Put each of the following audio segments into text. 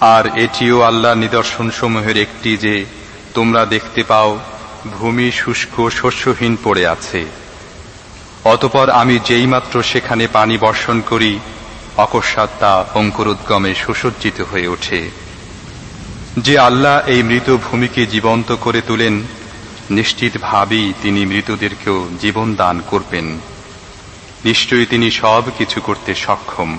আর এটিও আল্লাহ নিদর্শন সমূহের একটি যে, তোমরা দেখতে পাও, ভূমি শুষ্ক শস্যহীন পড়ে আছে। অতপর আমি যেইমাত্র সেখানে পানি বর্ষণ করি, অকস্মাৎ তা অঙ্কুরোদ্গমে সুসজ্জিত হয়ে ওঠে। যে আল্লাহ এই মৃত ভূমিকে জীবন্ত করে তোলেন নিশ্চিতভাবেই তিনি মৃতদেরকেও জীবন দান করবেন। নিশ্চয়ই তিনি সব কিছু করতে সক্ষম।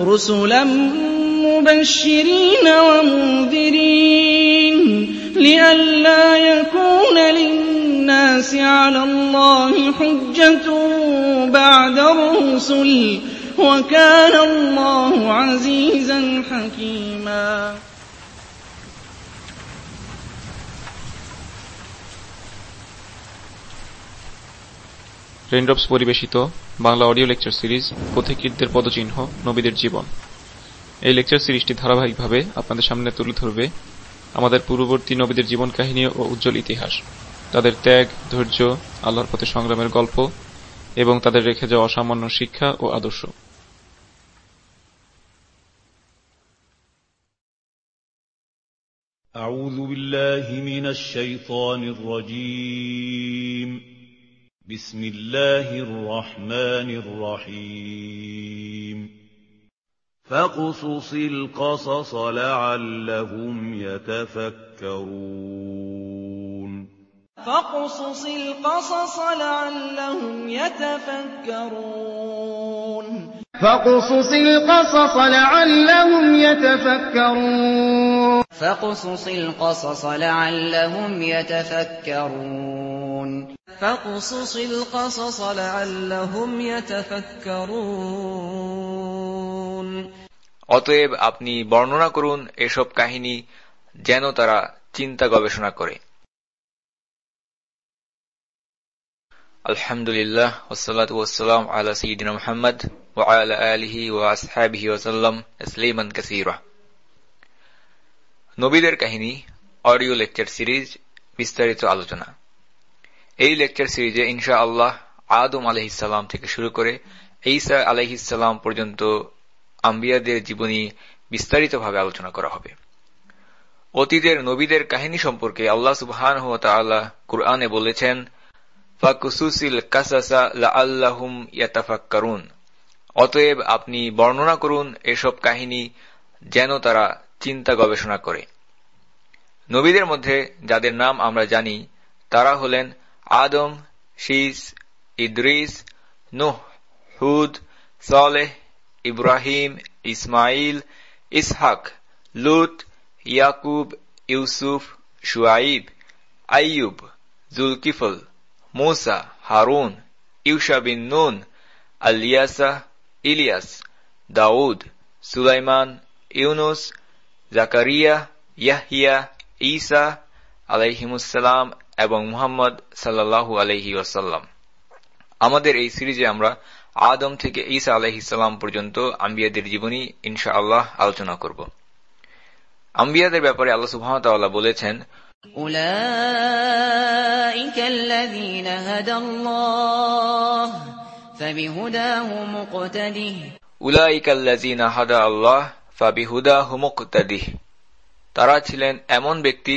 رسلا مبشرين ومنذرين لئلا يكون للناس على الله حجة بعد الرسل وكان الله عزيزا حكيما রেনড্রপস পরিবেশিত বাংলা অডিও লেকচার সিরিজ পথিকৃতদের পদচিহ্ন নবীদের জীবন এই লেকচার সিরিজটি ধারাবাহিকভাবে আপনাদের সামনে তুলে ধরবে আমাদের পূর্ববর্তী নবীদের জীবন কাহিনী ও উজ্জ্বল ইতিহাস তাদের ত্যাগ ধৈর্য আল্লাহর পথে সংগ্রামের গল্প এবং তাদের রেখে যাওয়া অসামান্য শিক্ষা ও আদর্শ أعوذ بالله من الشيطان الرجيم بسم الله الرحمن الرحيم. فاقصص القصص لعلهم يتفكرون. فاقصص القصص لعلهم يتفكرون. فاقصص القصص لعلهم يتفكرون. فاقصص القصص لعلهم يتفكرون. فاقصص القصص لعلهم يتفكرون অতএব আপনি বর্ণনা করুন এসব কাহিনী যেন তারা চিন্তা গবেষণা করে আলহামদুলিল্লাহ ওসালাত ওসালাম আলা সঈদিন মোহাম্মদ وعلى آله وأصحابه وسلم تسليما كثيرا নবীদের কাহিনী অডিও লেকচার সিরিজ বিস্তারিত আলোচনা এই লেকচার সিরিজে ইনশা আল্লাহ আদম আলহিসাল্লাম থেকে শুরু করে ঈসা আলহিসাল্লাম পর্যন্ত আম্বিয়াদের জীবনী বিস্তারিতভাবে আলোচনা করা হবে। অতীতের নবীদের কাহিনী সম্পর্কে আল্লাহ সুবহান কুরআনে বলেছেন অতএব আপনি বর্ণনা করুন এসব কাহিনী যেন তারা চিন্তা গবেষণা করে। নবীদের মধ্যে যাদের নাম আমরা জানি, তারা হলেন Adam, Shiz, Idris, Nuh, Hud, Saleh, Ibrahim, Ismail, Ishaq, Lut, Yaqub, Yusuf, Shuaib, Ayyub, Zulkifl, Musa, Harun, Yusha bin Nun, Alyasa, Ilyas, Daud, Sulaiman, Yunus, Zakaria, Yahya, Isa, alayhimussalam এবং মুহাম্মদ সাল্লাহু আলহি ওয়াসাল্লাম আমাদের এই সিরিজে আমরা আদম থেকে ঈসা আলাইহিসাল্লাম পর্যন্ত আম্বিয়াদের জীবনী ইনশা আল্লাহ আলোচনা করব আম্বিয়াদের ব্যাপারে আল্লাহ সুহামতাল্লাহ বলেছেন أولئك الذين هدى الله فبهداه مقتده উলাইকাল্লাজিনা হাদা আল্লাহ ফাবিহুদা হুমুক্তাদিহ তারা ছিলেন এমন ব্যক্তি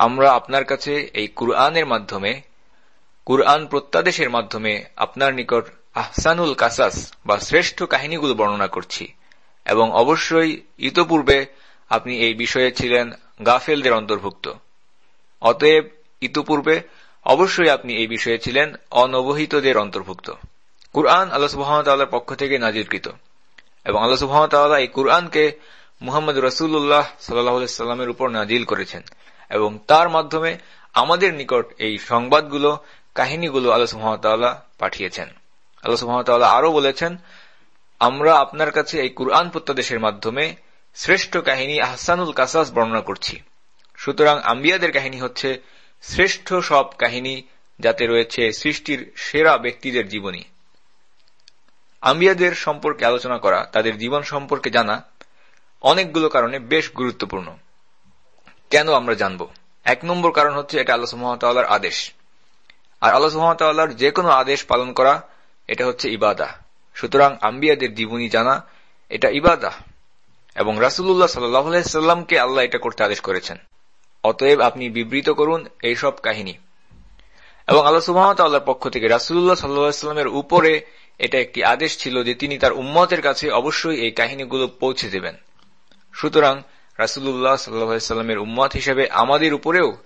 আমরা আপনার কাছে এই কুরআনের মাধ্যমে, কুরআন প্রত্যাদেশের মাধ্যমে আপনার নিকট আহসানুল কাসাস বা শ্রেষ্ঠ কাহিনীগুলো বর্ণনা করছি। এবং অবশ্যই ইতপূর্বে আপনি এই বিষয়ে ছিলেন গাফেলদের অন্তর্ভুক্ত। অতএব ইতপূর্বে অবশ্যই আপনি এই বিষয়ে ছিলেন অনবহিতদের অন্তর্ভুক্ত। কুরআন আল্লাহ সুহামতাল্লাহর পক্ষ থেকে নাজিরকৃত এবং আল্লাহ সুহামতাল্লাহ এই কুরআনকে মুহাম্মদ রসুল্লাহ সাল্লাহামের উপর নাজিল করেছেন। এবং তার মাধ্যমে আমাদের নিকট এই সংবাদগুলো, কাহিনীগুলো আল্লাহ পাঠিয়েছেন। আল্লাহ সুহামতাল্লাহ আরও বলেছেন, আমরা আপনার কাছে এই কুরআন প্রত্যাদেশের মাধ্যমে শ্রেষ্ঠ কাহিনী আহসানুল কাসাস বর্ণনা করছি। সুতরাং আম্বিয়াদের কাহিনী হচ্ছে শ্রেষ্ঠ সব কাহিনী যাতে রয়েছে সৃষ্টির সেরা ব্যক্তিদের জীবনী। আম্বিয়াদের সম্পর্কে আলোচনা করা, তাদের জীবন সম্পর্কে জানা অনেকগুলো কারণে বেশ গুরুত্বপূর্ণ। কেন আমরা জানব? এক নম্বর কারণ হচ্ছে এটা আল্লাহ সুহামতাল্লাহর আদেশ। আর আল্লাহ সুহামতাল্লাহর যে কোনো আদেশ পালন করা, এটা হচ্ছে ইবাদা। সুতরাং আম্বিয়াদের জীবনী জানা, এটা ইবাদা। এবং রাসুল্লাহ সাল্লাহামকে আল্লাহ এটা করতে আদেশ করেছেন। অতএব আপনি বিবৃত করুন এইসব কাহিনী। এবং আল্লাহ সুহামতাল্লাহর পক্ষ থেকে রাসুল্লাহ সাল্লাহামের উপরে এটা একটি আদেশ ছিল যে তিনি তার উম্মতের কাছে অবশ্যই এই কাহিনীগুলো পৌঁছে দেবেন। সুতরাং রাসুল্লাহ সাল্লাহামের উম্মত হিসেবে আমাদের উপরেও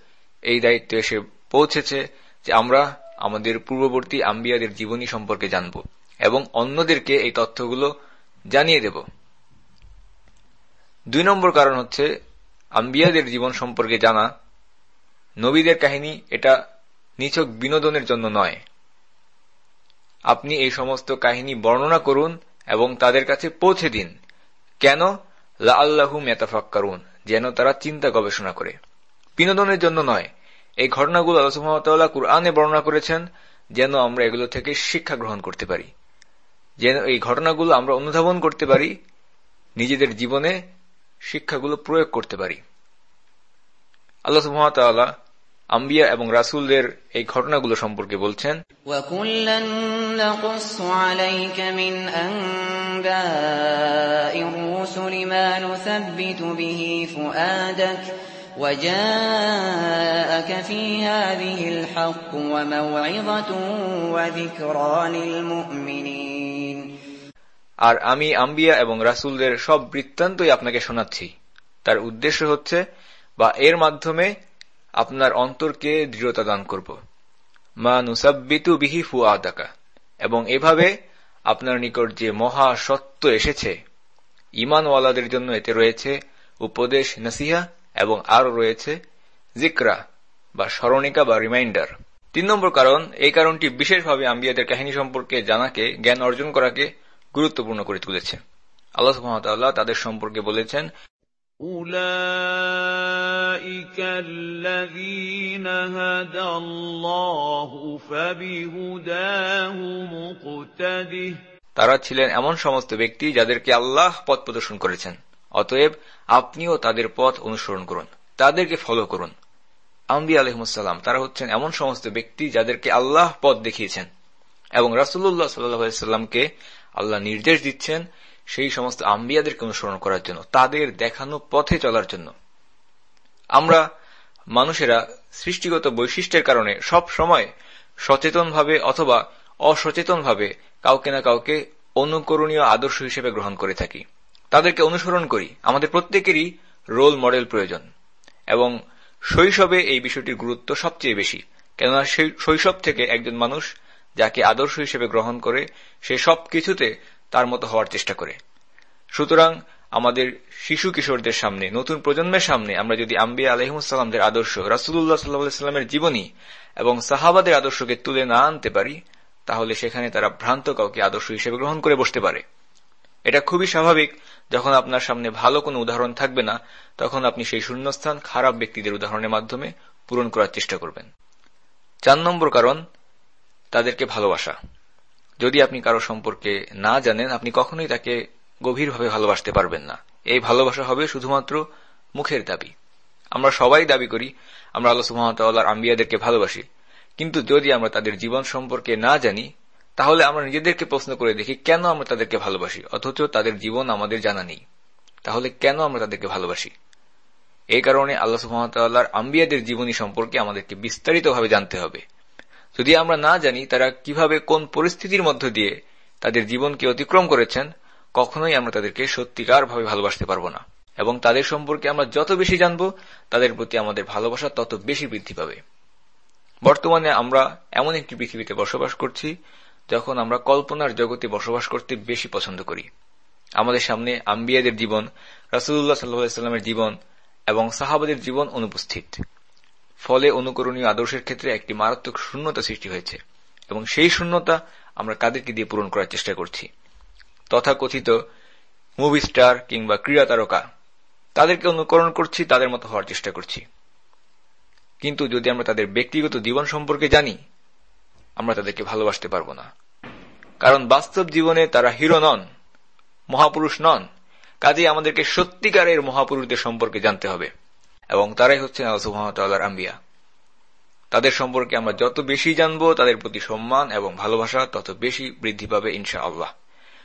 এই দায়িত্ব এসে পৌঁছেছে যে আমরা আমাদের পূর্ববর্তী আম্বিয়াদের জীবনী সম্পর্কে জানব এবং অন্যদেরকে এই তথ্যগুলো জানিয়ে দেব। দুই নম্বর কারণ হচ্ছে আম্বিয়াদের জীবন সম্পর্কে জানা। নবীদের কাহিনী এটা নিছক বিনোদনের জন্য নয়। আপনি এই সমস্ত কাহিনী বর্ণনা করুন এবং তাদের কাছে পৌঁছে দিন। কেন? লা আল্লাহু মেতাফাক্কারুন যেন তারা চিন্তা গবেষণা করে। বিনোদনের জন্য নয়, এই ঘটনাগুলো আলোচনা কুরআনে বর্ণনা করেছেন, যেন আমরা এগুলো থেকে শিক্ষা গ্রহণ করতে পারি। যেন এই ঘটনাগুলো আমরা অনুধাবন করতে পারি, নিজেদের জীবনে শিক্ষাগুলো প্রয়োগ করতে পারি। আল্লাহ আম্বিয়া এবং রাসুলদের এই ঘটনাগুলো সম্পর্কে বলছেন আর আমি আম্বিয়া এবং রাসুলদের সব বৃত্তান্তই আপনাকে শোনাচ্ছি। তার উদ্দেশ্য হচ্ছে বা এর মাধ্যমে আপনার অন্তরকে দৃঢ়তা দান করব। মা নুসাব্বিতু বিহি ফু আদাকা এবং এভাবে আপনার নিকট যে মহা সত্য এসেছে ইমানওয়ালাদের জন্য এতে রয়েছে উপদেশ, নসিহা এবং আরও রয়েছে জিক্রা বা স্মরণিকা বা রিমাইন্ডার। তিন নম্বর কারণ, এই কারণটি বিশেষভাবে আম্বিয়াদের কাহিনী সম্পর্কে জানাকে, জ্ঞান অর্জন করাকে গুরুত্বপূর্ণ করে তুলেছে। আল্লাহ সুহামতাল্লাহ তাদের সম্পর্কে বলেছেন أولئك الذين هدى الله فبهداه مقتده তারা ছিলেন এমন সমস্ত ব্যক্তি যাদেরকে আল্লাহ পথ প্রদর্শন করেছেন অতএব আপনিও তাদের পথ অনুসরণ করুন তাদেরকে ফলো করুন আম্বি আলহমুসাল্লাম তারা হচ্ছেন এমন সমস্ত ব্যক্তি যাদেরকে আল্লাহ পথ দেখিয়েছেন এবং রাসুল্লাহ সাল্লাহামকে আল্লাহ নির্দেশ দিচ্ছেন সেই সমস্ত আম্বিয়াদেরকে অনুসরণ করার জন্য, তাদের দেখানো পথে চলার জন্য। আমরা মানুষেরা সৃষ্টিগত বৈশিষ্ট্যের কারণে সব সময় সচেতনভাবে অথবা অসচেতনভাবে কাউকে না কাউকে অনুকরণীয় আদর্শ হিসেবে গ্রহণ করে থাকি। তাদেরকে অনুসরণ করি। আমাদের প্রত্যেকেরই রোল মডেল প্রয়োজন। এবং শৈশবে এই বিষয়টির গুরুত্ব সবচেয়ে বেশি। কেননা শৈশব থেকে একজন মানুষ যাকে আদর্শ হিসেবে গ্রহণ করে, সে সব কিছুতে তার মতো হওয়ার চেষ্টা করে। সুতরাং আমাদের শিশু কিশোরদের সামনে, নতুন প্রজন্মের সামনে, আমরা যদি আম্বিয়া আলহিমুসাল্লামদের আদর্শ রাসুল্লাহ সাল্লাহামের জীবনী এবং সাহাবাদের আদর্শকে তুলে না আনতে পারি, তাহলে সেখানে তারা ভ্রান্ত কাউকে আদর্শ হিসেবে গ্রহণ করে বসতে পারে। এটা খুবই স্বাভাবিক, যখন আপনার সামনে ভালো কোনো উদাহরণ থাকবে না, তখন আপনি সেই শূন্যস্থান খারাপ ব্যক্তিদের উদাহরণের মাধ্যমে পূরণ করার চেষ্টা করবেন। চার নম্বর কারণ, তাদেরকে ভালোবাসা। যদি আপনি কারও সম্পর্কে না জানেন, আপনি কখনোই তাকে গভীরভাবে ভালোবাসতে পারবেন না। এই ভালোবাসা হবে শুধুমাত্র মুখের দাবি। আমরা সবাই দাবি করি, আমরা আল্লাহ সুহামতাল্লাহর আম্বিয়াদেরকে ভালোবাসি। কিন্তু যদি আমরা তাদের জীবন সম্পর্কে না জানি, তাহলে আমরা নিজেদেরকে প্রশ্ন করে দেখি, কেন আমরা তাদেরকে ভালোবাসি? অথচ তাদের জীবন আমাদের জানা নেই। তাহলে কেন আমরা তাদেরকে ভালোবাসি? এই কারণে আল্লাহ সুহামতাল্লাহর আম্বিয়াদের জীবনী সম্পর্কে আমাদেরকে বিস্তারিতভাবে জানতে হবে। যদি আমরা না জানি তারা কীভাবে কোন পরিস্থিতির মধ্য দিয়ে তাদের জীবনকে অতিক্রম করেছেন, কখনোই আমরা তাদেরকে সত্যিকারভাবে ভালোবাসতে পারব না। এবং তাদের সম্পর্কে আমরা যত বেশি জানব, তাদের প্রতি আমাদের ভালোবাসা তত বেশি বৃদ্ধি পাবে। বর্তমানে আমরা এমন একটি পৃথিবীতে বসবাস করছি, যখন আমরা কল্পনার জগতে বসবাস করতে বেশি পছন্দ করি। আমাদের সামনে আম্বিয়াদের জীবন রাসুল্লাহ সাল্লাহামের জীবন এবং সাহাবাদের জীবন অনুপস্থিত। ফলে অনুকরণীয় আদর্শের ক্ষেত্রে একটি মারাত্মক শূন্যতা সৃষ্টি হয়েছে, এবং সেই শূন্যতা আমরা কাদেরকে দিয়ে পূরণ করার চেষ্টা করছি। তথাকথিত মুভি স্টার কিংবা ক্রীড়া তারকা, তাদেরকে অনুকরণ করছি, তাদের মতো হওয়ার চেষ্টা করছি। কিন্তু যদি আমরা তাদের ব্যক্তিগত জীবন সম্পর্কে জানি, আমরা তাদেরকে ভালোবাসতে পারব না। কারণ বাস্তব জীবনে তারা হিরো নন, মহাপুরুষ নন, কাজেই আমাদেরকে সত্যিকারের মহাপুরুষদের সম্পর্কে জানতে হবে। এবং তারাই হচ্ছেন আল্লাহ আম্বিয়া। তাদের সম্পর্কে আমরা যত বেশি জানব, তাদের প্রতি সম্মান এবং ভালোবাসা তত বেশি বৃদ্ধি পাবে ইনশা আল্লাহ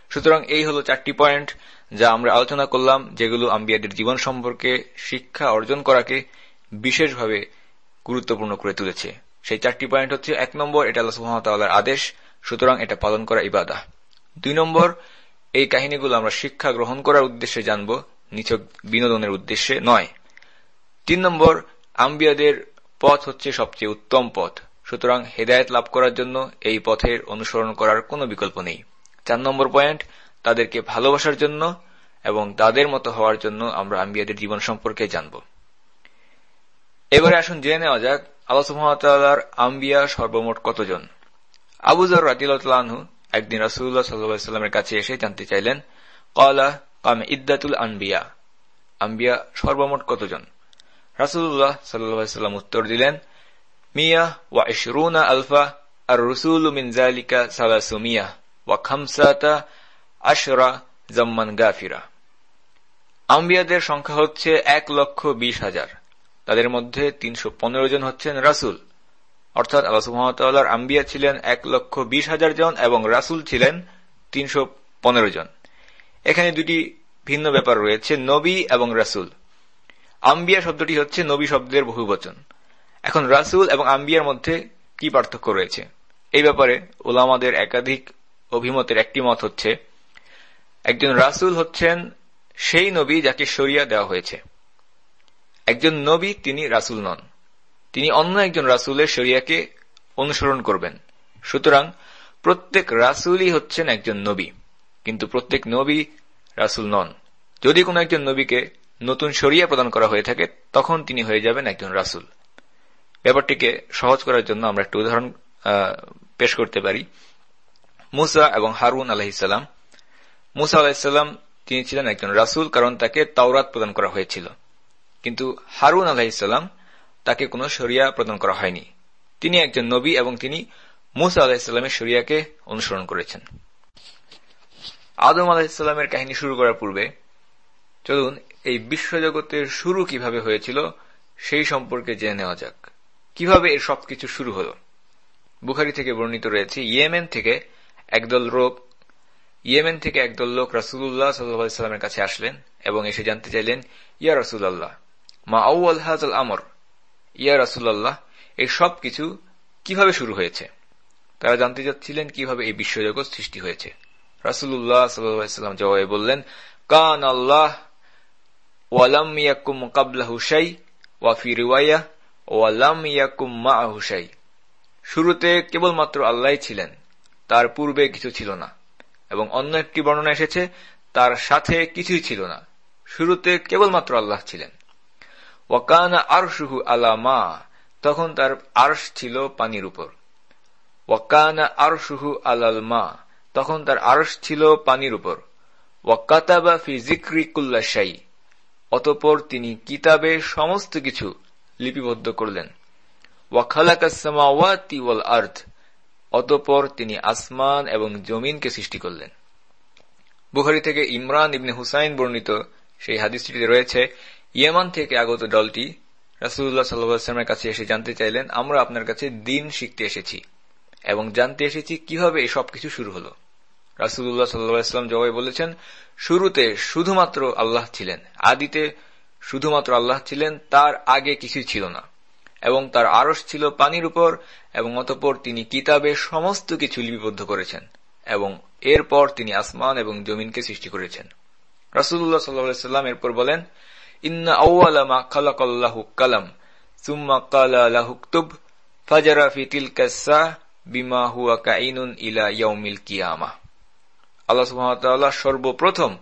সুতরাং এই হল চারটি পয়েন্ট যা আমরা আলোচনা করলাম, যেগুলো আম্বিয়াদের জীবন সম্পর্কে শিক্ষা অর্জন করাকে বিশেষভাবে গুরুত্বপূর্ণ করে তুলেছে। সেই চারটি পয়েন্ট হচ্ছে, এক নম্বর, এটা আল্লাহ সুহামতাল্লাহর আদেশ, সুতরাং এটা পালন করা ইবাদা। দুই নম্বর, এই কাহিনীগুলো আমরা শিক্ষা গ্রহণ করার উদ্দেশ্যে জানব, নিছক বিনোদনের উদ্দেশ্যে নয়। তিন নম্বর, আম্বিয়াদের পথ হচ্ছে সবচেয়ে উত্তম পথ। সুতরাং হেদায়ত লাভ করার জন্য এই পথের অনুসরণ করার কোনো বিকল্প নেই। চার নম্বর পয়েন্ট, তাদেরকে ভালোবাসার জন্য এবং তাদের মতো হওয়ার জন্য আমরা আম্বিয়াদের জীবন সম্পর্কে জানব। এবারে আসুন জেনে নেওয়া যাক সুহামতাল্লাহর আম্বিয়া সর্বমোট কতজন? আবুজর রাতিলাহু একদিন রাসুল্লাহ সাল্লামের কাছে এসে জানতে চাইলেন কলা কামে ইদ্দাতুল আনবিয়া আম্বিয়া সর্বমোট কতজন? রাসুল্লাহ সাল্লাম উত্তর দিলেন মিয়া ওয়া ইশরুনা আলফা আর রসুল মিন জালিকা সালাসুমিয়া ওয়া খামসাতা আশরা জম্মান গাফিরা আম্বিয়াদের সংখ্যা হচ্ছে এক লক্ষ বিশ হাজার। তাদের মধ্যে তিনশো পনেরো জন হচ্ছেন রাসুল। অর্থাৎ আল্লাহ সুহামতাল্লাহর আম্বিয়া ছিলেন এক লক্ষ বিশ হাজার জন এবং রাসুল ছিলেন তিনশো পনেরো জন। এখানে দুটি ভিন্ন ব্যাপার রয়েছে, নবী এবং রাসুল। আম্বিয়া শব্দটি হচ্ছে নবী শব্দের বহুবচন। এখন রাসুল এবং আম্বিয়ার মধ্যে কি পার্থক্য রয়েছে? এই ব্যাপারে ওলামাদের একাধিক অভিমতের একটি মত হচ্ছে, একজন রাসুল হচ্ছেন সেই নবী যাকে সরিয়া দেওয়া হয়েছে। একজন নবী তিনি রাসুল নন। তিনি অন্য একজন রাসুলের শরিয়াকে অনুসরণ করবেন। সুতরাং প্রত্যেক রাসুলই হচ্ছেন একজন নবী, কিন্তু প্রত্যেক নবী রাসুল নন। যদি কোনো একজন নবীকে নতুন শরিয়া প্রদান করা হয়ে থাকে, তখন তিনি হয়ে যাবেন একজন রাসুল। ব্যাপারটিকে সহজ করার জন্য আমরা একটু উদাহরণ পেশ করতে পারি। মুসা এবং হারুন আলহিসাল্লাম মুসা আলাহিসাল্লাম তিনি ছিলেন একজন রাসুল, কারণ তাকে তাওরাত প্রদান করা হয়েছিল। কিন্তু হারুন আলাহিসাল্লাম তাকে কোনো শরিয়া প্রদান করা হয়নি। তিনি একজন নবী এবং তিনি মুসা আলাহিসাল্লামের শরিয়াকে অনুসরণ করেছেন। আদম আলাহিসাল্লামের কাহিনী শুরু করার পূর্বে চলুন, এই বিশ্বজগতের শুরু কীভাবে হয়েছিল সেই সম্পর্কে জেনে নেওয়া যাক। কীভাবে এর সবকিছু শুরু হল? বুখারি থেকে বর্ণিত রয়েছে, ইয়েমেন থেকে একদল লোক ইয়েমেন থেকে একদল লোক রাসুল্লাহ সাল্লামের কাছে আসলেন এবং এসে জানতে চাইলেন, ইয়া রাসুল্লাহ মা আউ আল আমর? ইয়া রাসুল্লাহ এই সব কিছু কীভাবে শুরু হয়েছে? তারা জানতে চাচ্ছিলেন, কীভাবে এই বিশ্বজগৎ সৃষ্টি হয়েছে। রাসুল্লাহ সাল্লাম জবাবে বললেন, কান আল্লাহ ওয়ালাম ইয়াকুম কাবলা হুসাই ওয়াফি রিওয়াইয়া ওয়ালাম ইয়াকুম মা হুসাই শুরুতে কেবলমাত্র আল্লাহ ছিলেন, তার পূর্বে কিছু ছিল না, এবং অন্য একটি বর্ণনা এসেছে, তার সাথে কিছুই ছিল না। শুরুতে কেবলমাত্র আল্লাহ ছিলেন। ওয়াকানা আরশুহু আলা মা, তখন তার আরশ ছিল পানির উপর। ওয়াকানা আরশুহু আলাল মা, তখন তার আরশ ছিল পানির উপর। ওয়াকাতাবা ফি জিক্রি কুল্লা অতপর তিনি কিতাবে সমস্ত কিছু লিপিবদ্ধ করলেন। আর্থ অতপর তিনি আসমান এবং জমিনকে সৃষ্টি করলেন। বুখারি থেকে ইমরান ইবনে হুসাইন বর্ণিত সেই হাদিসটিতে রয়েছে, ইয়েমান থেকে আগত দলটি রাসুল্লাহ সাল্লামের কাছে এসে জানতে চাইলেন, আমরা আপনার কাছে দিন শিখতে এসেছি এবং জানতে এসেছি কীভাবে এই সবকিছু শুরু হল। রাসুল্লাহ সাল্লাম জবাই বলেছেন শুরুতে শুধুমাত্র আল্লাহ ছিলেন। আদিতে শুধুমাত্র আল্লাহ ছিলেন, তার আগে কিছুই ছিল না। এবং তার আরস ছিল পানির উপর, এবং অতপর তিনি কিতাবে সমস্ত কিছু লিপিবদ্ধ করেছেন, এবং এরপর তিনি আসমান এবং জমিনকে সৃষ্টি করেছেন। রাসুল্লাহ সাল্লাম এরপর বলেন, ইন্না আউআলামা খালাকাল্লাহু কালাম, সুম্মা কালা ফাজারা ফি তিলকা বিমা হুয়া কাইনুন ইলা ইয়াউমিল কিয়ামা। আল্লাহ সুবহানাহু সর্বপ্রথম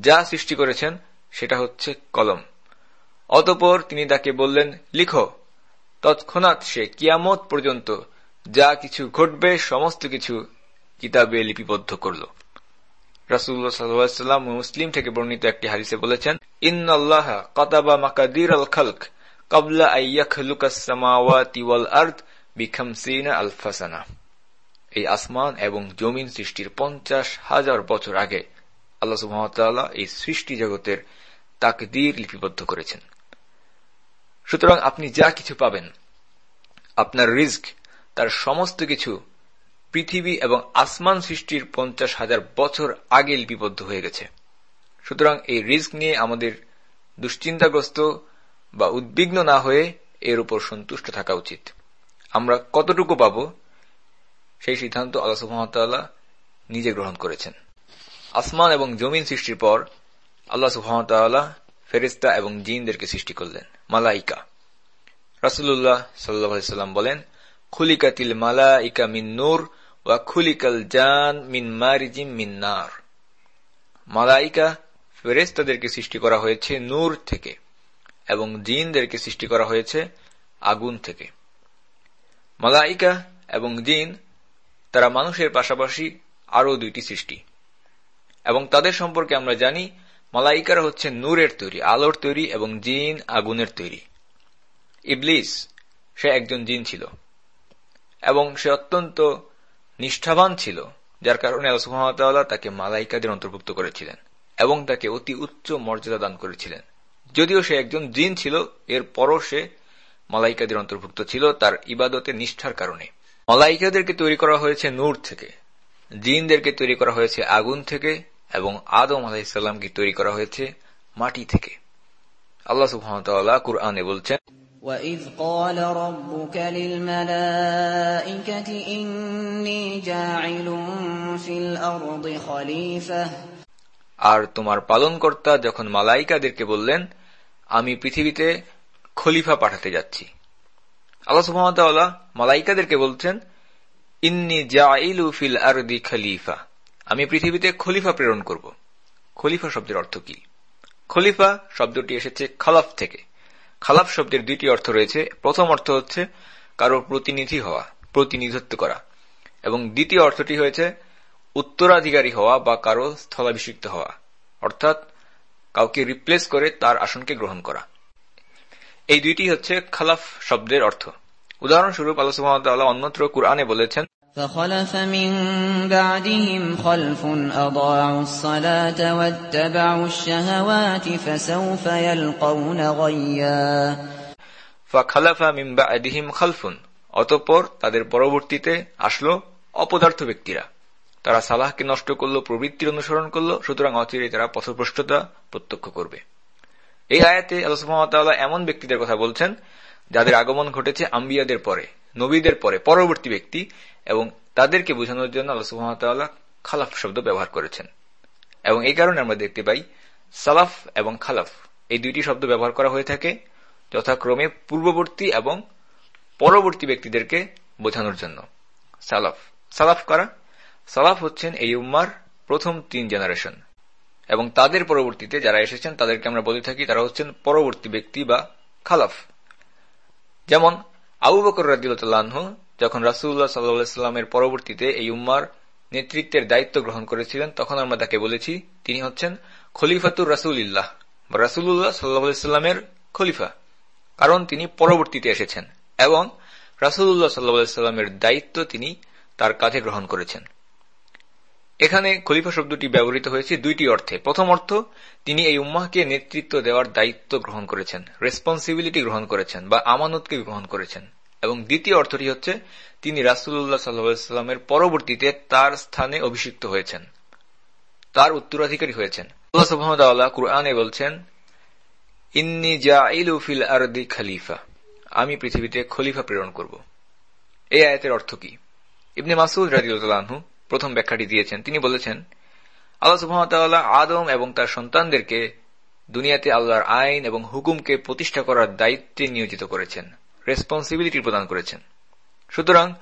যা সৃষ্টি করেছেন, সেটা হচ্ছে কলম। অতপর তিনি তাকে বললেন, লিখো। তৎক্ষণাৎ সে কিয়ামত পর্যন্ত যা কিছু ঘটবে, সমস্ত কিছু কিতাবে লিপিবদ্ধ করল। রাসুল্লাহ সাল্লাম মুসলিম থেকে বর্ণিত একটি হাদিসে বলেছেন ইন্নআল্লাহ কতাবা মাকাদির আল খালক কবলা আইয়াখলুকাসমাওয়াতি ওয়াল আর্দ বিখামসিনা আলফাসানা। এই আসমান এবং জমিন সৃষ্টির পঞ্চাশ হাজার বছর আগে আল্লাহ সুহামতাল্লাহ এই সৃষ্টি জগতের তাকদীর লিপিবদ্ধ করেছেন। সুতরাং আপনি যা কিছু পাবেন, আপনার রিস্ক তার সমস্ত কিছু পৃথিবী এবং আসমান সৃষ্টির পঞ্চাশ হাজার বছর আগে লিপিবদ্ধ হয়ে গেছে। সুতরাং এই রিস্ক নিয়ে আমাদের দুশ্চিন্তাগ্রস্ত বা উদ্বিগ্ন না হয়ে এর উপর সন্তুষ্ট থাকা উচিত। আমরা কতটুকু পাব সেই সিদ্ধান্ত আল্লাহ সুহামতাল্লাহ নিজে গ্রহণ করেছেন। আসমান এবং জমিন সৃষ্টির পর আল্লাহ সুহামতাল্লাহ ফেরিস্তা এবং জিনদেরকে সৃষ্টি করলেন, মালাইকা। রাসুল্লাহ সাল্লাম বলেন, খুলিকাতিল মালাইকা মিন নূর ওয়া খুলিকাল জান মিন মারিজিম মিন নার। মালাইকা ফেরেস্তাদেরকে সৃষ্টি করা হয়েছে নূর থেকে এবং জিনদেরকে সৃষ্টি করা হয়েছে আগুন থেকে। মালাইকা এবং জিন তারা মানুষের পাশাপাশি আরও দুইটি সৃষ্টি। এবং তাদের সম্পর্কে আমরা জানি, মালাইকারা হচ্ছে নূরের তৈরি, আলোর তৈরি এবং জিন আগুনের তৈরি। ইবলিস, সে একজন জিন ছিল। এবং সে অত্যন্ত নিষ্ঠাবান ছিল, যার কারণে আল্লাহ তাকে মালাইকাদের অন্তর্ভুক্ত করেছিলেন এবং তাকে অতি উচ্চ মর্যাদা দান করেছিলেন। যদিও সে একজন জিন ছিল এর পরও সে মালাইকাদের অন্তর্ভুক্ত ছিল তার ইবাদতে নিষ্ঠার কারণে। মালাইকাদেরকে তৈরি করা হয়েছে নূর থেকে জিনদেরকে তৈরি করা হয়েছে আগুন থেকে এবং আদম আলাহিসাল্লামকে তৈরি করা হয়েছে মাটি থেকে আল্লাহ সুহামতাল্লাহ কুরআনে বলছেন وَإِذْ قَالَ رَبُّكَ لِلْمَلَائِكَةِ إِنِّي جَاعِلٌ فِي الْأَرْضِ خَلِيفَةً আর তোমার পালনকর্তা যখন মালাইকাদেরকে বললেন আমি পৃথিবীতে খলিফা পাঠাতে যাচ্ছি আল্লাহ সুহামতাল্লাহ মালাইকাদেরকে বলছেন, ইন্নি জাইলু ফিল আরদি খলিফা। আমি পৃথিবীতে খলিফা প্রেরণ করব। খলিফা শব্দের অর্থ কি? খলিফা শব্দটি এসেছে খালাফ থেকে। খালাফ শব্দের দুইটি অর্থ রয়েছে। প্রথম অর্থ হচ্ছে কারও প্রতিনিধি হওয়া, প্রতিনিধিত্ব করা। এবং দ্বিতীয় অর্থটি হয়েছে উত্তরাধিকারী হওয়া বা কারও স্থলাভিষিক্ত হওয়া। অর্থাৎ কাউকে রিপ্লেস করে তার আসনকে গ্রহণ করা। এই দুইটি হচ্ছে খালাফ শব্দের অর্থ উদাহরণস্বরূপ আল্লাহ অন্যত্র কুরআনে বলেছেন فخلف من بعدهم خلف أضاعوا الصلاة واتبعوا الشهوات فسوف يلقون غيا فخلف من بعدهم خلف অতঃপর তাদের পরবর্তীতে আসলো অপদার্থ ব্যক্তিরা তারা সালাহকে নষ্ট করলো প্রবৃত্তির অনুসরণ করলো সুতরাং অচিরে তারা পথভ্রষ্টতা প্রত্যক্ষ করবে এই আয়াতে আল্লাহ এমন ব্যক্তিদের কথা বলছেন, যাদের আগমন ঘটেছে আম্বিয়াদের পরে, নবীদের পরে, পরবর্তী ব্যক্তি, এবং তাদেরকে বোঝানোর জন্য আল্লাহ খালাফ শব্দ ব্যবহার করেছেন। এবং এই কারণে আমরা দেখতে পাই, সালাফ এবং খালাফ, এই দুইটি শব্দ ব্যবহার করা হয়ে থাকে যথাক্রমে পূর্ববর্তী এবং পরবর্তী ব্যক্তিদেরকে বোঝানোর জন্য। সালাফ। সালাফ করা? সালাফ হচ্ছেন এই উম্মার প্রথম তিন জেনারেশন। এবং তাদের পরবর্তীতে যারা এসেছেন, তাদেরকে আমরা বলে থাকি তারা হচ্ছেন পরবর্তী ব্যক্তি বা খালাফ। যেমন আবু বকর রাজিউল্লাহ যখন রাসুল্লাহ সাল্লাহামের পরবর্তীতে এই উম্মার নেতৃত্বের দায়িত্ব গ্রহণ করেছিলেন, তখন আমরা তাকে বলেছি, তিনি হচ্ছেন খলিফাতুর রাসুল্লাহ বা রাসুল্লাহ সাল্লাহামের খলিফা, কারণ তিনি পরবর্তীতে এসেছেন এবং রাসুল্লাহ সাল্লাহামের দায়িত্ব তিনি তার কাজে গ্রহণ করেছেন। এখানে খলিফা শব্দটি ব্যবহৃত হয়েছে দুইটি অর্থে। প্রথম অর্থ, তিনি এই উম্মাহকে নেতৃত্ব দেওয়ার দায়িত্ব গ্রহণ করেছেন রেসপন্সিবিলিটি গ্রহণ করেছেন বা আমানতকে গ্রহণ করেছেন। এবং দ্বিতীয় অর্থটি হচ্ছে, তিনি রাসুল্লাহ সাল্লামের পরবর্তীতে তার স্থানে অভিষিক্ত হয়েছেন। তার উত্তরাধিকারী হয়েছেন। কুরআনে বলছেন, ইন্নি জাইলু ফিল আরদি খালিফা। আমি পৃথিবীতে খলিফা প্রেরণ করব। এই আয়াতের অর্থ কি? ইবনে মাসুদ রাজিউল্লাহু প্রথম ব্যাখ্যাটি দিয়েছেন। তিনি বলেছেন, আল্লাহ সুহামতাল্লাহ আদম এবং তার সন্তানদেরকে দুনিয়াতে আল্লাহর আইন এবং হুকুমকে প্রতিষ্ঠা করার দায়িত্বে নিয়োজিত করেছেন রেসপন্সিবিলিটি প্রদান করেছেন। সুতরাং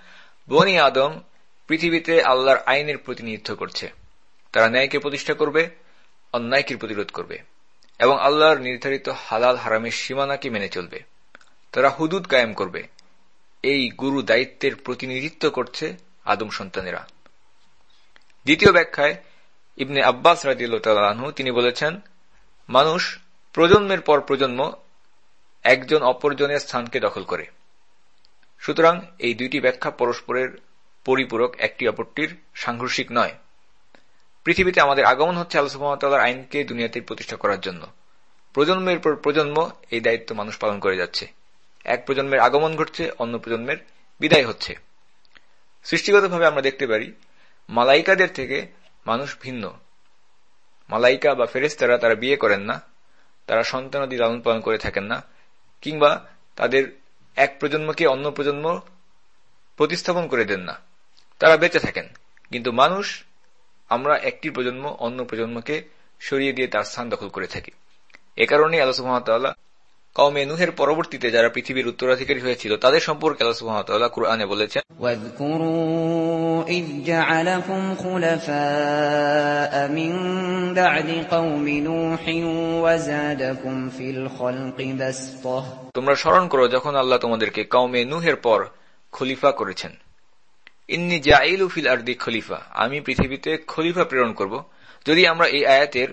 বনি আদম পৃথিবীতে আল্লাহর আইনের প্রতিনিধিত্ব করছে। তারা ন্যায়কে প্রতিষ্ঠা করবে, অন্যায়কে প্রতিরোধ করবে এবং আল্লাহর নির্ধারিত হালাল হারামের সীমানাকে মেনে চলবে। তারা হুদুদ কায়েম করবে। এই গুরু দায়িত্বের প্রতিনিধিত্ব করছে আদম সন্তানেরা। দ্বিতীয় ব্যাখ্যায় ইবনে আব্বাস রাজিউল্লাহ তিনি বলেছেন, মানুষ প্রজন্মের পর প্রজন্ম একজন অপরজনের স্থানকে দখল করে। সুতরাং এই দুইটি ব্যাখ্যা পরস্পরের পরিপূরক, একটি অপরটির সাংঘর্ষিক নয়। পৃথিবীতে আমাদের আগমন হচ্ছে আলোচনার আইনকে দুনিয়াতে প্রতিষ্ঠা করার জন্য। প্রজন্মের পর প্রজন্ম এই দায়িত্ব মানুষ পালন করে যাচ্ছে। এক প্রজন্মের আগমন ঘটছে, অন্য প্রজন্মের বিদায় হচ্ছে। সৃষ্টিগতভাবে আমরা দেখতে পারি মালাইকাদের থেকে মানুষ ভিন্ন। মালাইকা বা ফেরেস্তারা তারা বিয়ে করেন না, তারা সন্তানাদি লালন পালন করে থাকেন না, কিংবা তাদের এক প্রজন্মকে অন্য প্রজন্ম প্রতিস্থাপন করে দেন না। তারা বেঁচে থাকেন, কিন্তু মানুষ, আমরা একটি প্রজন্ম অন্য প্রজন্মকে সরিয়ে দিয়ে তার স্থান দখল করে থাকি। এ কারণেই আল্লাহ কৌমে নুহের পরবর্তীতে যারা পৃথিবীর উত্তরাধিকারী হয়েছিল তাদের সম্পর্কে আল্লাহ কুরআনে বলেছেন তোমরা স্মরণ করো যখন আল্লাহ তোমাদেরকে কৌমে নুহের পর খলিফা করেছেন। ইন্নি জাইল ফিল আর খলিফা আমি পৃথিবীতে খলিফা প্রেরণ করব। যদি আমরা এই আয়াতের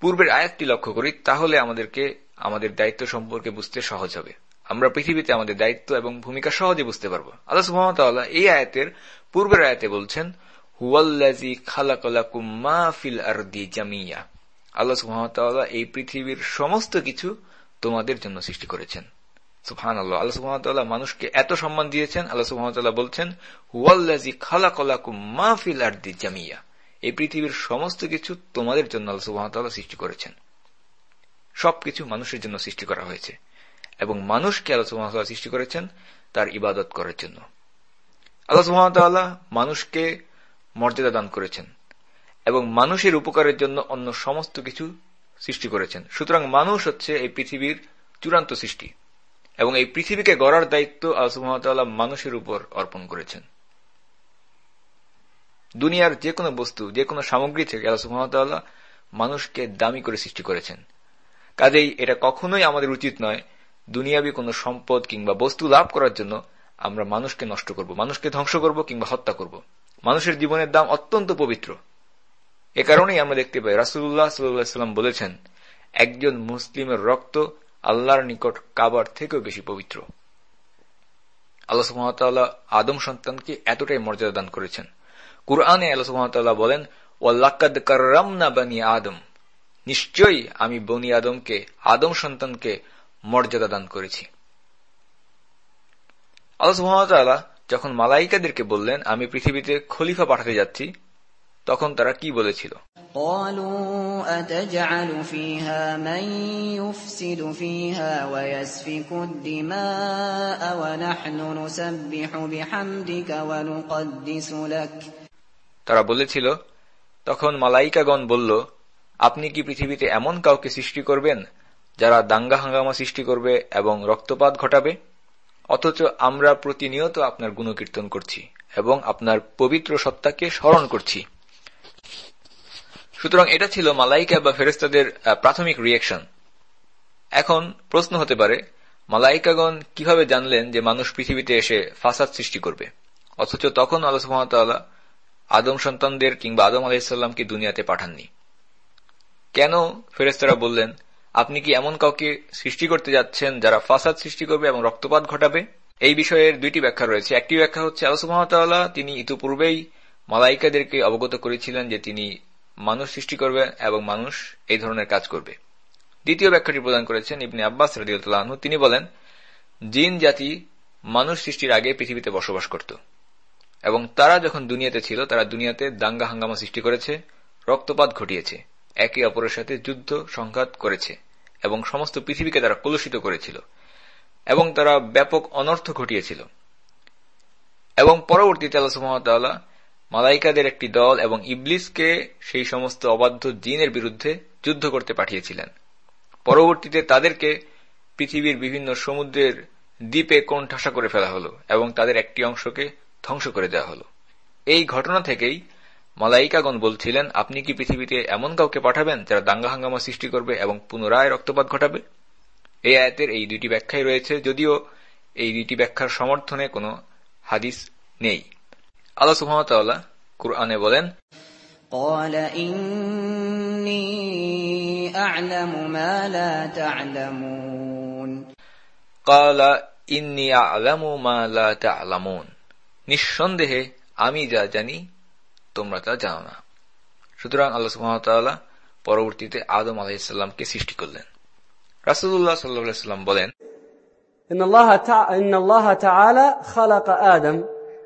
পূর্বের আয়াতটি লক্ষ্য করি তাহলে আমাদেরকে আমাদের দায়িত্ব সম্পর্কে বুঝতে সহজ হবে। আমরা পৃথিবীতে আমাদের দায়িত্ব এবং ভূমিকা সহজে বুঝতে পারব। আল্লাহ সুহামতাল্লাহ এই আয়াতের পূর্বের আয়াতে বলছেন হুয়াল্লাজি খালাকালাকুম মা ফিল আরদি জামিয়া। আল্লাহ সুহামতাল্লাহ এই পৃথিবীর সমস্ত কিছু তোমাদের জন্য সৃষ্টি করেছেন। সুফহান আল্লাহ আল্লাহ সুহামতাল্লাহ মানুষকে এত সম্মান দিয়েছেন। আল্লাহ সুহামতাল্লাহ বলছেন হুয়াল্লাজি খালাকালাকুম মা ফিল আরদি জামিয়া। এই পৃথিবীর সমস্ত কিছু তোমাদের জন্য আল্লাহ সুহামতাল্লাহ সৃষ্টি করেছেন। সবকিছু মানুষের জন্য সৃষ্টি করা হয়েছে। এবং মানুষকে আল্লাহ সৃষ্টি করেছেন? তার ইবাদত করার জন্য। আল্লাহ মানুষকে মর্যাদা দান করেছেন। এবং মানুষের উপকারের জন্য অন্য সমস্ত কিছু সৃষ্টি করেছেন। সুতরাং মানুষ হচ্ছে এই পৃথিবীর চূড়ান্ত সৃষ্টি। এবং এই পৃথিবীকে গড়ার দায়িত্ব আল্লাহ সুহামতাল্লাহ মানুষের উপর অর্পণ করেছেন। দুনিয়ার যে কোনো বস্তু যে কোনো সামগ্রী থেকে আল্লাহ সুহামতাল্লাহ মানুষকে দামি করে সৃষ্টি করেছেন। কাজেই এটা কখনোই আমাদের উচিত নয় দুনিয়াবি কোনো সম্পদ কিংবা বস্তু লাভ করার জন্য আমরা মানুষকে নষ্ট করব, মানুষকে ধ্বংস করব কিংবা হত্যা করব। মানুষের জীবনের দাম অত্যন্ত পবিত্র। এ কারণেই আমরা দেখতে পাই রাসুল্লাহ সাল্লাম বলেছেন, একজন মুসলিমের রক্ত আল্লাহর নিকট কাবার থেকেও বেশি পবিত্র। আল্লাহ আদম সন্তানকে এতটাই মর্যাদা দান করেছেন। কুরআনে আল্লাহ সুহামতাল্লাহ বলেন ওয়াল্লাকাদ কার্রামনা বানি আদম। নিশ্চয়ই আমি বনি আদমকে আদম সন্তানকে মর্যাদা দান করেছি। আল্লাহ যখন মালাইকাদেরকে বললেন আমি পৃথিবীতে খলিফা পাঠাতে যাচ্ছি তখন তারা কি বলেছিল? তারা বলেছিল তখন মালাইকাগণ বলল আপনি কি পৃথিবীতে এমন কাউকে সৃষ্টি করবেন যারা দাঙ্গা হাঙ্গামা সৃষ্টি করবে এবং রক্তপাত ঘটাবে? অথচ আমরা প্রতিনিয়ত আপনার গুণকীর্তন করছি এবং আপনার পবিত্র সত্তাকে স্মরণ করছি। সুতরাং এটা ছিল মালাইকা বা ফেরেস্তাদের প্রাথমিক রিয়াকশন এখন প্রশ্ন হতে পারে, মালাইকাগণ কীভাবে জানলেন যে মানুষ পৃথিবীতে এসে ফাসাদ সৃষ্টি করবে? অথচ তখন আল্লাহ আদম সন্তানদের কিংবা আদম আলাহিসাল্লামকে দুনিয়াতে পাঠাননি। কেন ফেরেস্তারা বললেন, আপনি কি এমন কাউকে সৃষ্টি করতে যাচ্ছেন যারা ফাসাদ সৃষ্টি করবে এবং রক্তপাত ঘটাবে? এই বিষয়ের দুইটি ব্যাখ্যা রয়েছে। একটি ব্যাখ্যা হচ্ছে আলসুমতাল্লাহ তিনি ইতিপূর্বেই মালাইকাদেরকে অবগত করেছিলেন যে তিনি মানুষ সৃষ্টি করবে এবং মানুষ এই ধরনের কাজ করবে। দ্বিতীয় ব্যাখ্যাটি প্রদান করেছেন ইবনে আব্বাস রাজিউল্লাহ তিনি বলেন, জিন জাতি মানুষ সৃষ্টির আগে পৃথিবীতে বসবাস করত এবং তারা যখন দুনিয়াতে ছিল, তারা দুনিয়াতে দাঙ্গা হাঙ্গামা সৃষ্টি করেছে, রক্তপাত ঘটিয়েছে। একে অপরের সাথে যুদ্ধ, সংঘাত করেছে এবং সমস্ত পৃথিবীকে তারা কলুষিত করেছিল এবং তারা ব্যাপক অনর্থ ঘটিয়েছিল। এবং পরবর্তীতে আল্লাহ মালাইকাদের একটি দল এবং ইবলিসকে সেই সমস্ত অবাধ্য জিনের বিরুদ্ধে যুদ্ধ করতে পাঠিয়েছিলেন। পরবর্তীতে তাদেরকে পৃথিবীর বিভিন্ন সমুদ্রের দ্বীপে কোণঠাসা করে ফেলা হল এবং তাদের একটি অংশকে ধ্বংস করে দেওয়া হল। এই ঘটনা থেকেই মালাইকাগণ বলছিলেন আপনি কি পৃথিবীতে এমন কাউকে পাঠাবেন যারা দাঙ্গা হাঙ্গামা সৃষ্টি করবে এবং পুনরায় রক্তপাত ঘটাবে এই আয়াতের এই দুইটি ব্যাখ্যাই রয়েছে যদিও এই দুইটি ব্যাখ্যার সমর্থনে কোনো হাদিস নেই আল্লাহ সুহামতাল্লাহ কুরআনে বলেন قال إني أعلم ما لا تعلمون قال إني أعلم ما لا تعلمون নিঃসন্দেহে আমি যা জানি তোমরা তা জানো না সুতরাং আল্লাহ সুহামতাল্লাহ পরবর্তীতে আদম আলাহিসাল্লামকে সৃষ্টি করলেন রাসুল্লাহ সাল্লাম বলেন إن الله, تع... إن الله تعالى خلق آدم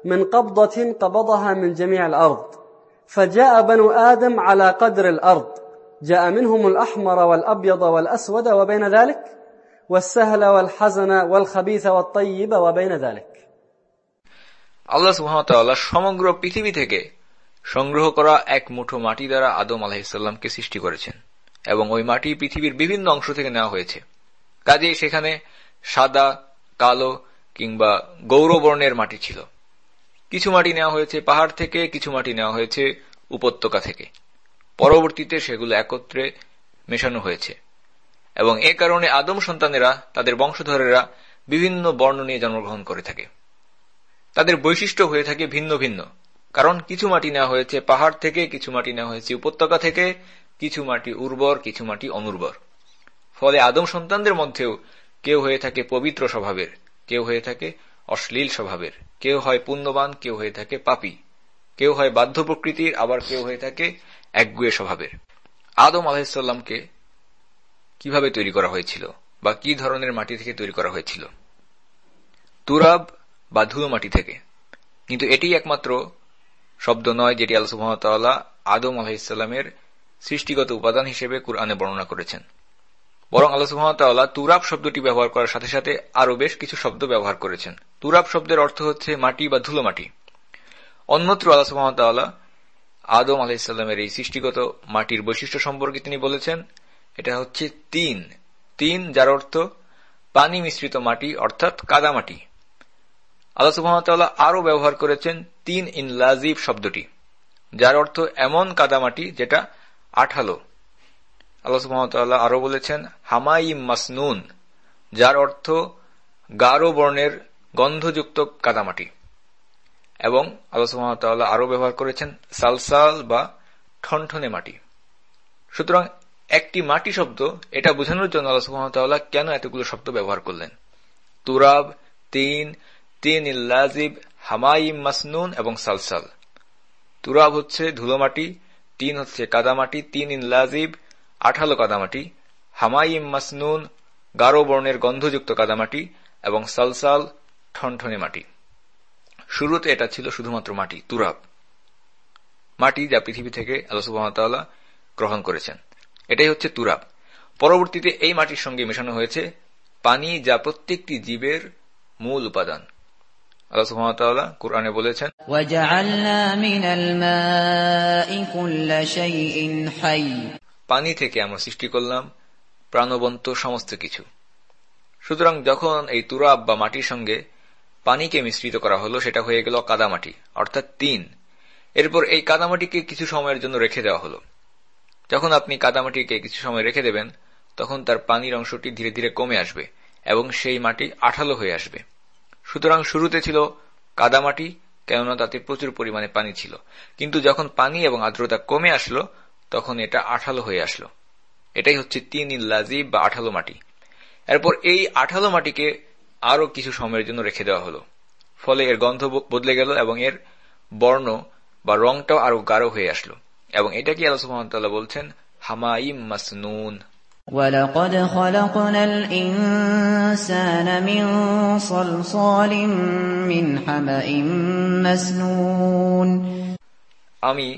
من قبضة قبضها من جميع الأرض فجاء بنو آدم على قدر الأرض جاء منهم الأحمر والأبيض والأسود وبين ذلك والسهل والحزن والخبيث والطيب وبين ذلك আল্লাহ সুহামতাল্লাহ সমগ্র পৃথিবী থেকে সংগ্রহ করা এক মুঠো মাটি দ্বারা আদম আলাহিসাল্লামকে সৃষ্টি করেছেন, এবং ওই মাটি পৃথিবীর বিভিন্ন অংশ থেকে নেওয়া হয়েছে। কাজেই সেখানে সাদা, কালো কিংবা গৌরবর্ণের মাটি ছিল। কিছু মাটি নেওয়া হয়েছে পাহাড় থেকে, কিছু মাটি নেওয়া হয়েছে উপত্যকা থেকে। পরবর্তীতে সেগুলো একত্রে মেশানো হয়েছে। এবং এ কারণে আদম সন্তানেরা, তাদের বংশধরেরা বিভিন্ন বর্ণ নিয়ে জন্মগ্রহণ করে থাকে। তাদের বৈশিষ্ট্য হয়ে থাকে ভিন্ন ভিন্ন। কারণ কিছু মাটি নেওয়া হয়েছে পাহাড় থেকে, কিছু মাটি নেওয়া হয়েছে উপত্যকা থেকে, কিছু মাটি উর্বর, কিছু মাটি অনুর্বর। ফলে আদম সন্তানদের মধ্যেও কেউ হয়ে থাকে পবিত্র স্বভাবের, কেউ হয়ে থাকে অশ্লীল স্বভাবের, কেউ হয় পুণ্যবান, কেউ হয়ে থাকে পাপি, কেউ হয় বাধ্য প্রকৃতির, আবার কেউ হয়ে থাকে একগুয়ে স্বভাবের। আদম আলাহিসাল্লামকে কীভাবে তৈরি করা হয়েছিল বা কি ধরনের মাটি থেকে তৈরি করা হয়েছিল? তুরাব বা ধুলো মাটি থেকে। কিন্তু এটি একমাত্র শব্দ নয় যেটি আল্লাহ আদম আলাহিসাল্লামের সৃষ্টিগত উপাদান হিসেবে কুরআনে বর্ণনা করেছেন। বরং আল্লাহ তুরাব শব্দটি ব্যবহার করার সাথে সাথে আরও বেশ কিছু শব্দ ব্যবহার করেছেন। তুরাব শব্দের অর্থ হচ্ছে মাটি বা ধুলো মাটি। অন্যত্র আল্লাহ আদম আলাহিসাল্লামের এই সৃষ্টিগত মাটির বৈশিষ্ট্য সম্পর্কে তিনি বলেছেন, এটা হচ্ছে তিন। তিন যার অর্থ পানি মিশ্রিত মাটি, অর্থাৎ কাদামাটি আল্লাহ সুহামতাল্লাহ আরও ব্যবহার করেছেন তিন ইন লাজিব শব্দটি, যার অর্থ এমন কাদামাটি যেটা আঠালো। আল্লাহ সুহামতাল্লাহ আরও বলেছেন হামাইম মাসনুন, যার অর্থ গাঢ় বর্ণের গন্ধযুক্ত কাদামাটি। এবং আল্লাহ সুহামতাল্লাহ আরও ব্যবহার করেছেন, সালসাল বা ঠনঠনে মাটি। সুতরাং একটি মাটি শব্দ, এটা বোঝানোর জন্য আল্লাহ কেন এতগুলো শব্দ ব্যবহার করলেন? তুরাব, তিন তিন ইল্লাজিব হামাইম মাসনুন এবং সালসাল। তুরাব হচ্ছে ধুলোমাটি তিন হচ্ছে কাদামাটি তিন ইন লাজিব, আঠালো কাদামাটি হামাইম মাসনুন গাঢ় বর্ণের গন্ধযুক্ত কাদামাটি এবং সালসাল ঠনঠনে মাটি। শুরুতে এটা ছিল শুধুমাত্র মাটি, তুরাব। মাটি যা পৃথিবী থেকে আল্লাহ গ্রহণ করেছেন। এটাই হচ্ছে তুরাব। পরবর্তীতে এই মাটির সঙ্গে মেশানো হয়েছে পানি যা প্রত্যেকটি জীবের মূল উপাদান। আল্লাহ সুহামতাল্লাহ কোরআনে বলেছেন পানি থেকে আমরা সৃষ্টি করলাম প্রাণবন্ত সমস্ত কিছু। সুতরাং যখন এই তুরাব বা মাটির সঙ্গে পানিকে মিশ্রিত করা হলো সেটা হয়ে গেল কাদামাটি অর্থাৎ তিন এরপর এই কাদামাটিকে কিছু সময়ের জন্য রেখে দেওয়া হলো। যখন আপনি কাদামাটিকে কিছু সময় রেখে দেবেন তখন তার পানির অংশটি ধীরে ধীরে কমে আসবে এবং সেই মাটি আঠালো হয়ে আসবে। সুতরাং শুরুতে ছিল কাদামাটি, কেননা তাতে প্রচুর পরিমাণে পানি ছিল। কিন্তু যখন পানি এবং আর্দ্রতা কমে আসলো, তখন এটা আঠালো হয়ে আসলো। এটাই হচ্ছে তিন লাজিব বা আঠালো মাটি। এরপর এই আঠালো মাটিকে আরও কিছু সময়ের জন্য রেখে দেওয়া হলো। ফলে এর গন্ধ বদলে গেল এবং এর বর্ণ বা রংটাও আরও গাঢ় হয়ে আসলো। এবং এটা কি আল্লাহ সুহামতাল্লাহ বলছেন? হামাইম মাসনুন। ولقد خلقنا الإنسان من صلصال من حمأ مسنون আমি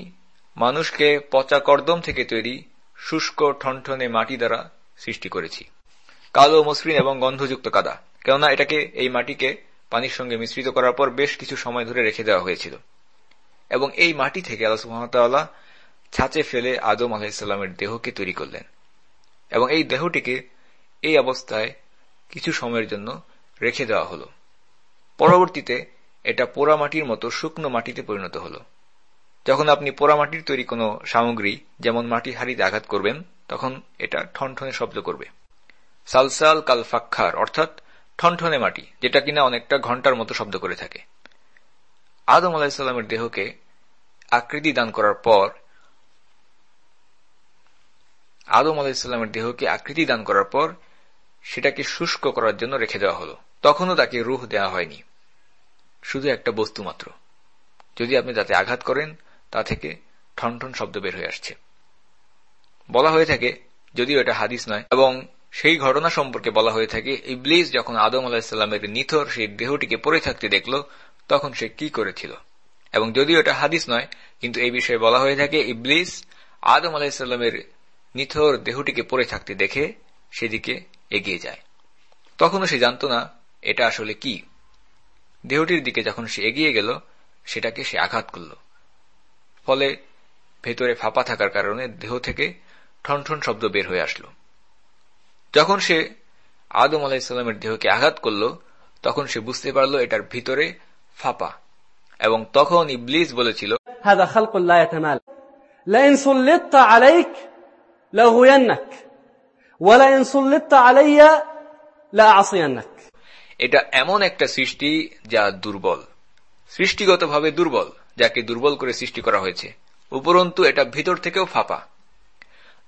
মানুষকে পচা কর্দম থেকে তৈরি শুষ্ক ঠনঠনে মাটি দ্বারা সৃষ্টি করেছি কালো মসৃণ এবং গন্ধযুক্ত কাদা কেননা এটাকে এই মাটিকে পানির সঙ্গে মিশ্রিত করার পর বেশ কিছু সময় ধরে রেখে দেওয়া হয়েছিল এবং এই মাটি থেকে আল্লাহ সুহামতাল্লাহ ছাঁচে ফেলে আদম আলাহিসাল্লামের দেহকে তৈরি করলেন এবং এই দেহটিকে এই অবস্থায় কিছু সময়ের জন্য রেখে দেওয়া হল। পরবর্তীতে এটা পোড়ামাটির মতো শুকনো মাটিতে পরিণত হল। যখন আপনি পোড়ামাটির তৈরি কোনো সামগ্রী, যেমন মাটির হাড়িতে আঘাত করবেন, তখন এটা ঠনঠনে শব্দ করবে। সালসাল কাল ফাক্ষার অর্থাৎ ঠনঠনে মাটি, যেটা কিনা অনেকটা ঘণ্টার মতো শব্দ করে থাকে। আদম আলাহিসাল্লামের দেহকে আকৃতি দান করার পর আদম আলাহিসাল্লামের দেহকে আকৃতি দান করার পর সেটাকে শুষ্ক করার জন্য রেখে দেওয়া হল। তখনও তাকে রুহ দেওয়া হয়নি। শুধু একটা বস্তু মাত্র। যদি আপনি তাতে আঘাত করেন, তা থেকে ঠনঠন শব্দ বের হয়ে আসছে। বলা হয়ে থাকে, যদিও এটা হাদিস নয়, এবং সেই ঘটনা সম্পর্কে বলা হয়ে থাকে, ইবলিস যখন আদম আলাহিসাল্লামের নিথর সেই দেহটিকে পড়ে থাকতে দেখল, তখন সে কি করেছিল? এবং যদিও এটা হাদিস নয়, কিন্তু এই বিষয়ে বলা হয়ে থাকে, ইবলিস আদম আলাহিসাল্লামের নিথর দেহটিকে পড়ে থাকতে দেখে সেদিকে এগিয়ে যায়। তখনও সে জানত না, এটা আসলে কি। দেহটির দিকে যখন সে এগিয়ে গেল, সেটাকে সে আঘাত করল। ফলে ভেতরে ফাঁপা থাকার কারণে দেহ থেকে ঠনঠন শব্দ বের হয়ে আসলো। যখন সে আদম আলাহিসাল্লামের দেহকে আঘাত করল, তখন সে বুঝতে পারল এটার ভিতরে ফাঁপা এবং তখন ইবলিস বলেছিল লাহুয়ান্নাক ওয়ালা ইনসুল্লিত আলাইয়া লা আসিয়ান্নাক এটা এমন একটা সৃষ্টি যা দুর্বল। সৃষ্টিগতভাবে দুর্বল, যাকে দুর্বল করে সৃষ্টি করা হয়েছে। উপরন্তু এটা ভিতর থেকেও ফাঁপা।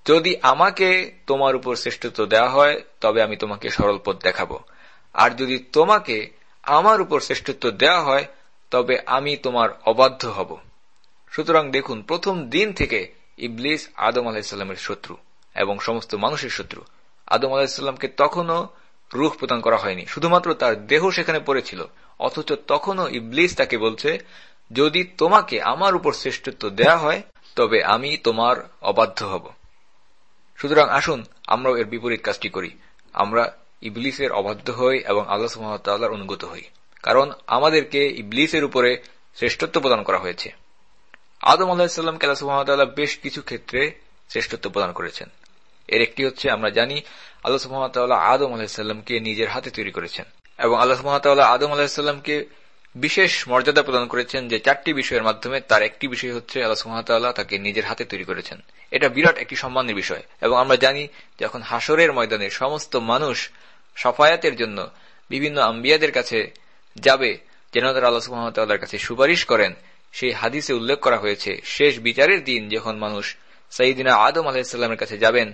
যদি আমাকে তোমার উপর শ্রেষ্ঠত্ব দেওয়া হয়, তবে আমি তোমাকে সরল পথ দেখাব। আর যদি তোমাকে আমার উপর শ্রেষ্ঠত্ব দেওয়া হয়, তবে আমি তোমার অবাধ্য হব। সুতরাং দেখুন, প্রথম দিন থেকে ইবলিস আদম আলাহিসাল্লামের শত্রু এবং সমস্ত মানুষের শত্রু। আদম আলাহিসাল্লামকে তখনও রুখ প্রদান করা হয়নি। শুধুমাত্র তার দেহ সেখানে পড়েছিল। অথচ তখনও ইবলিস তাকে বলছে, যদি তোমাকে আমার উপর শ্রেষ্ঠত্ব দেয়া হয়, তবে আমি তোমার অবাধ্য হব। সুতরাং আসুন, আমরাও এর বিপরীত কাজটি করি। আমরা ইবলিসের অবাধ্য হই এবং আল্লাহ সুহামতাল্লাহর অনুগত হই। কারণ আমাদেরকে ইবলিসের উপরে শ্রেষ্ঠত্ব প্রদান করা হয়েছে। আদম আলাহিসাল্লামকে আল্লাহ সুহামতাল্লাহ বেশ কিছু ক্ষেত্রে শ্রেষ্ঠত্ব প্রদান করেছেন। এর একটি হচ্ছে আমরা জানি আল্লাহ সুহামতাল্লাহ আদম আলাহিসাল্লামকে নিজের হাতে তৈরি করেছেন এবং আল্লাহ সুহামতাল্লাহ আদম আলাহিসাল্লামকে বিশেষ মর্যাদা প্রদান করেছেন যে চারটি বিষয়ের মাধ্যমে তার একটি বিষয় হচ্ছে আল্লাহ সুহামতাল্লাহ তাকে নিজের হাতে তৈরি করেছেন। এটা বিরাট একটি সম্মানের বিষয় এবং আমরা জানি যখন হাসরের ময়দানে সমস্ত মানুষ সফায়াতের জন্য বিভিন্ন আম্বিয়াদের কাছে যাবে, যেন তারা আল্লাহ সুহামতাল্লাহর কাছে সুপারিশ করেন সেই হাদিসে উল্লেখ করা হয়েছে, শেষ বিচারের দিন যখন মানুষ সাইদিনা আদম আলাহিসাল্লামের কাছে যাবেন,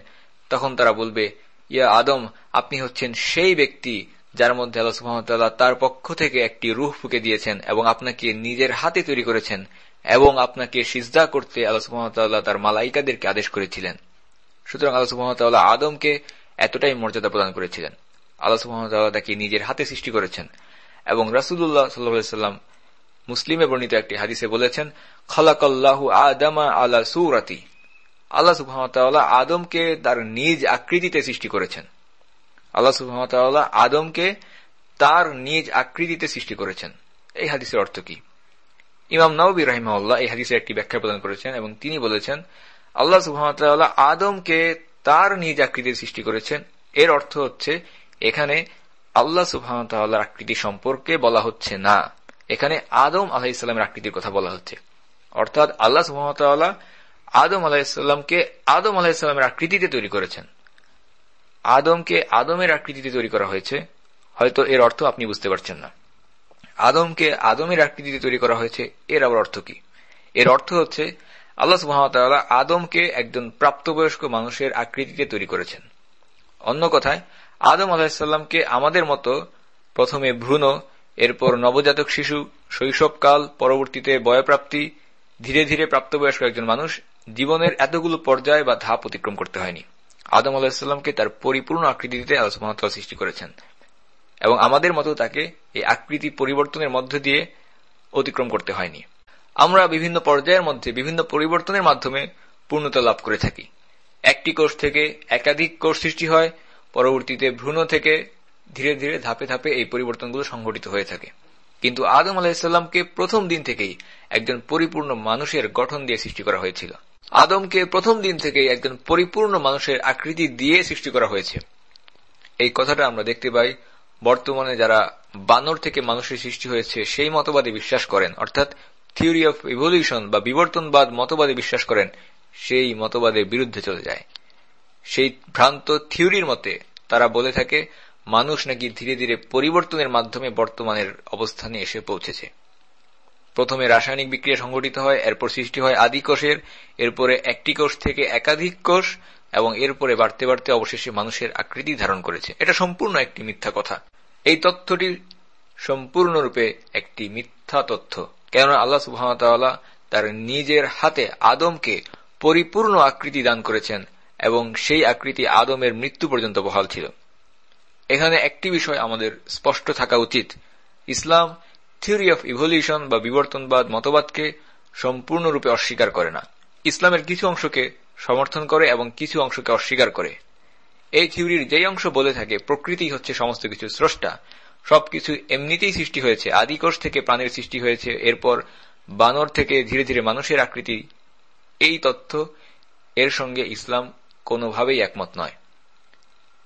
তখন তারা বলবে, ইয়া আদম, আপনি হচ্ছেন সেই ব্যক্তি যার মধ্যে আল্লাহ সুহামতাল্লাহ তার পক্ষ থেকে একটি রুহ ফুকে দিয়েছেন এবং আপনাকে নিজের হাতে তৈরি করেছেন এবং আপনাকে সিজদা করতে আল্লাহ সুহামতাল্লাহ তার মালাইকাদেরকে আদেশ করেছিলেন। সুতরাং আল্লাহ সুহামতাল্লাহ আদমকে এতটাই মর্যাদা প্রদান করেছিলেন। আল্লাহ সুহামতাল্লাহ তাকে নিজের হাতে সৃষ্টি করেছেন এবং রাসুল্লাহ সাল্লাম মুসলিমে বর্ণিত একটি হাদিসে বলেছেন, খালাকাল্লাহু আদামা আলা সুরাতি। আল্লাহ সুহামতাল্লাহ আদমকে তার নিজ আকৃতিতে সৃষ্টি করেছেন। আল্লাহ সুহামতাল্লাহ আদমকে তার নিজ আকৃতিতে সৃষ্টি করেছেন। এই হাদিসের অর্থ কি? ইমাম নবী রাহিমাল্লাহ এই হাদিসের একটি ব্যাখ্যা প্রদান করেছেন এবং তিনি বলেছেন, আল্লাহ সুহামতাল্লাহ আদমকে তার নিজ আকৃতিতে সৃষ্টি করেছেন। এর অর্থ হচ্ছে, এখানে আল্লাহ সুহামতাল্লাহর আকৃতি সম্পর্কে বলা হচ্ছে না। এখানে আদম আলাহ ইসলামের আকৃতির কথা বলা হচ্ছে। অর্থাৎ আল্লাহ সুহামতাল্লাহ আদম আলাহিসাল্লামকে আদম আলাহিসাল্লামের আকৃতিতে তৈরি করেছেন। আদমকে আদমের আকৃতিতে তৈরি করা হয়েছে। হয়তো এর অর্থ আপনি বুঝতে পারছেন না। আদমকে আদমের আকৃতিতে তৈরি করা হয়েছে, এর আবার অর্থ কি? এর অর্থ হচ্ছে, আল্লাহ সুহামতাল্লাহ আদমকে একজন প্রাপ্তবয়স্ক মানুষের আকৃতিতে তৈরি করেছেন। অন্য কথায়, আদম আলাহিসাল্লামকে আমাদের মতো প্রথমে ভ্রূণ এরপর নবজাতক শিশু শৈশবকাল পরবর্তীতে বয়প্রাপ্তি, ধীরে ধীরে প্রাপ্তবয়স্ক একজন মানুষ, জীবনের এতগুলো পর্যায় বা ধাপ অতিক্রম করতে হয়নি। আদম আলাহিসাল্লামকে তার পরিপূর্ণ আকৃতি দিতে আল্লাহ সৃষ্টি করেছেন। এবং আমাদের মতো তাকে এই আকৃতি পরিবর্তনের মধ্য দিয়ে অতিক্রম করতে হয়নি। আমরা বিভিন্ন পর্যায়ের মধ্যে বিভিন্ন পরিবর্তনের মাধ্যমে পূর্ণতা লাভ করে থাকি। একটি কোষ থেকে একাধিক কোষ সৃষ্টি হয়, পরবর্তীতে ভ্রূণ থেকে ধীরে ধীরে ধাপে ধাপে এই পরিবর্তনগুলো সংঘটিত হয়ে থাকে। কিন্তু আদম আলাহিসাল্লামকে প্রথম দিন থেকেই একজন পরিপূর্ণ মানুষের গঠন দিয়ে সৃষ্টি করা হয়েছিল। আদমকে প্রথম দিন থেকেই একজন পরিপূর্ণ মানুষের আকৃতি দিয়ে সৃষ্টি করা হয়েছে। এই কথাটা আমরা দেখতে পাই, বর্তমানে যারা বানর থেকে মানুষের সৃষ্টি হয়েছে, সেই মতবাদে বিশ্বাস করেন। অর্থাৎ থিওরি অফ ইভলিউশন বা বিবর্তনবাদ মতবাদে বিশ্বাস করেন, সেই মতবাদের বিরুদ্ধে চলে যায়। সেই ভ্রান্ত থিওরির মতে তারা বলে থাকে মানুষ নাকি ধীরে ধীরে পরিবর্তনের মাধ্যমে বর্তমানের অবস্থানে এসে পৌঁছেছে। প্রথমে রাসায়নিক বিক্রিয়া সংঘটিত হয়, এরপর সৃষ্টি হয় আদি কোষের, এরপরে একটি কোষ থেকে একাধিক কোষ, এবং এরপরে বাড়তে বাড়তে অবশেষে মানুষের আকৃতি ধারণ করেছে। এটা সম্পূর্ণ একটি মিথ্যা কথা। এই তথ্যটি সম্পূর্ণরূপে একটি মিথ্যা তথ্য। কেননা আল্লাহ সুহামতাল্লাহ তার নিজের হাতে আদমকে পরিপূর্ণ আকৃতি দান করেছেন, এবং সেই আকৃতি আদমের মৃত্যু পর্যন্ত বহাল ছিল। এখানে একটি বিষয় আমাদের স্পষ্ট থাকা উচিত। ইসলাম থিওরি অফ ইভলিউশন বা বিবর্তনবাদ মতবাদকে সম্পূর্ণরূপে অস্বীকার করে না। ইসলামের কিছু অংশকে সমর্থন করে এবং কিছু অংশকে অস্বীকার করে। এই থিওরির যেই অংশ বলে থাকে প্রকৃতি হচ্ছে সমস্ত কিছু স্রষ্টা। সবকিছু এমনিতেই সৃষ্টি হয়েছে, আদিকোষ থেকে প্রাণের সৃষ্টি হয়েছে, এরপর বানর থেকে ধীরে ধীরে মানুষের আকৃতি। এই তথ্য এর সঙ্গে ইসলাম কোনোভাবেই একমত নয়।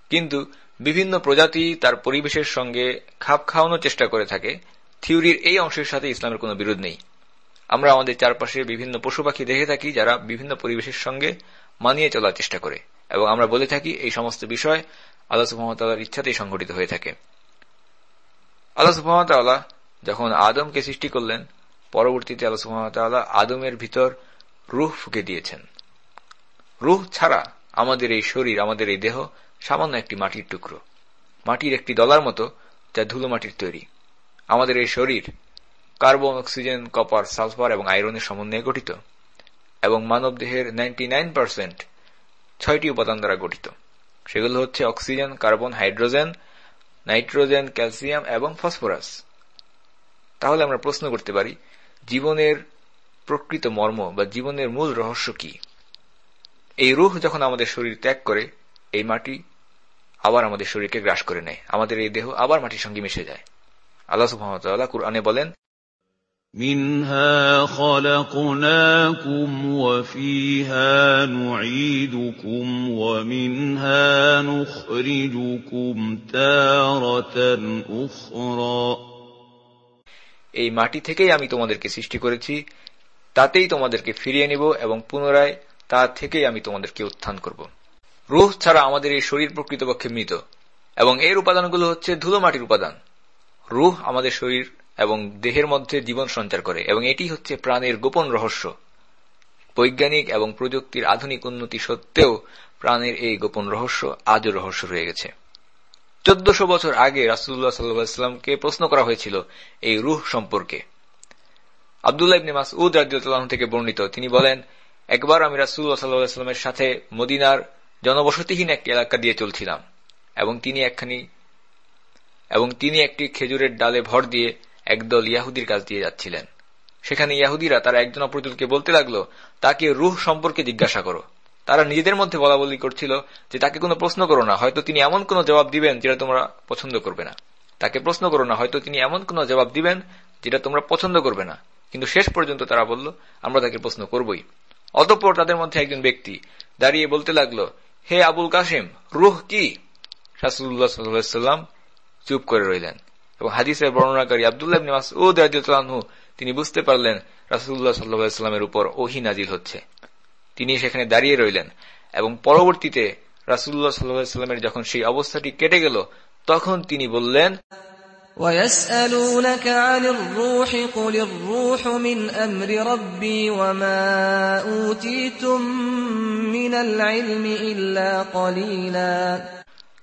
কিন্তু বিভিন্ন প্রজাতি তার পরিবেশের সঙ্গে খাপ খাওয়ানোর চেষ্টা করে থাকে। থিওরির এই অংশের সাথে ইসলামের কোনো বিরোধ নেই। আমরা আমাদের চারপাশে বিভিন্ন পশু পাখি দেখে থাকি যারা বিভিন্ন পরিবেশের সঙ্গে মানিয়ে চলার চেষ্টা করে এবং আমরা বলে থাকি এই সমস্ত বিষয় আল্লাহ সুহামতাল্লাহর ইচ্ছাতেই সংঘটিত হয়ে থাকে। আল্লাহ সুহামতাল্লাহ যখন আদমকে সৃষ্টি করলেন, পরবর্তীতে আল্লাহ সুহামতাল্লাহ আদমের ভিতর রুহ ফুকে দিয়েছেন। রুহ ছাড়া আমাদের এই শরীর, আমাদের এই দেহ সামান্য একটি মাটির টুকরো। মাটির একটি দলার মতো যা ধুলো মাটির তৈরি। আমাদের এই শরীর কার্বন, অক্সিজেন, কপার, সালফার এবং আয়রনের সমন্বয়ে গঠিত এবং মানব দেহের নাইনটি নাইন পার্সেন্ট ছয়টি উপাদান দ্বারা গঠিত। সেগুলো হচ্ছে oxygen, carbon, hydrogen, nitrogen, calcium এবং ফসফরাস। তাহলে আমরা প্রশ্ন করতে পারি, জীবনের প্রকৃত মর্ম বা জীবনের মূল রহস্য কি? এই রুহ যখন আমাদের শরীর ত্যাগ করে, এই মাটি আবার আমাদের শরীরকে গ্রাস করে নেয় আমাদের এই দেহ আবার মাটির সঙ্গে মিশে যায় আল্লাহ সুহামতাল্লাহ কুরআনে বলেন منها خلقناكم وفيها نعيدكم ومنها نخرجكم تارة أخرى এই মাটি থেকেই আমি তোমাদেরকে সৃষ্টি করেছি তাতেই তোমাদেরকে ফিরিয়ে নিব এবং পুনরায় তা থেকেই আমি তোমাদেরকে উত্থান করব রুহ ছাড়া আমাদের এই শরীর প্রকৃতপক্ষে মৃত, এবং এর উপাদানগুলো হচ্ছে ধুলো মাটির উপাদান। রুহ আমাদের শরীর এবং দেহের মধ্যে জীবন সঞ্চার করে, এবং এটি হচ্ছে প্রাণের গোপন রহস্য। বৈজ্ঞানিক এবং প্রযুক্তির আধুনিক উন্নতি সত্ত্বেও প্রাণের এই গোপন রহস্য আজও রহস্য রয়ে গেছে। চোদ্দশো বছর আগে রাসুল্লাহ সাল্লাহামকে প্রশ্ন করা হয়েছিল এই রুহ সম্পর্কে। আবদুল্লাহ ইবনে মাসউদ রাজিউল্লাহ থেকে বর্ণিত, তিনি বলেন, একবার আমি রাসুল্লাহ সাল্লাহামের সাথে মদিনার জনবসতিহীন একটি এলাকা দিয়ে চলছিলাম, এবং তিনি একখানি, এবং তিনি একটি খেজুরের ডালে ভর দিয়ে একদল ইয়াহুদির কাছ দিয়ে যাচ্ছিলেন। সেখানে ইয়াহুদিরা তারা একজন অপরজনকে বলতে লাগল, তাকে রুহ সম্পর্কে জিজ্ঞাসা করো। তারা নিজেদের মধ্যে বলা বলি করছিল যে, তাকে কোনো প্রশ্ন করো না, হয়তো তিনি এমন কোন জবাব দিবেন যেটা তোমরা পছন্দ করবে না। তাকে প্রশ্ন করো না, হয়তো তিনি এমন কোন জবাব দিবেন যেটা তোমরা পছন্দ করবে না। কিন্তু শেষ পর্যন্ত তারা বলল, আমরা তাকে প্রশ্ন করবই। অতঃপর তাদের মধ্যে একজন ব্যক্তি দাঁড়িয়ে বলতে লাগল হে আবুল কাসিম, রুহ কি? চুপ করে রইলেন এবং হাদিসের বর্ণনাকারী আবদুল্লাহ তিনি বুঝতে পারলেন রাসুল্লাহ সাল্লাহামের উপর ওহি নাজিল হচ্ছে। তিনি সেখানে দাঁড়িয়ে রইলেন এবং পরবর্তীতে রাসুল্লাহ সাল্লামের যখন সেই অবস্থাটি কেটে গেল, তখন তিনি বললেন ويسألونك عن الروح قل الروح من أمر ربي وما أوتيتم من العلم إلا قليلا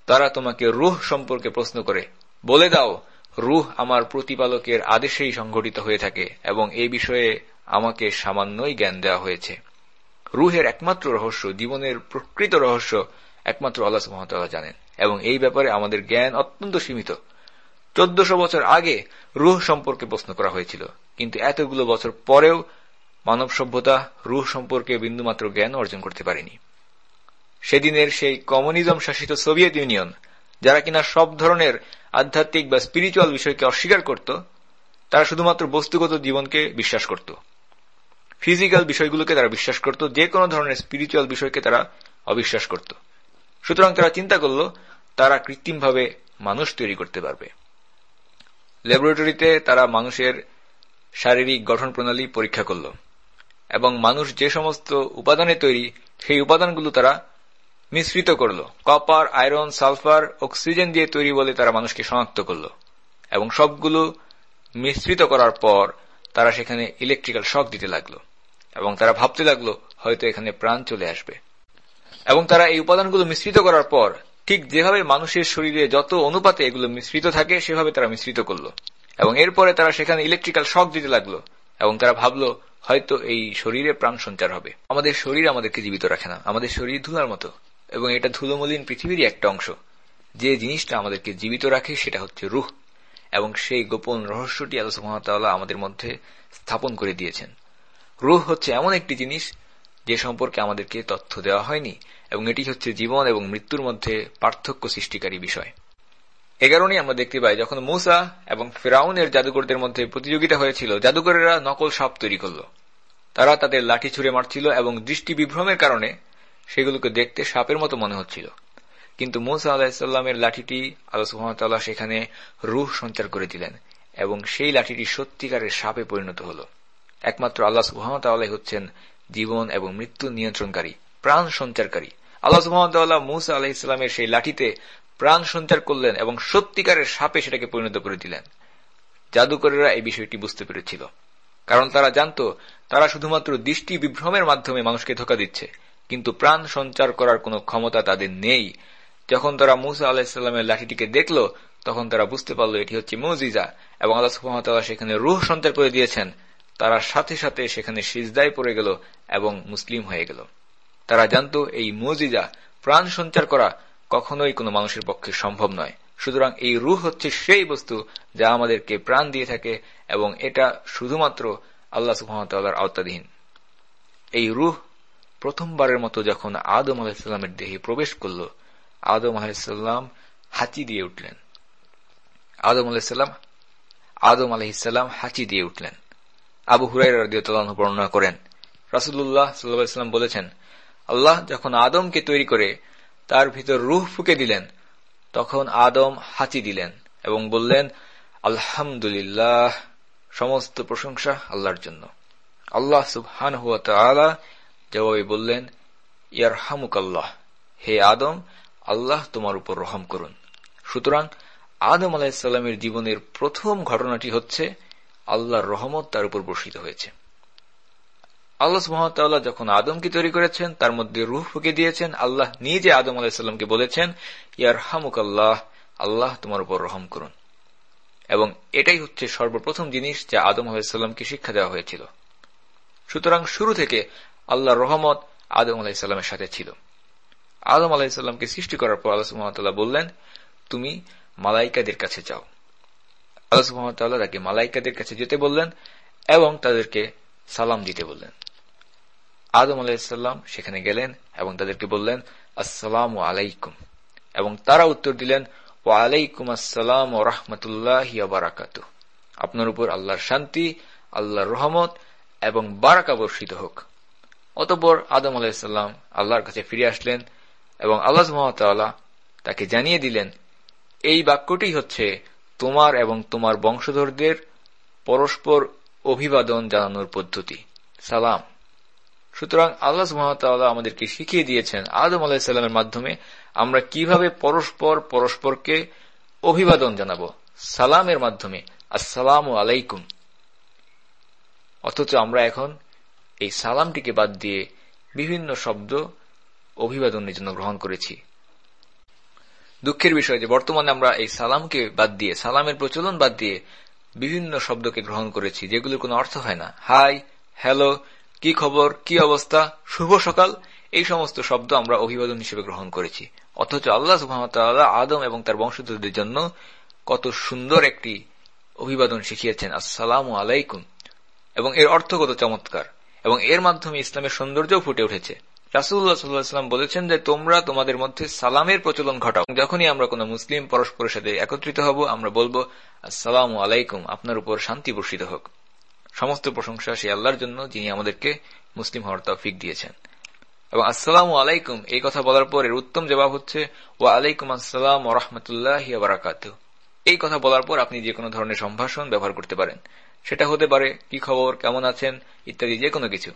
তারা তোমাকে রুহ সম্পর্কে প্রশ্ন করে বলে দাও রুহ আমার প্রতিপালকের আদেশেই সংঘটিত হয়ে থাকে এবং এই বিষয়ে আমাকে সামান্যই জ্ঞান দেওয়া হয়েছে রুহের একমাত্র রহস্য জীবনের প্রকৃত রহস্য একমাত্র আল্লাহ মহাতাল্লাহ জানেন এবং এই ব্যাপারে আমাদের জ্ঞান অত্যন্ত সীমিত চোদ্দশো বছর আগে রুহ সম্পর্কে প্রশ্ন করা হয়েছিল। কিন্তু এতগুলো বছর পরেও মানব সভ্যতা রুহ সম্পর্কে বিন্দুমাত্র জ্ঞান অর্জন করতে পারেনি। সেদিনের সেই কমিউনিজম শাসিত সোভিয়েত ইউনিয়ন, যারা কিনা সব ধরনের আধ্যাত্মিক বা স্পিরিচুয়াল বিষয়কে অস্বীকার করত, তারা শুধুমাত্র বস্তুগত জীবনকে বিশ্বাস করত। ফিজিক্যাল বিষয়গুলোকে তারা বিশ্বাস করত, যে কোনো ধরনের স্পিরিচুয়াল বিষয়কে তারা অবিশ্বাস করত। সুতরাং তারা চিন্তা করল, তারা কৃত্রিমভাবে মানুষ তৈরি করতে পারবে। ল্যাবরেটরিতে তারা মানুষের শারীরিক গঠন প্রণালী পরীক্ষা করল এবং মানুষ যে সমস্ত উপাদানে তৈরি, সেই উপাদানগুলো তারা মিশ্রিত করল। কপার, আয়রন, সালফার, অক্সিজেন দিয়ে তৈরি বলে তারা মানুষকে শনাক্ত করল এবং সবগুলো মিশ্রিত করার পর তারা সেখানে ইলেকট্রিক্যাল শক দিতে লাগল এবং তারা ভাবতে লাগল হয়তো এখানে প্রাণ চলে আসবে। এবং তারা এই উপাদানগুলো মিশ্রিত করার পর ঠিক যেভাবে মানুষের শরীরে যত অনুপাতে এগুলো মিশ্রিত থাকে, সেভাবে তারা মিশ্রিত করল। এবং এরপরে তারা সেখানে ইলেকট্রিক্যাল শক দিতে লাগল। এবং তারা ভাবল, হয়তো এই শরীরে প্রাণ সঞ্চার হবে। আমাদের শরীর আমাদেরকে জীবিত রাখে না। আমাদের শরীর ধুলার মতো। এবং এটা ধুলোমলিন পৃথিবীরই একটা অংশ। যে জিনিসটা আমাদেরকে জীবিত রাখে, সেটা হচ্ছে রুহ। এবং সেই গোপন রহস্যটি আল্লাহ আমাদের মধ্যে স্থাপন করে দিয়েছেন। রুহ হচ্ছে এমন একটি জিনিস, যে সম্পর্কে আমাদেরকে তথ্য দেওয়া হয়নি। এবং এটি হচ্ছে জীবন এবং মৃত্যুর মধ্যে পার্থক্য সৃষ্টিকারী বিষয়। এ কারণেই আমরা দেখতে পাই, যখন মুসা এবং ফেরাউনের জাদুকরদের মধ্যে প্রতিযোগিতা হয়েছিল, জাদুকরেরা নকল সাপ তৈরি করল। তারা তাদের লাঠি ছুড়ে মারছিল এবং দৃষ্টি বিভ্রমের কারণে সেগুলোকে দেখতে সাপের মতো মনে হচ্ছিল। কিন্তু মুসা আলাহিসাল্লামের লাঠিটি আল্লাহ সেখানে রুহ সঞ্চার করে দিলেন এবং সেই লাঠিটি সত্যিকারের সাপে পরিণত হল। একমাত্র আল্লাহ সুহামতাল্লাহ হচ্ছেন জীবন এবং মৃত্যু নিয়ন্ত্রণকারী, প্রাণ সঞ্চারকারী। আল্লাহ সুহামতাল্লাহ মুসা আলাহ ইসলামের সেই লাঠিতে প্রাণ সঞ্চার করলেন এবং সত্যিকারের সাপে সেটাকে পরিণত করে দিলেন। জাদুকরেরা এই বিষয়টি বুঝতে পেরেছিল। কারণ তারা জানত, তারা শুধুমাত্র দৃষ্টি বিভ্রমের মাধ্যমে মানুষকে ধোকা দিচ্ছে, কিন্তু প্রাণ সঞ্চার করার কোনো ক্ষমতা তাদের নেই। যখন তারা মুসা আলাহিসাল্লামের লাঠিটিকে দেখল, তখন তারা বুঝতে পারল এটি হচ্ছে মজিজা এবং আল্লাহ সুহামতাল্লাহ সেখানে রুহ সঞ্চার করে দিয়েছেন। তারা সাথে সাথে সেখানে সিজদায় পড়ে গেল এবং মুসলিম হয়ে গেল। তারা জানত এই মজিজা, প্রাণ সঞ্চার করা কখনোই কোনো মানুষের পক্ষে সম্ভব নয়। সুতরাং এই রুহ হচ্ছে সেই বস্তু যা আমাদেরকে প্রাণ দিয়ে থাকে এবং এটা শুধুমাত্র আল্লাহ সুহামতাল্লাহর আওতাধীন। এই রুহ প্রথমবারের মতো যখন আদম আলাহিসাল্লামের দেহে প্রবেশ করল, আদম আলাহিসাল্লাম হাঁচি দিয়ে উঠলেন। আদম আলাহিসাল্লাম আদম আলহিসাল্লাম হাঁচি দিয়ে উঠলেন। আবু হুরাই রাদিয়াল্লাহু বর্ণনা করেন রাসুল্লাহ সাল্লাম বলেছেন আল্লাহ যখন আদমকে তৈরি করে তার ভিতর রুহ ফুকে দিলেন, তখন আদম হাঁচি দিলেন এবং বললেন, আলহামদুলিল্লাহ, সমস্ত প্রশংসা আল্লাহর জন্য। আল্লাহ সুবহান জবাবে বললেন ইয়ার হামুক আল্লাহ হে আদম, আল্লাহ তোমার উপর রহম করুন। সুতরাং আদম আলাহিসাল্লামের জীবনের প্রথম ঘটনাটি হচ্ছে, আল্লাহর রহমত তার উপর বর্ষিত হয়েছে। আল্লাহ সুহামতাল্লাহ যখন আদমকে তৈরি করেছেন, তার মধ্যে রুহ ফুকে দিয়েছেন। আল্লাহ নিজে আদম আলাহিসাল্লামকে বলেছেন ইয়ার হামুক আল্লাহ আল্লাহ তোমার উপর রহম করুন। এবং এটাই হচ্ছে সর্বপ্রথম জিনিস যা আদম আলাহিসাল্লামকে শিক্ষা দেওয়া হয়েছিল। সুতরাং শুরু থেকে আল্লাহর রহমত আদম আলাহিসাল্লামের সাথে ছিল। আদম আলাহিসাল্লামকে সৃষ্টি করার পর আল্লাহ সুহামতাল্লাহ বললেন, তুমি মালাইকাদের কাছে যাও। আল্লাহ সুহামতাল্লাহ তাকে মালাইকাদের কাছে যেতে বললেন এবং তাদেরকে সালাম দিতে বললেন। আদম আলাহিসাল্লাম সেখানে গেলেন এবং তাদেরকে বললেন, আসসালাম আলাইকুম। এবং তারা উত্তর দিলেন ও আলাইকুম আসসালাম ও রহমতুল্লাহ বারাকাত আপনার উপর আল্লাহর শান্তি, আল্লাহর রহমত এবং বারাকা বর্ষিত হোক। অতপর আদম আলাহিসাল্লাম আল্লাহর কাছে ফিরে আসলেন এবং আল্লাহ মহাতাল্লাহ তাকে জানিয়ে দিলেন, এই বাক্যটি হচ্ছে তোমার এবং তোমার বংশধরদের পরস্পর অভিবাদন জানানোর পদ্ধতি। সালাম। সুতরাং আল্লাহ সুহামতাল্লাহ আমাদেরকে শিখিয়ে দিয়েছেন, আদম আলাহিসাল্লামের মাধ্যমে আমরা কীভাবে পরস্পর পরস্পরকে অভিবাদন জানাব? সালামের মাধ্যমে। আসসালাম আলাইকুম। অথচ আমরা এখন এই সালামটিকে বাদ দিয়ে বিভিন্ন শব্দ অভিবাদনের জন্য গ্রহণ করেছি। দুঃখের বিষয় যে বর্তমানে আমরা এই সালামকে বাদ দিয়ে, সালামের প্রচলন বাদ দিয়ে বিভিন্ন শব্দকে গ্রহণ করেছি, যেগুলোর কোনো অর্থ হয় না। হাই, হ্যালো কি খবর, কি অবস্থা, শুভ সকাল, এই সমস্ত শব্দ আমরা অভিবাদন হিসেবে গ্রহণ করেছি। অথচ আল্লাহ সুহামতাল্লাহ আদম এবং তার বংশধরদের জন্য কত সুন্দর একটি অভিবাদন শিখিয়েছেন, আসসালাম আলাইকুম। এবং এর অর্থ কত চমৎকার। এবং এর মাধ্যমে ইসলামের সৌন্দর্যও ফুটে উঠেছে। রাসুল্লাহ সাল্লাহাম বলেছেন যে, তোমরা তোমাদের মধ্যে সালামের প্রচলন ঘটাও। যখনই আমরা কোন মুসলিম পরস্পরের সাথে একত্রিত হব, আমরা বলব, আসসালাম আলাইকুম আপনার উপর শান্তি বর্ষিত হোক। সমস্ত প্রশংসা সেই আল্লাহর জন্য যিনি আমাদেরকে মুসলিম হওয়ার তৌফিক দিয়েছেন। এবং আসসালাম আলাইকুম, এই কথা বলার পর এর উত্তম জবাব হচ্ছে ও আলাইকুম আসসালাম ও রহমতুল্লাহ বারাকাত এই কথা বলার পর আপনি যে কোনো ধরনের সম্ভাষণ ব্যবহার করতে পারেন। সেটা হতে পারে, কি খবর, কেমন আছেন, ইত্যাদি যে কোনো কিছু।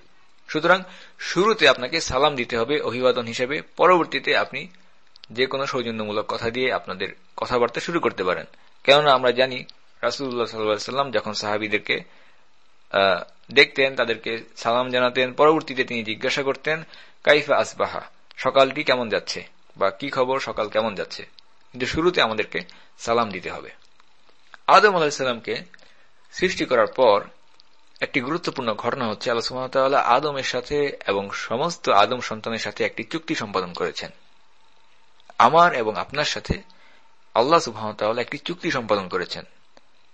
সুতরাং শুরুতে আপনাকে সালাম দিতে হবে অভিবাদন হিসেবে, পরবর্তীতে আপনি যে কোনো সৌজন্যমূলক কথা দিয়ে আপনাদের কথাবার্তা শুরু করতে পারেন। কেননা আমরা জানি রাসুল্লাহ সাল্লাম যখন সাহাবিদেরকে দেখতেন, তাদেরকে সালাম জানাতেন, পরবর্তীতে তিনি জিজ্ঞাসা করতেন, কাইফা আসবাহা, সকালটি কেমন যাচ্ছে? বা কি খবর, সকাল কেমন যাচ্ছে? কিন্তু শুরুতে আমাদেরকে সালাম দিতে হবে। আদম আলাহিসাল্লামকে সৃষ্টি করার পর একটি গুরুত্বপূর্ণ ঘটনা হচ্ছে, আল্লাহ আদমের সাথে এবং সমস্ত আদম সন্তানের সাথে একটি চুক্তি সম্পাদন করেছেন। আমার এবং আপনার সাথে আল্লাহ সুহামতাল্লাহ একটি চুক্তি সম্পাদন করেছেন।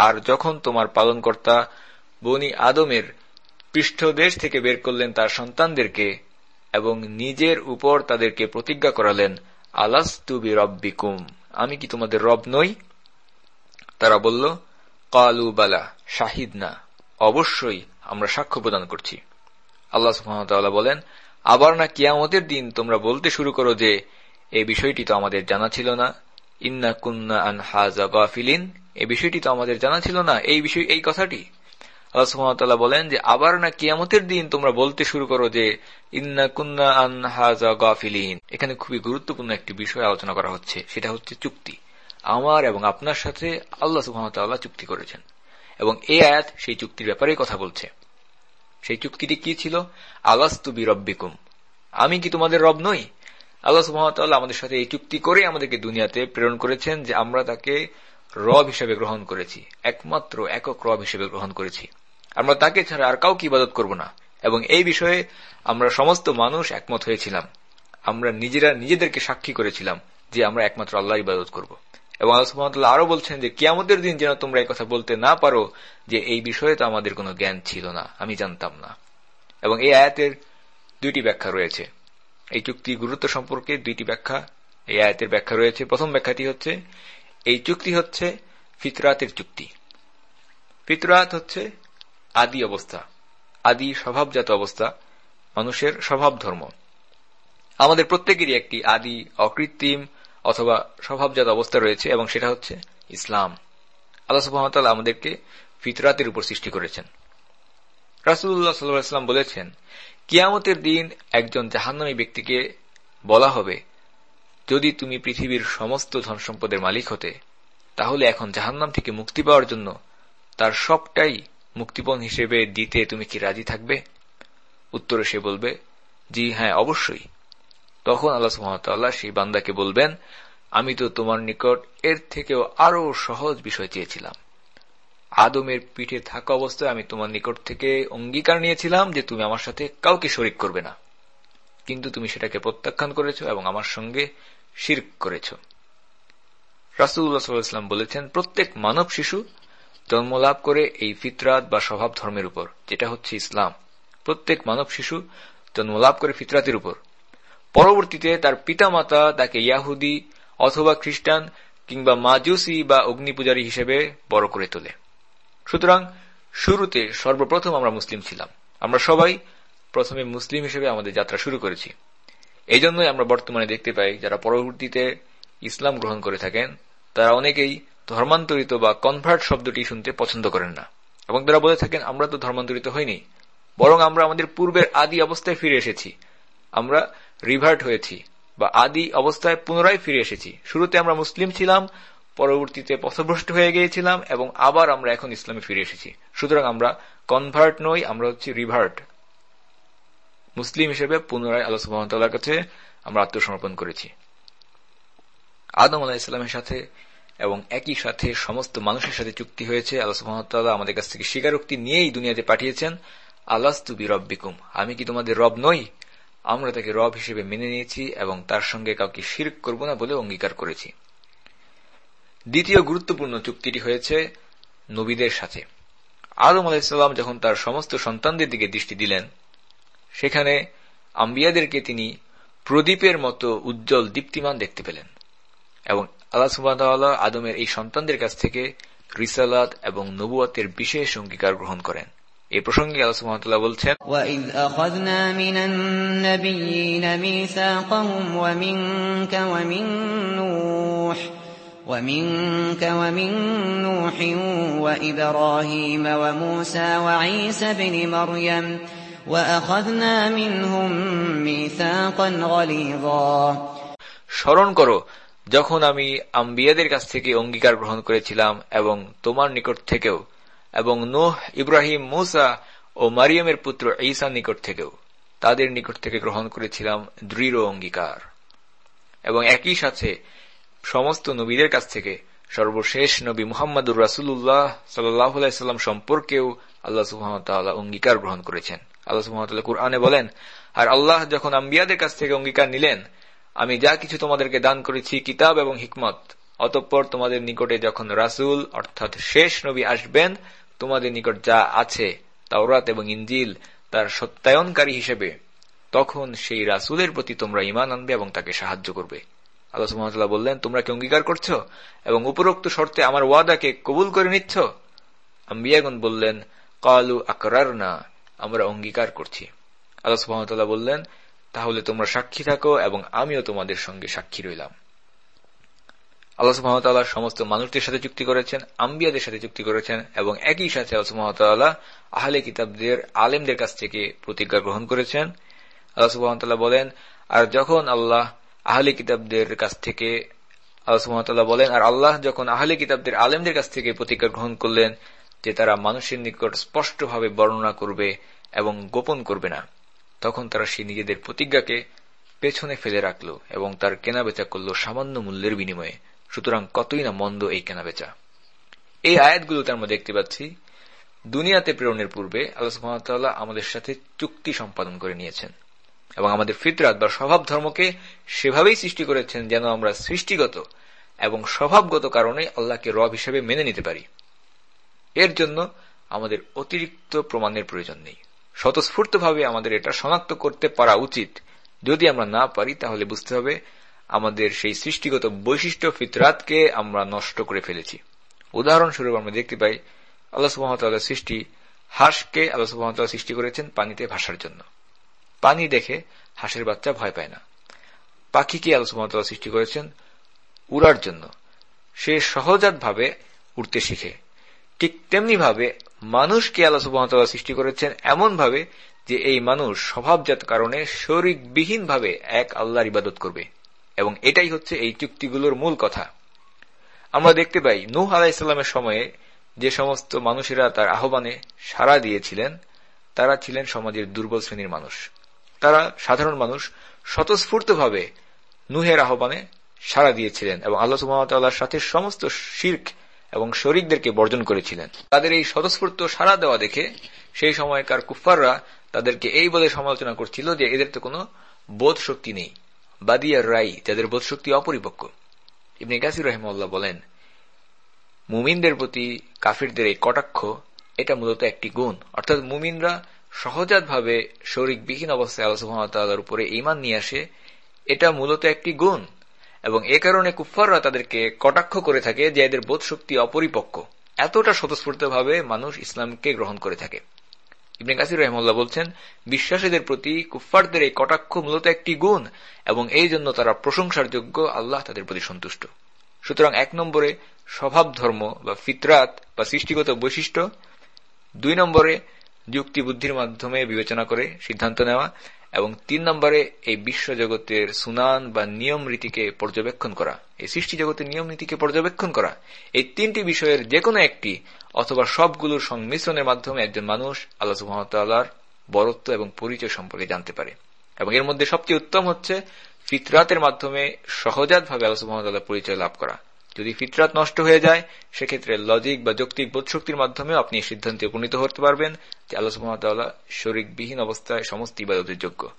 আর যখন তোমার পালনকর্তা বনি আদমের পৃষ্ঠদেশ থেকে বের করলেন তার সন্তানদেরকে এবং নিজের উপর তাদেরকে প্রতিজ্ঞা করালেন, আলাস্তু বি রব্বিকুম আমি কি তোমাদের রব নই? তারা বলল, কালু বালা শাহিদ না অবশ্যই আমরা সাক্ষ্য প্রদান করছি। আল্লাহ সুহামতাল্লাহ বলেন, আবার না কিয়ামতের দিন তোমরা বলতে শুরু করো যে এই বিষয়টি তো আমাদের জানা ছিল না। ইন্না কুন্না আন হাজা গাফিলিন এই বিষয়টি তো আমাদের জানা ছিল না, এই বিষয়, এই কথাটি। আল্লাহ সুহামতাল্লাহ বলেন যে, আবার না কিয়ামতের দিন তোমরা বলতে শুরু করো যে, ইন্না কুন্না আন হাজা গাফিলিন এখানে খুবই গুরুত্বপূর্ণ একটি বিষয় আলোচনা করা হচ্ছে, সেটা হচ্ছে চুক্তি। আমার এবং আপনার সাথে আল্লাহ সুহামতাল্লাহ চুক্তি করেছেন। এবং এই আয়াত সেই চুক্তির ব্যাপারেই কথা বলছে। সেই চুক্তিটি কি ছিল? আলাস্তুবি রব্বিকুম আমি কি তোমাদের রব নই? আল্লাহ সুহামতাল্লাহ আমাদের সাথে এই চুক্তি করে আমাদেরকে দুনিয়াতে প্রেরণ করেছেন যে আমরা তাকে রব হিসেবে গ্রহণ করেছি। একমাত্র একক রব হিসেবে গ্রহণ করেছি। আমরা তাকে ছাড়া আর কাউকে ইবাদত করব না। এবং এই বিষয়ে আমরা সমস্ত মানুষ একমত হয়েছিলাম। আমরা নিজেরা নিজেদেরকে সাক্ষী করেছিলাম যে আমরা একমাত্র আল্লাহ ইবাদত করব। এবং আল্লাহ সুহামতাল্লাহ আরও বলছেন যে, কিয়ামতের দিন যেন তোমরা কথা বলতে না পারো যে এই বিষয়ে তো আমাদের কোনো জ্ঞান ছিল না। আমি জানতাম না। এবং এই আয়াতের দুইটি ব্যাখ্যা রয়েছে। এই চুক্তি গুরুত্ব সম্পর্কে দুইটি ব্যাখ্যা, এই আয়াতের ব্যাখ্যা রয়েছে। প্রথম ব্যাখ্যাটি হচ্ছে, এই চুক্তি হচ্ছে ফিতরাতের চুক্তি। ফিতরাত হচ্ছে আদি অবস্থা, আদি স্বভাবজাত অবস্থা, মানুষের স্বভাব ধর্ম। আমাদের প্রত্যেকেরই একটি আদি, অকৃত্রিম অথবা স্বভাবজাত অবস্থা রয়েছে এবং সেটা হচ্ছে ইসলাম। আল্লাহ আমাদেরকে ফিতরাতের উপর সৃষ্টি করেছেন। রাসুল্লাহ সাল্লাম বলেছেন কিয়ামতের দিন একজন জাহান্নামী ব্যক্তিকে বলা হবে, যদি তুমি পৃথিবীর সমস্ত ধন সম্পদের মালিক হতে, তাহলে এখন জাহান্নাম থেকে মুক্তি পাওয়ার জন্য তার সবটাই মুক্তিপণ হিসেবে দিতে তুমি কি রাজি থাকবে? উত্তরে সে বলবে, জি হ্যাঁ অবশ্যই। তখন আল্লাহ সুহামতাল্লাহ সেই বান্দাকে বলবেন, আমি তো তোমার নিকট এর থেকেও আরও সহজ বিষয় চেয়েছিলাম। আদমের পিঠে থাকা অবস্থায় আমি তোমার নিকট থেকে অঙ্গীকার নিয়েছিলাম যে তুমি আমার সাথে কাউকে শরিক করবে না। কিন্তু তুমি সেটাকে প্রত্যাখ্যান করেছ এবং আমার সঙ্গে শির করেছ। রাসুল্লাহ সাল্লাম বলেছেন, প্রত্যেক মানব শিশু জন্মলাভ করে এই ফিতরাত বা স্বভাব ধর্মের উপর, যেটা হচ্ছে ইসলাম। প্রত্যেক মানব শিশু জন্ম লাভ করে ফিতরাতের উপর। পরবর্তীতে তার পিতামাতা তাকে ইয়াহুদি অথবা খ্রিস্টান কিংবা মাজুসি বা অগ্নিপূজারী হিসেবে বড় করে তোলে। সুতরাং শুরুতে সর্বপ্রথম আমরা মুসলিম ছিলাম। আমরা সবাই প্রথমে মুসলিম হিসেবে আমাদের যাত্রা শুরু করেছি। এই জন্যই আমরা বর্তমানে দেখতে পাই, যারা পরবর্তীতে ইসলাম গ্রহণ করে থাকেন, তারা অনেকেই ধর্মান্তরিত বা কনভার্ট শব্দটি শুনতে পছন্দ করেন না। এবং তারা বলে থাকেন, আমরা তো ধর্মান্তরিত হইনি। বরং আমরা আমাদের পূর্বের আদি অবস্থায় ফিরে এসেছি। আমরা রিভার্ট হয়েছি বা আদি অবস্থায় পুনরায় ফিরে এসেছি। শুরুতে আমরা মুসলিম ছিলাম পরবর্তীতে পথভ্রষ্ট হয়ে গিয়েছিলাম এবং আবার আমরা এখন ইসলামে ফিরে এসেছি। সুতরাং আমরা কনভার্ট নই, আমরা হচ্ছি রিভার্ট মুসলিম হিসেবে পুনরায় আল্লাহ সুহামতাল্লাহর কাছে আমরা আত্মসমর্পণ করেছি। আদম আলাহ ইসলামের সাথে এবং একই সাথে সমস্ত মানুষের সাথে চুক্তি হয়েছে। আল্লাহ সুহামতাল্লাহ আমাদের কাছ থেকে স্বীকারোক্তি নিয়েই দুনিয়াতে পাঠিয়েছেন। আল্লাস্তু বি রব্বিকুম আমি কি তোমাদের রব নই? আমরা তাকে রব হিসেবে মেনে নিয়েছি এবং তার সঙ্গে কাউকে শির্ক করব না বলে অঙ্গীকার করেছি। দ্বিতীয় গুরুত্বপূর্ণ চুক্তিটি হয়েছে নবীদের সাথে আদম আলাহিসাল্লাম যখন তার সমস্ত সন্তানদের দিকে দৃষ্টি দিলেন সেখানে আম্বিয়াদেরকে তিনি প্রদীপের মতো উজ্জ্বল দীপ্তিমান দেখতে পেলেন এবং আল্লাহ সুবাহ আদমের এই সন্তানদের কাছ থেকে রিসালাত এবং নবুয়াতের বিশেষ অঙ্গীকার গ্রহণ করেন এই প্রসঙ্গে আল্লাহ সুবহানাহু বলছেন وَإِذْ أَخَذْنَا مِنَ النَّبِيِّينَ مِيثَاقَهُمْ وَمِنكَ وَمِن نُّوحٍ ومنك ومن نوح وإبراهيم وموسى وعيسى بن مريم وأخذنا منهم ميثاقا غليظا স্মরণ করো, যখন আমি আম্বিয়াদের কাছ থেকে অঙ্গীকার গ্রহণ করেছিলাম এবং তোমার নিকট থেকেও, এবং নোহ, ইব্রাহিম, মোসা ও মারিয়ামের পুত্র ঈসা নিকট থেকেও, তাদের নিকট থেকে গ্রহণ করেছিলাম দৃঢ় অঙ্গীকার। এবং একই সাথে সমস্ত নবীদের কাছ থেকে সর্বশেষ নবী মুহাম্মদুর রাসুল্লাহ সাল্লাম সম্পর্কেও আল্লাহ সুহামতাল্লাহ অঙ্গীকার গ্রহণ করেছেন। আল্লাহ সুহামতাল্লাহ কুরআনে বলেন, আর আল্লাহ যখন আম্বিয়াদের কাছ থেকে অঙ্গীকার নিলেন, আমি যা কিছু তোমাদেরকে দান করেছি, কিতাব এবং হিকমত, অতঃপর তোমাদের নিকটে যখন রাসুল অর্থাৎ শেষ নবী আসবেন, তোমাদের নিকট যা আছে, তাওরাত এবং ইঞ্জিল তার সত্যায়নকারী হিসেবে, তখন সেই রাসুলের প্রতি তোমরা ইমান আনবে এবং তাকে সাহায্য করবে। আল্লাহ সুহামতাল্লাহ বললেন, তোমরা কি অঙ্গীকার করছ? এবং উপরোক্ত শর্তে আমার ওয়াদাকে কবুল করে নিচ্ছ? আম্বিয়াগন বললেন, কালু আকরার না আমরা অঙ্গীকার করছি। আল্লাহ সুহামতাল্লাহ বললেন, তাহলে তোমরা সাক্ষী থাকো এবং আমিও তোমাদের সঙ্গে সাক্ষী রইলাম। আল্লাহ সুহামতাল্লাহ সমস্ত মানুষদের সাথে চুক্তি করেছেন, আম্বিয়াদের সাথে চুক্তি করেছেন এবং একই সাথে আল্লাহ সুহামতাল্লাহ আহলে কিতাবদের, আলেমদের কাছ থেকে প্রতিজ্ঞা গ্রহণ করেছেন। আল্লাহ সুহামতাল্লাহ বলেন, আর যখন আল্লাহ আহলে কিতাবদের কাছ থেকে আল্লাহ বলেন, আর আল্লাহ যখন আহলে কিতাবদের আলেমদের কাছ থেকে প্রতিজ্ঞা গ্রহণ করলেন, যে তারা মানুষের নিকট স্পষ্টভাবে বর্ণনা করবে এবং গোপন করবে না, তখন তারা সেই নিজেদের প্রতিজ্ঞাকে পেছনে ফেলে রাখল এবং তার কেনাবেচা করল সামান্য মূল্যের বিনিময়ে। সুতরাং কতই না মন্দ এই কেনাবেচা। এই আয়াতগুলোতে আমরা দেখতে পাচ্ছি। দুনিয়াতে প্রেরণের পূর্বে আল্লাহ আমাদের সাথে চুক্তি সম্পাদন করে নিয়েছেন। এবং আমাদের ফিতরাত বা স্বভাব ধর্মকে সেভাবেই সৃষ্টি করেছেন যেন আমরা সৃষ্টিগত এবং স্বভাবগত কারণে আল্লাহকে রব হিসেবে মেনে নিতে পারি। এর জন্য আমাদের অতিরিক্ত প্রমাণের প্রয়োজন নেই। স্বতঃস্ফূর্তভাবে আমাদের এটা শনাক্ত করতে পারা উচিত। যদি আমরা না পারি, তাহলে বুঝতে হবে আমাদের সেই সৃষ্টিগত বৈশিষ্ট্য ফিতরাতকে আমরা নষ্ট করে ফেলেছি। উদাহরণস্বরূপ আমরা দেখতে পাই, আল্লাহ সুহামতাল্লাহ সৃষ্টি হাঁসকে আল্লাহ সুহামতাল্লাহ সৃষ্টি করেছেন পানিতে ভাসার জন্য। পানি দেখে হাঁসের বাচ্চা ভয় পায় না। পাখিকে সুহামতাল্লাহ সৃষ্টি করেছেন? উড়ার জন্য। সে সহজাতভাবে উড়তে শিখে। ঠিক তেমনি ভাবে মানুষকে আল্লাহ সুবাহতাল্লাহ সৃষ্টি করেছেন এমন ভাবে যে এই মানুষ স্বভাবজাত কারণে শরিকবিহীন ভাবে এক আল্লাহর ইবাদত করবে। এবং এটাই হচ্ছে এই চুক্তিগুলোর মূল কথা। আমরা দেখতে পাই, নূহ আলাহ ইসলামের সময়ে যে সমস্ত মানুষেরা তার আহ্বানে সাড়া দিয়েছিলেন, তারা ছিলেন সমাজের দুর্বল শ্রেণির মানুষ। তারা সাধারণ মানুষ স্বতঃস্ফূর্তভাবে নুহের আহ্বানে সাড়া দিয়েছিলেন এবং আল্লাহ সুহামতাল্লাহর সাথে সমস্ত শির্ক এবং শরিকদেরকে বর্জন করেছিলেন। তাদের এই স্বতঃস্ফূর্ত সাড়া দেওয়া দেখে সেই সময়কার কুফাররা তাদেরকে এই বলে সমালোচনা করছিল যে এদের তো কোনো বোধ শক্তি নেই। বাদিয়ার রাই, যাদের বোধ শক্তি অপরিপক্ক। ইবনে কাসির রহমাল্লাহ বলেন, মুমিনদের প্রতি কাফিরদের এই কটাক্ষ, এটা মূলত একটি গুণ। অর্থাৎ মুমিনরা সহজাতভাবে শরিকবিহীন অবস্থায় আল্লাহ সুহামতাল্লাহর উপরে ইমান নিয়ে আসে, এটা মূলত একটি গুণ। এবং এ কারণে কুফাররা তাদেরকে কটাক্ষ করে থাকে যে এদের বোধ শক্তি অপরিপক্ক। এতটা স্বতঃস্ফূর্তভাবে মানুষ ইসলামকে গ্রহণ করে থাকে। ইবনে কাসির রহমল্লা বলছেন, বিশ্বাসীদের প্রতি কুফফারদের এই কটাক্ষ মূলত একটি গুণ এবং এই জন্য তারা প্রশংসার যোগ্য আল্লাহ তাদের প্রতি সন্তুষ্ট। সুতরাং এক নম্বরে স্বভাব ধর্ম বা ফিতরাত বা সৃষ্টিগত বৈশিষ্ট্য। দুই নম্বরে যুক্তি বুদ্ধির মাধ্যমে বিবেচনা করে সিদ্ধান্ত নেওয়া এবং তিন নম্বরে এই বিশ্বজগতের সুনান বা নিয়ম রীতিকে পর্যবেক্ষণ করা, এই সৃষ্টি জগতের নিয়ম নীতিকে পর্যবেক্ষণ করা, এই তিনটি বিষয়ের যে কোনো একটি অথবা সবগুলোর সংমিশ্রণের মাধ্যমে একজন মানুষ আল্লাহ সুহামতাল্লাহর বরত্ব এবং পরিচয় সম্পর্কে জানতে পারে। এবং এর মধ্যে সবচেয়ে উত্তম হচ্ছে ফিতরাতের মাধ্যমে সহজাতভাবে আল্লাহ সুহামতাল্লাহ পরিচয় লাভ করা। যদি ফিতরাত নষ্ট হয়ে যায়, সেক্ষেত্রে লজিক বা যৌক্তিক বোধশক্তির মাধ্যমে আপনি সিদ্ধান্তে উপনীত হতে পারবেন যে আল্লাহ সুহামতাল্লাহ শরিকবিহীন অবস্থায় সমস্ত ইবাদতের যোগ্য।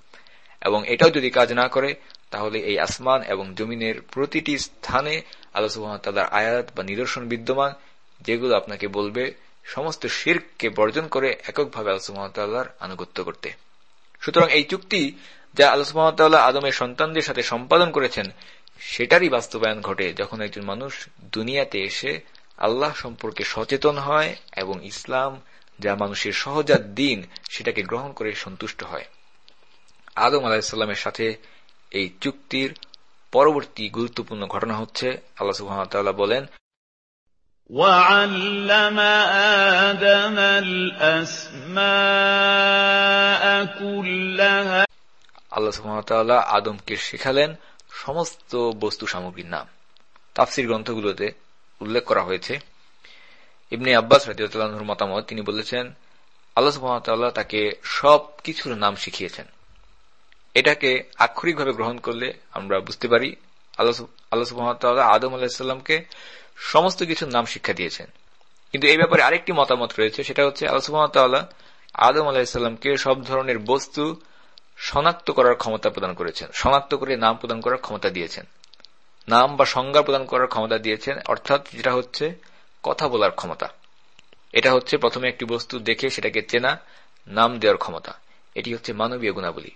এবং এটাও যদি কাজ না করে, তাহলে এই আসমান এবং জমিনের প্রতিটি স্থানে আল্লাহ সুহামতাল্লাহর আয়াত বা নিদর্শন বিদ্যমান, যেগুলো আপনাকে বলবে সমস্ত শিরকে বর্জন করে এককভাবে আল্লাহ সুহামতাল্লাহর আনুগত্য করতে। সুতরাং এই চুক্তি যা আল্লাহ সুহামতাল্লাহ আদমের সন্তানদের সাথে সম্পাদন করেছেন সেটারই বাস্তবায়ন ঘটে যখন একজন মানুষ দুনিয়াতে এসে আল্লাহ সম্পর্কে সচেতন হয় এবং ইসলাম যা মানুষের সহজাত দিন সেটাকে গ্রহণ করে সন্তুষ্ট হয় আদম আলাহিসাল্লামের সাথে এই চুক্তির পরবর্তী গুরুত্বপূর্ণ ঘটনা হচ্ছে আল্লাহ সুহামতাল্লাহ বলেন وعلم آدم الأسماء كلها আল্লাহ সুহামতাল্লাহ আদমকে শেখালেন সমস্ত বস্তু সামগ্রীর নাম। তাফসির গ্রন্থগুলোতে উল্লেখ করা হয়েছে। ইবনে আব্বাস রাজিউল্লাহর মতামত, তিনি বলেছেন, আল্লাহ সুহামতাল্লাহ তাকে সব কিছুর নাম শিখিয়েছেন। এটাকে আক্ষরিকভাবে গ্রহণ করলে আমরা বুঝতে পারি, আল্লাহ সুহামতাল্লাহ আদম আলাহিসাল্লামকে সমস্ত কিছুর নাম শিক্ষা দিয়েছেন। কিন্তু এই ব্যাপারে আরেকটি মতামত রয়েছে, সেটা হচ্ছে, আল্লাহ সুহামতাল্লাহ আদম আলাহিসাল্লামকে সব ধরনের বস্তু শনাক্ত করার ক্ষমতা প্রদান করেছেন। শনাক্ত করে নাম প্রদান করার ক্ষমতা দিয়েছেন। নাম বা সংজ্ঞা প্রদান করার ক্ষমতা দিয়েছেন, অর্থাৎ যেটা হচ্ছে কথা বলার ক্ষমতা। এটা হচ্ছে প্রথমে একটি বস্তু দেখে সেটাকে চেনা, নাম দেওয়ার ক্ষমতা। এটি হচ্ছে মানবীয় গুণাবলী।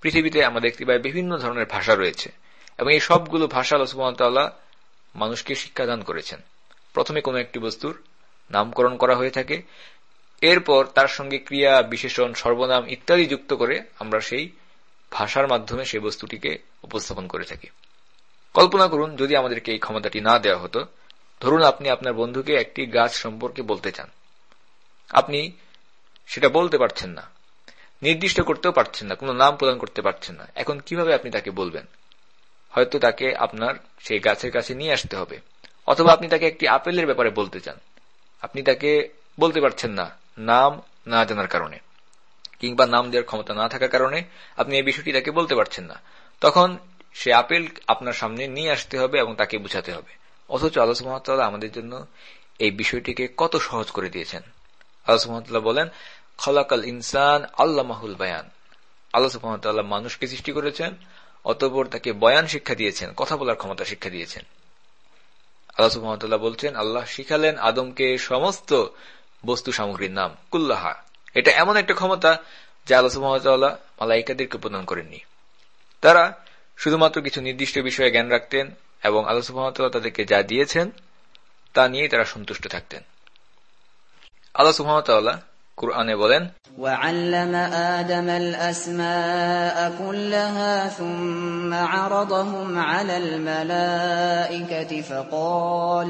পৃথিবীতে আমরা দেখতে পাই বিভিন্ন ধরনের ভাষা রয়েছে এবং এই সবগুলো ভাষা আল্লাহ মানুষকে শিক্ষাদান করেছেন। প্রথমে কোনো একটি বস্তুর নামকরণ করা হয়ে থাকে এরপর তার সঙ্গে ক্রিয়া, বিশেষণ, সর্বনাম ইত্যাদি যুক্ত করে আমরা সেই ভাষার মাধ্যমে সেই বস্তুটিকে উপস্থাপন করে থাকি। কল্পনা করুন, যদি আমাদেরকে এই ক্ষমতাটি না দেওয়া হতো, ধরুন আপনি আপনার বন্ধুকে একটি গাছ সম্পর্কে বলতে চান। আপনি সেটা বলতে পারছেন না, নির্দিষ্ট করতেও পারছেন না, কোনো নাম প্রদান করতে পারছেন না। এখন কীভাবে আপনি তাকে বলবেন? হয়তো তাকে আপনার সেই গাছের কাছে নিয়ে আসতে হবে, অথবা আপনি তাকে একটি আপেলের ব্যাপারে বলতে চান। আপনি তাকে বলতে পারছেন না নাম না জানার কারণে কিংবা নাম দেওয়ার ক্ষমতা না থাকার কারণে আপনি এই বিষয়টি তাকে বলতে পারছেন না। তখন সে আপেল আপনার সামনে নিয়ে আসতে হবে এবং তাকে বুঝাতে হবে। অথচ আল্লাহ সুহামতাল্লাহ আমাদের জন্য এই বিষয়টিকে কত সহজ করে দিয়েছেন। আল্লাহ সুহামতাল্লাহ বলেন, খলাকাল ইনসান আল্লাহ মাহুল বায়ান। আল্লাহ সুহামতাল্লাহ মানুষকে সৃষ্টি করেছেন, অতপর তাকে বয়ান শিক্ষা দিয়েছেন, কথা বলার ক্ষমতা শিক্ষা দিয়েছেন। আল্লাহ সুহামতাল্লাহ বলছেন, আল্লাহ শিখালেন আদমকে সমস্ত বস্তু সামগ্রীর নাম কুল্লাহা এটা এমন একটা ক্ষমতা যা আল্লাহ সুহামতাল্লাহ মালাইকাদেরকে প্রদান করেননি তারা শুধুমাত্র কিছু নির্দিষ্ট বিষয়ে জ্ঞান রাখতেন এবং আল্লাহ সুহামতাল্লাহ তাদেরকে যা দিয়েছেন তা নিয়ে তারা সন্তুষ্ট থাকতেন আল্লাহ সুহামতাল্লাহ কুরআনে বলেন وعلم آدم الأسماء كلها ثم عرضهم على الملائكة فقال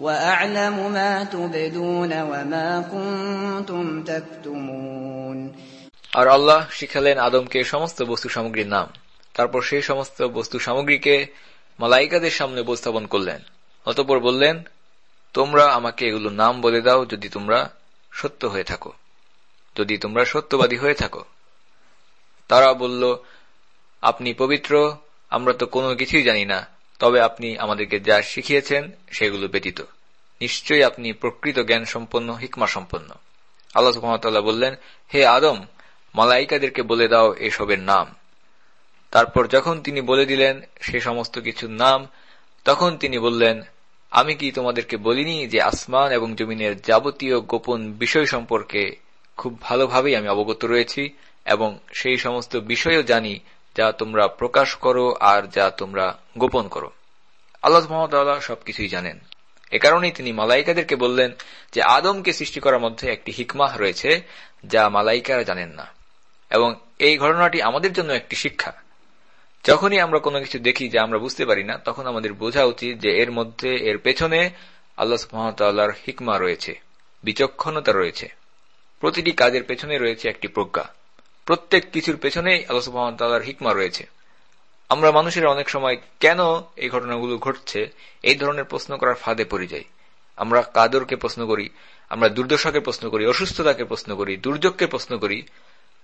وأعلم ما تبدون وما كنتم تكتمون আর আল্লাহ শিখালেন আদমকে সমস্ত বস্তু সামগ্রীর নাম তারপর সেই সমস্ত বস্তু সামগ্রীকে মালাইকাদের সামনে উপস্থাপন করলেন অতপর বললেন তোমরা আমাকে এগুলো নাম বলে দাও যদি তোমরা সত্য হয়ে থাকো যদি তোমরা সত্যবাদী হয়ে থাকো তারা বলল আপনি পবিত্র আমরা তো কোনো কিছুই জানি না তবে আপনি আমাদেরকে যা শিখিয়েছেন সেগুলো ব্যতীত। নিশ্চয়ই আপনি প্রকৃত জ্ঞান সম্পন্ন হিকমা সম্পন্ন আল্লাহ বললেন, হে আদম, মালাইকাদেরকে বলে দাও এসবের নাম। তারপর যখন তিনি বলে দিলেন সে সমস্ত কিছুর নাম, তখন তিনি বললেন, আমি কি তোমাদেরকে বলিনি যে আসমান এবং জমিনের যাবতীয় গোপন বিষয় সম্পর্কে খুব ভালোভাবেই আমি অবগত রয়েছি এবং সেই সমস্ত বিষয়ও জানি যা তোমরা প্রকাশ করো আর যা তোমরা গোপন করো। আল্লাহ সবকিছুই জানেন। এ কারণেই তিনি মালাইকাদেরকে বললেন যে, আদমকে সৃষ্টি করার মধ্যে একটি হিকমাহ রয়েছে যা মালাইকারা জানেন না। এবং এই ঘটনাটি আমাদের জন্য একটি শিক্ষা। যখনই আমরা কোনো কিছু দেখি যা আমরা বুঝতে পারি না, তখন আমাদের বোঝা উচিত যে, এর মধ্যে, এর পেছনে আল্লাহ সুহামতাল্লাহর হিকমা রয়েছে, বিচক্ষণতা রয়েছে। প্রতিটি কাজের পেছনে রয়েছে একটি প্রজ্ঞা। প্রত্যেক কিছুর পেছনেই আল্লাহ হিকমা রয়েছে। আমরা মানুষের অনেক সময় কেন এই ঘটনাগুলো ঘটছে, এই ধরনের প্রশ্ন করার ফাঁদে পড়ে যাই। আমরা কাদরকে প্রশ্ন করি, আমরা দুর্দশাকে প্রশ্ন করি, অসুস্থতাকে প্রশ্ন করি, দুর্যোগকে প্রশ্ন করি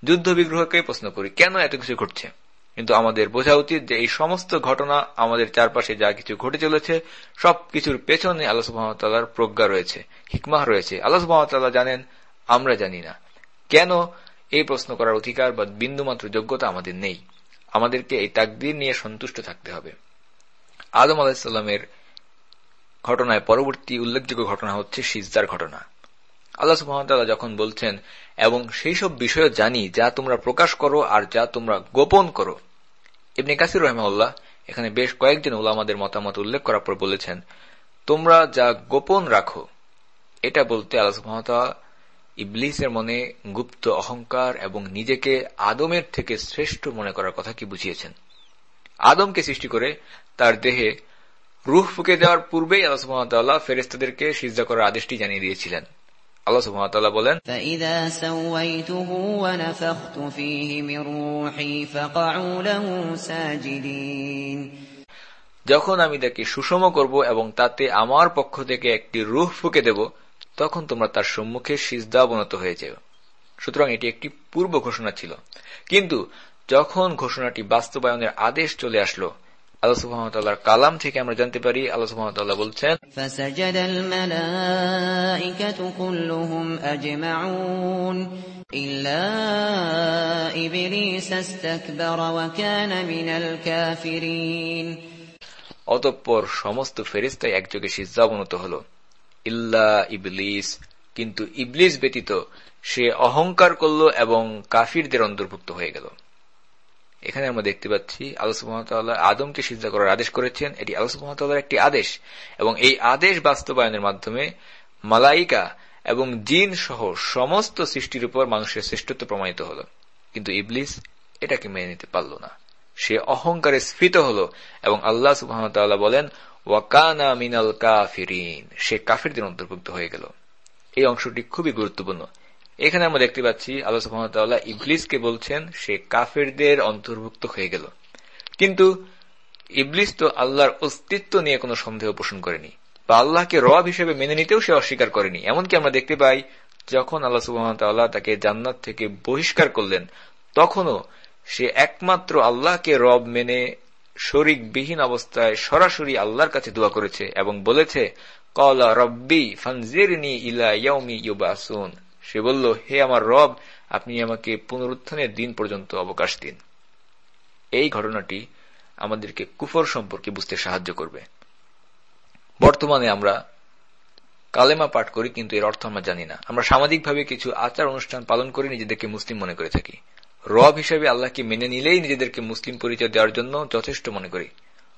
যুদ্ধ বিগ্রহকে প্রশ্ন করি, কেন এত কিছু ঘটছে? কিন্তু আমাদের বোঝা উচিত যে এই সমস্ত ঘটনা আমাদের চারপাশে যা কিছু ঘটে চলেছে সবকিছুর পেছনে আল্লাহ সুহামতাল্লাহর প্রজ্ঞা রয়েছে হিকমাহ রয়েছে। আল্লাহ সুহামতাল্লাহ জানেন, আমরা জানি না। কেন এই প্রশ্ন করার অধিকার বা বিন্দুমাত্র যোগ্যতা আমাদের নেই। আমাদেরকে এই তাকদির নিয়ে সন্তুষ্ট থাকতে হবে। আদম আলাহিসাল্লামের ঘটনায় পরবর্তী উল্লেখযোগ্য ঘটনা হচ্ছে সিজদার ঘটনা। আল্লাহ সুহামতাল্লাহ যখন বলছেন, এবং সেই সব বিষয় জানি যা তোমরা প্রকাশ করো আর যা তোমরা গোপন করো। ইবনে কাসির রহমাউল্লাহ এখানে বেশ কয়েকজন ওলামাদের মতামত উল্লেখ করার পর বলেছেন, তোমরা যা গোপন রাখো, এটা বলতে আল্লাহ সুহামতাল্লাহ ইবলিসের মনে গুপ্ত অহংকার এবং নিজেকে আদমের থেকে শ্রেষ্ঠ মনে করার কথা কি বুঝিয়েছেন? আদমকে সৃষ্টি করে তার দেহে রুহ ফুকে দেওয়ার পূর্বেই আল্লাহ মহাতাল্লাহ ফেরেস্তাদেরকে সিজা করার আদেশটি জানিয়ে দিয়েছিলেন। যখন আমি তাকে সুষম করব এবং তাতে আমার পক্ষ থেকে একটি রুহ ফুকে দেব তখন তোমরা তার সম্মুখে সিজদা অবনত হয়ে যাও। সুতরাং এটি একটি পূর্ব ঘোষণা ছিল। কিন্তু যখন ঘোষণাটি বাস্তবায়নের আদেশ চলে আসলো আল্লাহ কালাম থেকে আমরা জানতে পারি আল্লাহ বলছেন অতঃপর সমস্ত ফেরিস্তায় একযোগে সিজ্জাবনত হল। ইল্লা ইবলিস, কিন্তু ইবলিস ব্যতীত সে অহংকার করল এবং কাফিরদের অন্তর্ভুক্ত হয়ে গেল। এখানে আমরা দেখতে পাচ্ছি আলোসুমতাল্লাহ আদমকে সিদ্ধা করার আদেশ করেছেন। এটি আলোসুমতাল্লাহর একটি আদেশ এবং এই আদেশ বাস্তবায়নের মাধ্যমে মালাইকা এবং জিন সহ সমস্ত সৃষ্টির উপর মানুষের শ্রেষ্ঠত্ব প্রমাণিত হল। কিন্তু ইবলিস এটাকে মেনে নিতে পারল না। সে অহংকারে স্ফীত হল এবং আল্লাহ সুবাহতাল্লাহ বলেন ওয়াকানা মিনাল কাফিরিন। সে কাফিরদের অন্তর্ভুক্ত হয়ে গেল। এই অংশটি খুবই গুরুত্বপূর্ণ। এখানে আমরা দেখতে পাচ্ছি আল্লাহ সুহামতাল্লাহ ইবলিসকে বলছেন, সে কাফেরদের অন্তর্ভুক্ত হয়ে গেল। কিন্তু ইবলিস তো আল্লাহর অস্তিত্ব নিয়ে কোনো সন্দেহ পোষণ করেনি বা আল্লাহকে রব হিসেবে মেনে নিতেও সে অস্বীকার করেনি। এমনকি আমরা দেখতে পাই, যখন আল্লাহ সুহামতাল্লাহ তাকে জান্নাত থেকে বহিষ্কার করলেন, তখনও সে একমাত্র আল্লাহকে রব মেনে শরিক বিহীন অবস্থায় সরাসরি আল্লাহর কাছে দোয়া করেছে এবং বলেছে, কলা রব্বি ফানজিরনি ইলা ইয়াউমি ইউবাসুন। সে বলল, হে আমার রব, আপনি আমাকে পুনরুত্থানের দিন পর্যন্ত অবকাশ দিন। এই ঘটনাটি আমাদেরকে কুফর সম্পর্কে বুঝতে সাহায্য করবে। বর্তমানে আমরা কালেমা পাঠ করি, কিন্তু এর অর্থ আমরা জানি না। আমরা সামাজিকভাবে কিছু আচার অনুষ্ঠান পালন করে নিজেদেরকে মুসলিম মনে করে থাকি। রব হিসেবে আল্লাহকে মেনে নিলেই নিজেদেরকে মুসলিম পরিচয় দেওয়ার জন্য যথেষ্ট মনে করি।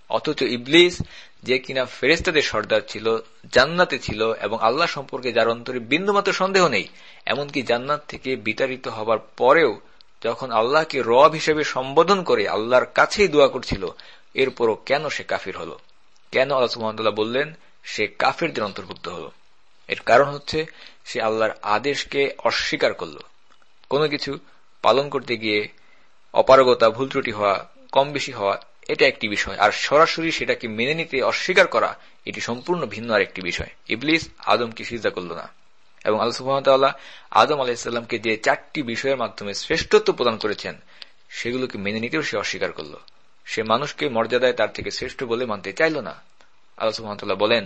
অথচ ইবলিস যে কিনা ফেরেস্তাদের সর্দার ছিল, জান্নাতে ছিল এবং আল্লাহ সম্পর্কে যার অন্তরে বিন্দুমাত্র সন্দেহ নেই, এমনকি জান্নাত থেকে বিতাড়িত হবার পরেও যখন আল্লাহকে রব হিসেবে সম্বোধন করে আল্লাহর কাছেই দোয়া করছিল, এরপরও কেন সে কাফির হল? কেন আল্লাহ সুহামতাল্লাহ বললেন, সে কাফেরদের অন্তর্ভুক্ত হল। এর কারণ হচ্ছে, সে আল্লাহর আদেশকে অস্বীকার করল। কোনো কিছু পালন করতে গিয়ে অপারগতা, ভুল ত্রুটি হওয়া কম বেশি হওয়া, এটা একটি বিষয়। আর সরাসরি সেটাকে মেনে নিতে, অস্বীকার করা, এটি সম্পূর্ণ ভিন্ন আর একটি বিষয়। ইবলিস আদমকে সিজা করল না। এবং আল্লাহ সুহামতাল্লাহ আদম আলাহিসাল্লামকে যে চারটি বিষয়ের মাধ্যমে শ্রেষ্ঠত্ব প্রদান করেছেন, সেগুলোকে মেনে নিতেও সে অস্বীকার করল। সে মানুষকে মর্যাদায় তার থেকে শ্রেষ্ঠ বলে মানতে চাইল না। আল্লাহ বলেন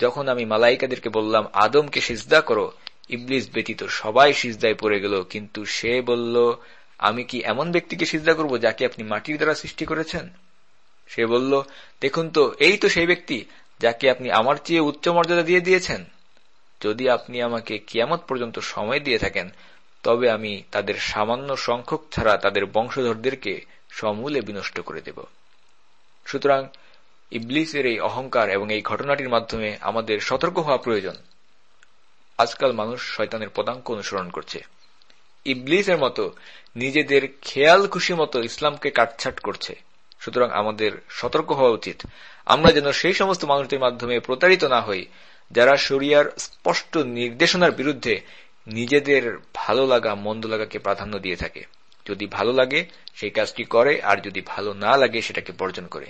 যখন আমি মালাইকাদেরকে বললাম, আদমকে সিজদা করো। ইবলিস ব্যতীত সবাই সিজদায় পড়ে গেল, কিন্তু সে বলল, আমি কি এমন ব্যক্তিকে সিজদা করব যাকে আপনি মাটির দ্বারা সৃষ্টি করেছেন? সে বলল, দেখুন তো, এই তো সেই ব্যক্তি যাকে আপনি আমার চেয়ে উচ্চ মর্যাদা দিয়ে দিয়েছেন। যদি আপনি আমাকে কিয়ামত পর্যন্ত সময় দিয়ে থাকেন, তবে আমি তাদের সামান্য সংখ্যক ছাড়া তাদের বংশধরদেরকে সমূলে বিনষ্ট করে দেব। সুতরাং ইবলিসের এই অহংকার এবং এই ঘটনাটির মাধ্যমে আমাদের সতর্ক হওয়া প্রয়োজন। আজকাল মানুষ শয়তানের পদাঙ্ক অনুসরণ করছে। ইবলিসের মতো নিজেদের খেয়াল খুশি মতো ইসলামকে কাটছাট করছে। সুতরাং আমাদের সতর্ক হওয়া উচিত। আমরা যেন সেই সমস্ত মানুষদের মাধ্যমে প্রতারিত না হই, যারা শরিয়ার স্পষ্ট নির্দেশনার বিরুদ্ধে নিজেদের ভালো লাগা, মন্দ লাগাকে প্রাধান্য দিয়ে থাকে। যদি ভালো লাগে, সেই কাজটি করে, আর যদি ভালো না লাগে, সেটাকে বর্জন করে।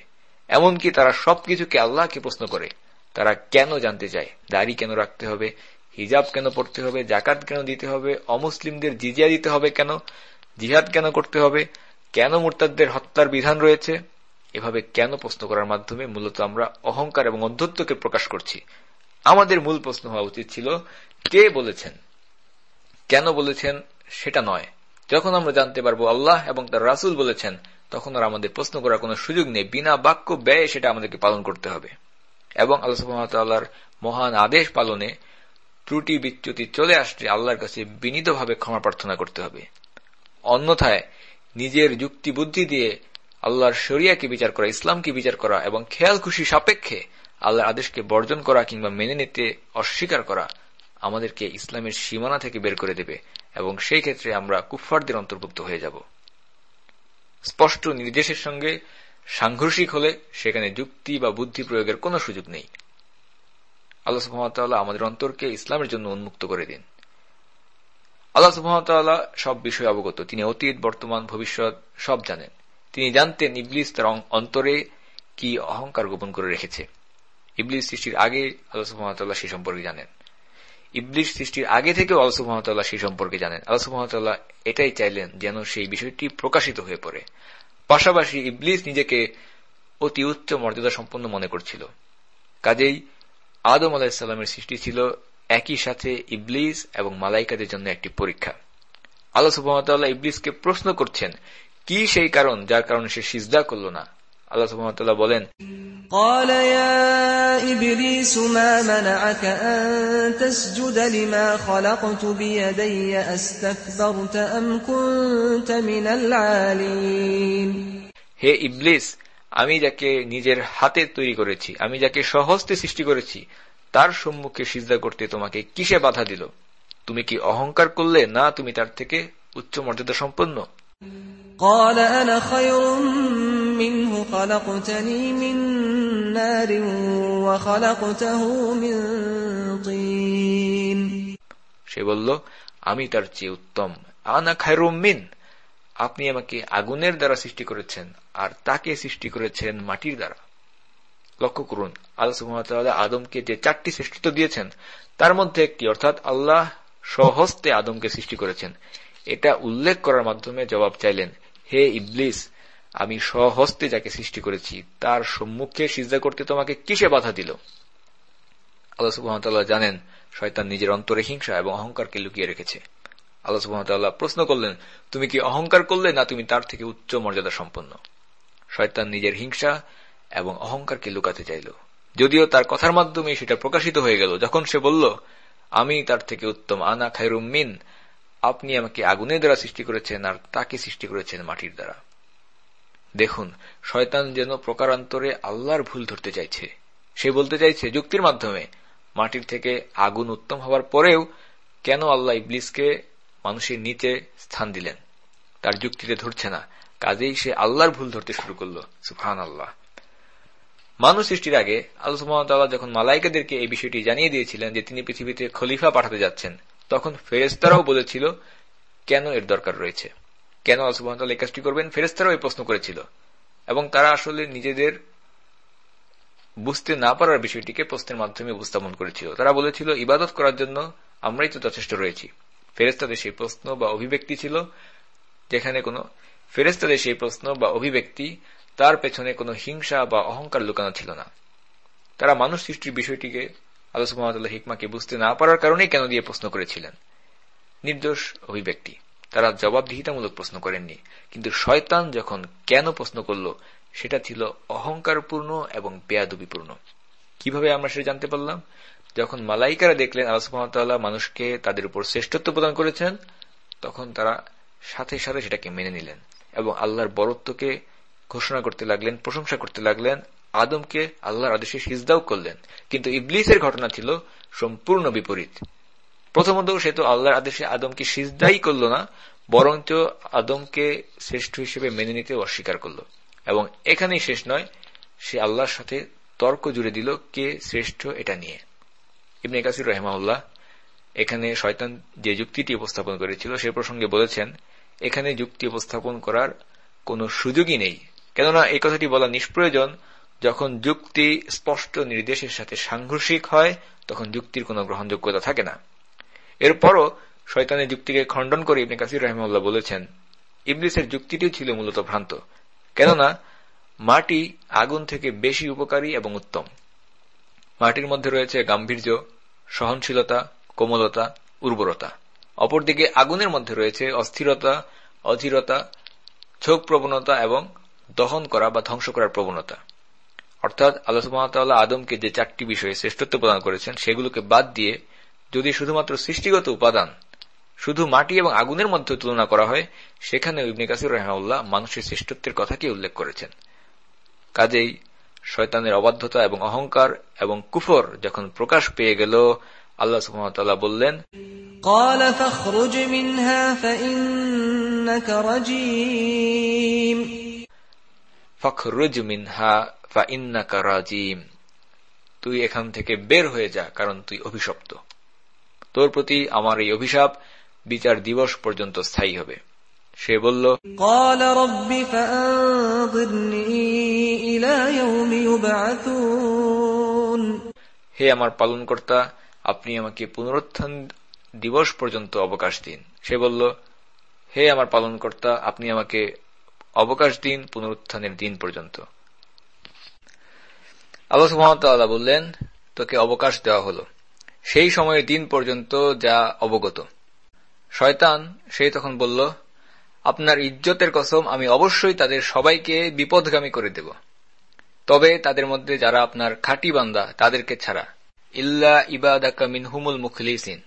এমনকি তারা সবকিছুকে আল্লাহকে প্রশ্ন করে। তারা কেন জানতে চায়? দাড়ি কেন রাখতে হবে? হিজাব কেন পড়তে হবে? জাকাত কেন দিতে হবে? অমুসলিমদের জিজিয়া দিতে হবে কেন? জিহাদ কেন করতে হবে? কেন মোরতাদদের হত্যার বিধান রয়েছে? এভাবে কেন প্রশ্ন করার মাধ্যমে মূলত আমরা অহংকার এবং অধ্যত্বকে প্রকাশ করছি? আমাদের মূল প্রশ্ন হওয়া উচিত ছিল, কে বলেছেন? কেন বলেছেন সেটা নয়। যখন আমরা জানতে পারব আল্লাহ এবং তার রাসুল বলেছেন তখন আর আমাদের প্রশ্ন করার কোনো সুযোগ নেই। বিনা বাক্য ব্যয় সেটা আমাদেরকে পালন করতে হবে। এবং আল্লাহর মহান আদেশ পালনে ত্রুটি বিচ্যুতি চলে আসলে আল্লাহর কাছে বিনীতভাবে ক্ষমা প্রার্থনা করতে হবে। অন্যথায় নিজের যুক্তি বুদ্ধি দিয়ে আল্লাহর শরিয়াকে বিচার করা, ইসলামকে বিচার করা এবং খেয়াল খুশি সাপেক্ষে আল্লাহর আদেশকে বর্জন করা কিংবা মেনে নিতে অস্বীকার করা আমাদেরকে ইসলামের সীমানা থেকে বের করে দেবে এবং সেই ক্ষেত্রে আমরা কুফফারদের অন্তর্ভুক্ত হয়ে যাব। স্পষ্ট নির্দেশের সঙ্গে সাংঘর্ষিক হলে সেখানে যুক্তি বা বুদ্ধি প্রয়োগের কোনো সুযোগ নেই। আল্লাহ আমাদের অন্তরকে ইসলামের জন্য উন্মুক্ত করে দিন। আল্লাহ সুহামতাল্লাহ সব বিষয়ে অবগত। তিনি অতীত, বর্তমান, ভবিষ্যৎ সব জানেন। তিনি জানতেন ইবলিস তার অন্তরে কি অহংকার গোপন করে রেখেছে। ইবলিস সৃষ্টির আগে আল্লাহ সুহামতাল্লাহ সেই সম্পর্কে জানেন। ইবলিশ সৃষ্টির আগে থেকেও আল্লাহ সুহামতাল্লাহ সেই সম্পর্কে জানেন। আল্লাহ সুহামতাল্লাহ এটাই চাইলেন যেন সেই বিষয়টি প্রকাশিত হয়ে পড়ে। পাশাপাশি ইবলিস নিজেকে অতি উচ্চ মর্যাদা সম্পন্ন মনে করছিল। কাজেই আদম আলাহিসাল্লামের সৃষ্টি ছিল একই সাথে ইবলিস এবং মালাইকাদের জন্য একটি পরীক্ষা। আল্লাহ সুহামতাল্লাহ ইবলিসকে প্রশ্ন করছেন, কি সেই কারণ যার কারণে সে সিজদা করল না? আল্লাহ সুহামতাল্লাহ বলেন قال يا إبليس ما منعك أن تسجد لما خلقت بيدي أستكبرت أم كنت من العالين হে ইবলিস আমি যাকে নিজের হাতে তৈরি করেছি আমি যাকে সহস্তে সৃষ্টি করেছি তার সম্মুখে সিজদা করতে তোমাকে কিসে বাধা দিল তুমি কি অহংকার করলে না তুমি তার থেকে উচ্চ মর্যাদা সম্পন্ন قال أنا خير منه خلقتني من نار وخلقته من طين সে বলল আমি তার চেয়ে উত্তম আনা খায়রুমিন আপনি আমাকে আগুনের দ্বারা সৃষ্টি করেছেন আর তাকে সৃষ্টি করেছেন মাটির দ্বারা লক্ষ্য করুন আল্লাহ সুহামতাল্লাহ আদমকে যে চারটি সৃষ্টিত্ব দিয়েছেন তার মধ্যে একটি অর্থাৎ আল্লাহ সহস্তে আদমকে সৃষ্টি করেছেন এটা উল্লেখ করার মাধ্যমে জবাব চাইলেন হে ইবলিস আমি স্বহস্তে যাকে সৃষ্টি করেছি, তার সম্মুখে সিজা করতে তোমাকে কিসে বাধা দিল? আল্লাহ জানেন, শয়তান নিজের অন্তরে হিংসা এবং অহংকারকে লুকিয়ে রেখেছে। আল্লাহ সুবাহতাল্লাহ প্রশ্ন করলেন, তুমি কি অহংকার করলে না তুমি তার থেকে উচ্চ মর্যাদা সম্পন্ন? শয়তান নিজের হিংসা এবং অহংকারকে লুকাতে চাইল। যদিও তার কথার মাধ্যমে সেটা প্রকাশিত হয়ে গেল, যখন সে বলল, আমি তার থেকে উত্তম, আনা খায়রুম মিন, আপনি আমাকে আগুনের দ্বারা সৃষ্টি করেছেন আর তাকে সৃষ্টি করেছেন মাটির দ্বারা। দেখুন, শয়তান যেন প্রকারান্তরে আল্লাহর ভুল ধরতে চাইছে। সে বলতে চাইছে যুক্তির মাধ্যমে, মাটির থেকে আগুন উত্তম হওয়ার পরেও কেন আল্লাহ ইবলিসকে মানুষের নিচে স্থান দিলেন? তার যুক্তিতে ধরছে না, কাজেই সে আল্লাহর ভুল ধরতে শুরু করল। সুফহান আল্লাহ মানুষ সৃষ্টির আগে আল্লাহ যখন মালাইকাদেরকে এই বিষয়টি জানিয়ে দিয়েছিলেন যে তিনি পৃথিবীতে খলিফা পাঠাতে যাচ্ছেন, তখন ফেরেস্তারাও বলেছিল, কেন এর দরকার রয়েছে? কেন আল্লাহ এই কাজটি করবেন? ফেরেস্তারাও এই প্রশ্ন করেছিল। এবং তারা আসলে নিজেদের বুঝতে না পারার বিষয়টিকে প্রশ্নের মাধ্যমে উপস্থাপন করেছিল। তারা বলেছিল, ইবাদত করার জন্য আমরাই তো যথেষ্ট রয়েছি। ফেরেস্তাদের সেই প্রশ্ন বা অভিব্যক্তি ছিল যেখানে কোনো ফেরেস্তাদের সেই প্রশ্ন বা অভিব্যক্তি তার পেছনে কোনো হিংসা বা অহংকার লুকানো ছিল না। তারা মানুষ সৃষ্টির বিষয়টিকে আলোচনা হিকমাকে বুঝতে না পারার কারণেই কেন দিয়ে প্রশ্ন করেছিলেন? নির্দোষ অভিব্যক্তি। তারা জবাবদিহিতামূলক প্রশ্ন করেননি। কিন্তু শয়তান যখন কেন প্রশ্ন করল, সেটা ছিল অহংকারপূর্ণ এবং বেয়াদবিপূর্ণ। কীভাবে আমরা সেটা জানতে পারলাম? যখন মালাইকারা দেখলেন আল্লাহ মানুষকে তাদের উপর শ্রেষ্ঠত্ব প্রদান করেছেন, তখন তারা সাথে সাথে সেটাকে মেনে নিলেন এবং আল্লাহর বরত্বকে ঘোষণা করতে লাগলেন, প্রশংসা করতে লাগলেন, আদমকে আল্লাহর আদেশে সিজদাও করলেন। কিন্তু ইবলিসের ঘটনা ছিল সম্পূর্ণ বিপরীত। প্রথমত সে তো আল্লাহর আদেশে আদমকে সিজদাই করল না, বরঞ্চ আদমকে শ্রেষ্ঠ হিসেবে মেনে নিতে অস্বীকার করল। এবং এখানেই শেষ নয়, সে আল্লাহর সাথে তর্ক জুড়ে দিল কে শ্রেষ্ঠ এটা নিয়ে। ইবনে কাসির রহমাউল্লাহ এখানে শয়তান যে যুক্তিটি উপস্থাপন করেছিল সে প্রসঙ্গে বলেছেন, এখানে যুক্তি উপস্থাপন করার কোন সুযোগই নেই। কেননা এই কথাটি বলা নিষ্প্রয়োজন, যখন যুক্তি স্পষ্ট নির্দেশের সাথে সাংঘর্ষিক হয়, তখন যুক্তির কোন গ্রহণযোগ্যতা থাকে না। এরপরও শয়তানের যুক্তিকে খণ্ডন করে ইবনে কাসির রহমাল্লাহ বলেছেন, ইবলিসের যুক্তিটিও ছিল মূলত ভ্রান্ত। কেননা, মাটি আগুন থেকে বেশি উপকারী এবং উত্তম। মাটির মধ্যে রয়েছে গাম্ভীর্য, সহনশীলতা, কোমলতা, উর্বরতা। অপরদিকে আগুনের মধ্যে রয়েছে অস্থিরতা, অধীরতা ছোক প্রবণতা এবং দহন করা বা ধ্বংস করার প্রবণতা। অর্থাৎ আল্লাহ আদমকে যে চারটি বিষয়ে শ্রেষ্ঠত্ব প্রদান করেছেন, সেগুলোকে বাদ দিয়ে যদি শুধুমাত্র সৃষ্টিগত উপাদান শুধু মাটি এবং আগুনের মধ্যে তুলনা করা হয় সেখানে ইবনে কাসির রহমাউল্লাহ মানুষের শ্রেষ্ঠত্বের কথাকে উল্লেখ করেছেন। কাজেই শয়তানের অবাধ্যতা এবং অহংকার এবং কুফর যখন প্রকাশ পেয়ে গেল আল্লাহ সুহামতাল্লাহ বললেন ফখরুজ মিনহা ফা ইন্নাকা রাজিম তুই এখান থেকে বের হয়ে যা কারণ তুই অভিশপ্ত। তোর প্রতি আমার এই অভিশাপ বিচার দিবস পর্যন্ত স্থায়ী হবে। সে বলল হে আমার পালনকর্তা আপনি আমাকে পুনরুত্থান দিবস পর্যন্ত অবকাশ দিন। সে বলল হে আমার পালনকর্তা আপনি আমাকে অবকাশ দিন পুনরুত্থানের দিন পর্যন্ত। আল্লাহ সুহামতাল্লাহ বললেন তোকে অবকাশ দেওয়া হল। সেই সময়ের দিন পর্যন্ত যা অবগত। শয়তান সেই তখন বলল, আপনার ইজ্জতের কসম, আমি অবশ্যই তাদের সবাইকে বিপদগামী করে দেব। তবে তাদের মধ্যে যারা আপনার খাটি বান্দা, তাদেরকে ছাড়া। ইল্লা ইবাদাকা মিনহুমুল মুখলিসিন।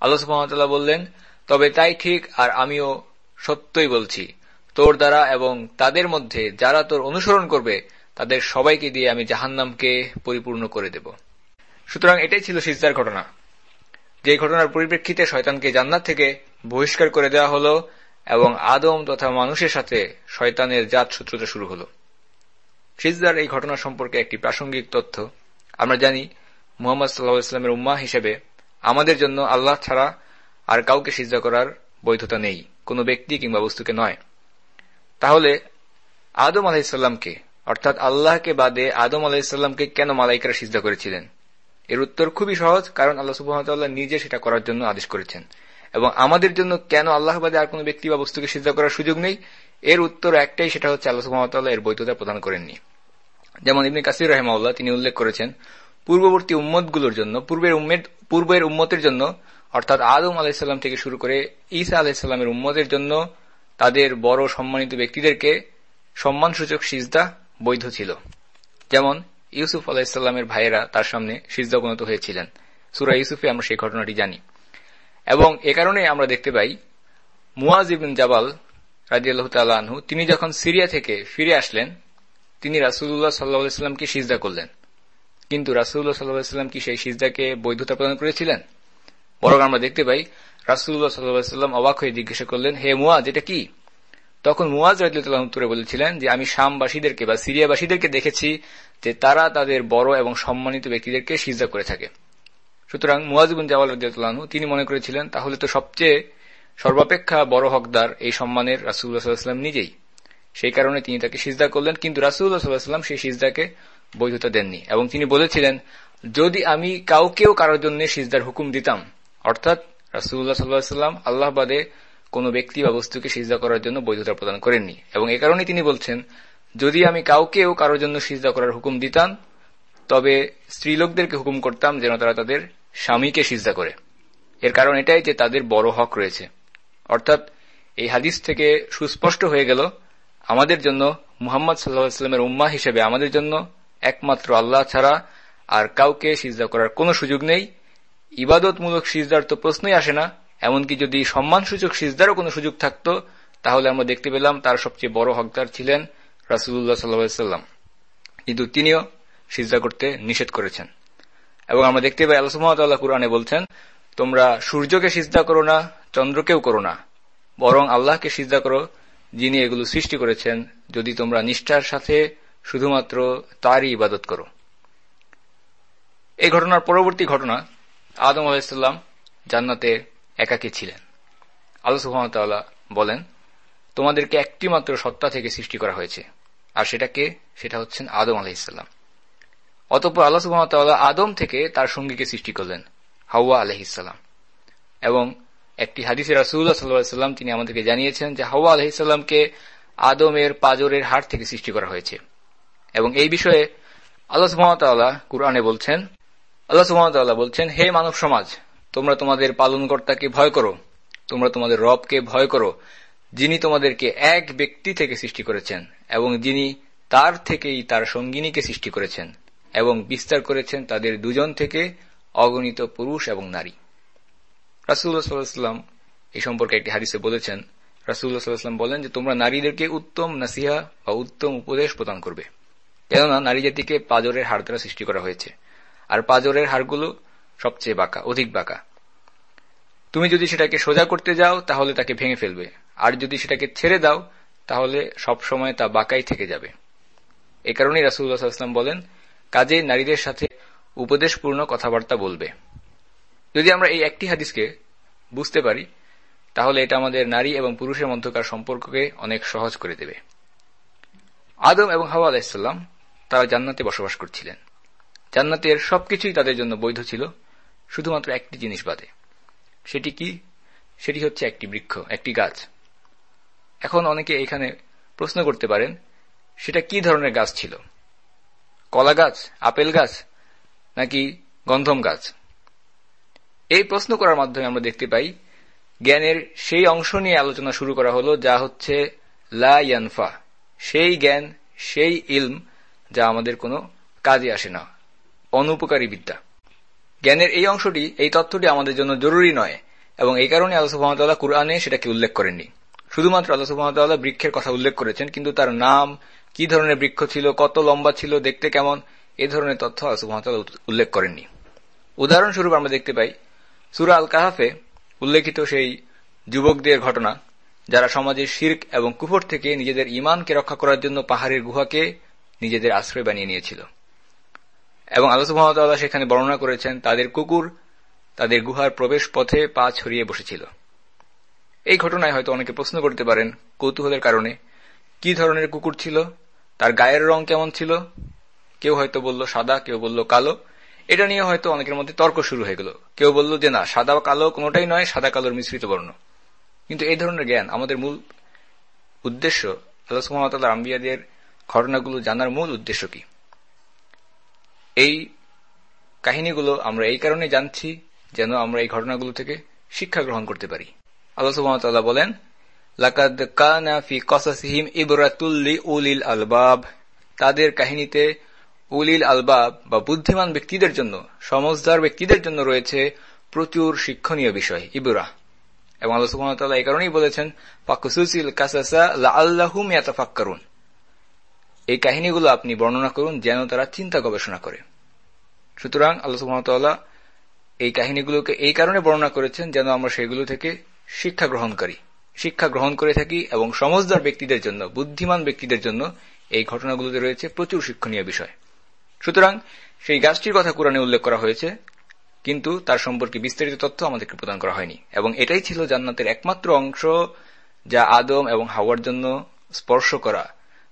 আল্লাহ বললেন, তবে তাই ঠিক, আর আমিও সত্যই বলছি। তোর দ্বারা এবং তাদের মধ্যে যারা তোর অনুসরণ করবে, তাদের সবাইকে দিয়ে আমি জাহান্নামকে পরিপূর্ণ করে দেব। সুতরাং এটাই ছিল সিজদার ঘটনা। যে ঘটনার পরিপ্রেক্ষিতে শয়তানকে জান্নাত থেকে বহিষ্কার করে দেওয়া হল এবং আদম তথা মানুষের সাথে শয়তানের জাত সূত্রতা শুরু হল। সিজদার এই ঘটনা সম্পর্কে একটি প্রাসঙ্গিক তথ্য। আমরা জানি, মোহাম্মদ সাল্লাহ ইসলামের উম্মা হিসেবে আমাদের জন্য আল্লাহ ছাড়া আর কাউকে সিজদা করার বৈধতা নেই, কোনো ব্যক্তি কিংবা বস্তুকে নয়। তাহলে আদম আলাহিসাল্লামকে অর্থাৎ আল্লাহকে বাদে আদম আলাহিসাল্লামকে কেন মালাইকারা সিজদা করেছিলেন? এর উত্তর খুবই সহজ, কারণ আল্লাহ সুবাহতাল্লাহ নিজে সেটা করার জন্য আদেশ করেছেন। এবং আমাদের জন্য কেন আল্লাহ বাদে আর কোন ব্যক্তি বা বস্তুকে সিদ্ধা করার সুযোগ নেই? এর উত্তর একটাই, সেটা হচ্ছে আল্লাহ সুবাহতাল্লাহ এর বৈধতা প্রদান করেননি। যেমন ইবনে কাসির রহমাউল্লাহ তিনি উল্লেখ করেছেন, পূর্ববর্তী উম্মতগুলোর জন্য, পূর্বের উম্মেদ, পূর্বের উম্মতের জন্য, অর্থাৎ আদম আলাহিসাল্লাম থেকে শুরু করে ঈসা আলাহিসাল্লামের উম্মতের জন্য তাদের বড় সম্মানিত ব্যক্তিদেরকে সম্মানসূচক সিজদা বৈধ ছিল। যেমন ইউসুফ আলাহিসাল্লামের ভাইয়েরা তার সামনে সিজদা হয়েছিলেন। সুরা ইউসুফে আমরা সেই ঘটনাটি জানি। এবং এ কারণে আমরা দেখতে পাই মুয়াজ ইবিন জাবাল রাজিয়াল্লাহ আনহু, তিনি যখন সিরিয়া থেকে ফিরে আসলেন, তিনি রাসুল্লাহ সাল্লাহামকে সিজদা করলেন। কিন্তু রাসুল্লাহ সাল্লাহাম কি সেই সিজদাকে বৈধতা প্রদান করেছিলেন? বরং আমরা দেখতে পাই রাসুল্লাহ সাল্লাহাম অবাক হয়ে জিজ্ঞাসা করলেন, হে মুয়াজ এটা কি? তখন মুয়াজ রাজিউল্লাহ উত্তরে বলেছিলেন যে, আমি শামবাসীদেরকে বা সিরিয়াবাসীদেরকে দেখেছি যে তারা তাদের বড় এবং সম্মানিত ব্যক্তিদেরকে সিজদা করে থাকে। সুতরাং মুয়াজিবুন জাওয়াল রাজিউল্লাহ তিনি মনে করেছিলেন, তাহলে তো সবচেয়ে সর্বাপেক্ষা বড় হকদার এই সম্মানের রাসুল্লাহ নিজেই। সেই কারণে তিনি তাকে সিজদা করলেন, কিন্তু রাসুল্লাহ সাল্লাহাম সেই সিজদাকে বৈধতা দেননি এবং তিনি বলেছিলেন, যদি আমি কাউকেও কারোর জন্য সিজদার হুকুম দিতাম, অর্থাৎ রাসুল্লাহ সাল্লাহাম আল্লাহ বাদে কোন ব্যক্তি বা বস্তুকে সিজদা করার জন্য বৈধতা প্রদান করেননি। এবং এ কারণে তিনি বলছেন যদি আমি কাউকেও কারোর জন্য সিজদা করার হুকুম দিতাম, তবে স্ত্রীলোকদেরকে হুকুম করতাম যেন তারা তাদের স্বামীকে সিজদা করে। এর কারণ এটাই যে তাদের বড় হক রয়েছে। অর্থাৎ এই হাদিস থেকে সুস্পষ্ট হয়ে গেল, আমাদের জন্য মুহাম্মদ সাল্লাহামের উম্মা হিসেবে আমাদের জন্য একমাত্র আল্লাহ ছাড়া আর কাউকে সিজদা করার কোনো সুযোগ নেই। ইবাদতমূলক সিজদার তো প্রশ্নই আসে না, এমনকি যদি সম্মানসূচক সিজদারও কোনো সুযোগ থাকত, তাহলে আমরা দেখতে পেলাম তার সবচেয়ে বড় হকদার ছিলেন রাসুল্লাহ সাল্লাম কিন্তু তিনিও সিজদা করতে নিষেধ করেছেন। এবং আমরা দেখতে পাই আল্লাহ কুরআনে বলছেন, তোমরা সূর্যকে সিজদা করো না, চন্দ্রকেও করো না। বরং আল্লাহকে সিজদা করো, যিনি এগুলো সৃষ্টি করেছেন। যদি তোমরা নিষ্ঠার সাথে শুধুমাত্র তারই ইবাদত করো। এই ঘটনার পরবর্তী ঘটনা, আদম আলাহিসাল্লাম জান্নাতে একাকে ছিলেন। আল্লাহ সুহামতাল্লাহ বলেন, তোমাদেরকে একটি মাত্র সত্তা থেকে সৃষ্টি করা হয়েছে। আর সেটাকে, সেটা হচ্ছেন আদম আলহিসাল্লাম অতঃপর আল্লাহ সুহামতাল্লাহ আদম থেকে তার সঙ্গীকে সৃষ্টি করলেন, হাওয়া আলহিসাল্লাম এবং একটি হাদিসের রাসুল্লাহ সাল্লাহ সাল্লাম তিনি আমাদেরকে জানিয়েছেন যে হাওয়া আলহিসাল্লামকে আদমের পাজরের হাট থেকে সৃষ্টি করা হয়েছে। এবং এই বিষয়ে আল্লাহ সুহামতাল্লাহ কুরআনে বলছেন, আল্লাহ সুহামতাল্লাহ বলছেন, হে মানব সমাজ, তোমরা তোমাদের পালনকর্তাকে ভয় করো, তোমরা তোমাদের রবকে ভয় করো যিনি তোমাদেরকে এক ব্যক্তি থেকে সৃষ্টি করেছেন, এবং যিনি তার থেকেই তার সঙ্গিনীকে সৃষ্টি করেছেন, এবং বিস্তার করেছেন তাদের দুজন থেকে অগণিত পুরুষ এবং নারী। রাসুল্লাহ এই সম্পর্কে একটি হাদিসে বলেছেন রাসুল্লাহ সাল্লাহাম বলেন যে, তোমরা নারীদেরকে উত্তম নাসিহা বা উত্তম উপদেশ প্রদান করবে। কেননা, নারী জাতিকে পাজরের হাড় দ্বারা সৃষ্টি করা হয়েছে, আর পাজরের হাড়গুলো সবচেয়ে বাঁকা, অধিক বাঁকা। তুমি যদি সেটাকে সোজা করতে যাও, তাহলে তাকে ভেঙে ফেলবে। আর যদি সেটাকে ছেড়ে দাও, তাহলে সব সময় তা বাঁকাই থেকে যাবে। এ কারণেই রাসুল্লাহাম বলেন, কাজে নারীদের সাথে উপদেশপূর্ণ কথাবার্তা বলবে। যদি আমরা এই একটি হাদিসকে বুঝতে পারি, তাহলে এটা আমাদের নারী এবং পুরুষের মধ্যকার সম্পর্ককে অনেক সহজ করে দেবে। আদম এবং হাওয়া আলাহিসাল্লাম তারা জান্নাতে বসবাস করছিলেন। জান্নাতের সবকিছুই তাদের জন্য বৈধ ছিল, শুধুমাত্র একটি জিনিস বাদে। সেটি কি? সেটি হচ্ছে একটি বৃক্ষ, একটি গাছ। এখন অনেকে এখানে প্রশ্ন করতে পারেন, সেটা কি ধরনের গাছ ছিল? কলা গাছ, আপেল গাছ, নাকি গন্ধম গাছ? এই প্রশ্ন করার মাধ্যমে আমরা দেখতে পাই, জ্ঞানের সেই অংশ নিয়ে আলোচনা শুরু করা হলো, যা হচ্ছে লা ইয়ানফা। সেই জ্ঞান, সেই ইলম, যা আমাদের কোনো কাজে আসে না। অনুপকারী বিদ্যা। জ্ঞানের এই অংশটি, এই তথ্যটি আমাদের জন্য জরুরি নয়, এবং এই কারণে আল্লাহ সুহামতাল্লাহ কুরআনে সেটাকে উল্লেখ করেননি। শুধুমাত্র আল্লাহ সুহামতাল্লাহ বৃক্ষের কথা উল্লেখ করেছেন, কিন্তু তার নাম, কি ধরনের বৃক্ষ ছিল, কত লম্বা ছিল, দেখতে কেমন, এ ধরনের তথ্য আল্লাহ সুহামতাল্লাহ উল্লেখ করেননি। উদাহরণস্বরূপ আমরা দেখতে পাই, সুরা আল কাহাফে উল্লেখিত সেই যুবকদের ঘটনা, যারা সমাজের শির্ক এবং কুফর থেকে নিজেদের ইমানকে রক্ষা করার জন্য পাহাড়ের গুহাকে নিজেদের আশ্রয় বানিয়ে নিয়েছিল। এবং আল্লাহ সুহামতাল্লাহ সেখানে বর্ণনা করেছেন, তাদের কুকুর তাদের গুহার প্রবেশ পথে পা ছড়িয়ে বসেছিল। এই ঘটনায় হয়তো অনেকে প্রশ্ন করতে পারেন, কৌতূহলের কারণে, কি ধরনের কুকুর ছিল, তার গায়ের রং কেমন ছিল, কেউ হয়তো বলল সাদা, কেউ বলল কালো, এটা নিয়ে হয়তো অনেকের মধ্যে তর্ক শুরু হয়ে গেল। কেউ বলল যে না, সাদা কালো কোনোটাই নয়, সাদা কালোর মিশ্রিত বর্ণ। কিন্তু এই ধরনের জ্ঞান আমাদের মূল উদ্দেশ্য, আল্লাহ আম্বিয়াদের ঘটনাগুলো জানার মূল উদ্দেশ্য কি? এই কাহিনীগুলো আমরা এই কারণে জানছি যেন আমরা এই ঘটনাগুলো থেকে শিক্ষা গ্রহণ করতে পারি। আল্লাহ সুহামতাল্লাহ বলেন, লাকাদ কানা ফি কসাসিহিম ইবরাতুল্লি উলিল আলবাব। তাদের কাহিনীতে উলিল আলবাব বা বুদ্ধিমান ব্যক্তিদের জন্য সমজদার ব্যক্তিদের জন্য রয়েছে প্রচুর শিক্ষণীয় বিষয়, ইবুরা। এবং আল্লাহ সুহামতাল্লাহ এই কারণেই বলেছেন, ফাকুসুসিল কাসাসা আল্লাহুম ইয়াতাফাক্কারুন। এই কাহিনীগুলো আপনি বর্ণনা করুন যেন তারা চিন্তা গবেষণা করে। সুতরাং আল্লাহ সুহামতাল্লাহ এই কাহিনীগুলোকে এই কারণে বর্ণনা করেছেন যেন আমরা সেগুলো থেকে শিক্ষা গ্রহণ করি শিক্ষা গ্রহণ করে থাকি এবং সমজদার ব্যক্তিদের জন্য, বুদ্ধিমান ব্যক্তিদের জন্য এই ঘটনাগুলোতে রয়েছে প্রচুর শিক্ষণীয় বিষয়। সুতরাং সেই গাছটির কথা কোরআনে উল্লেখ করা হয়েছে, কিন্তু তার সম্পর্কে বিস্তারিত তথ্য আমাদেরকে প্রদান করা হয়নি। এবং এটাই ছিল জান্নাতের একমাত্র অংশ যা আদম এবং হাওয়ার জন্য স্পর্শ করা,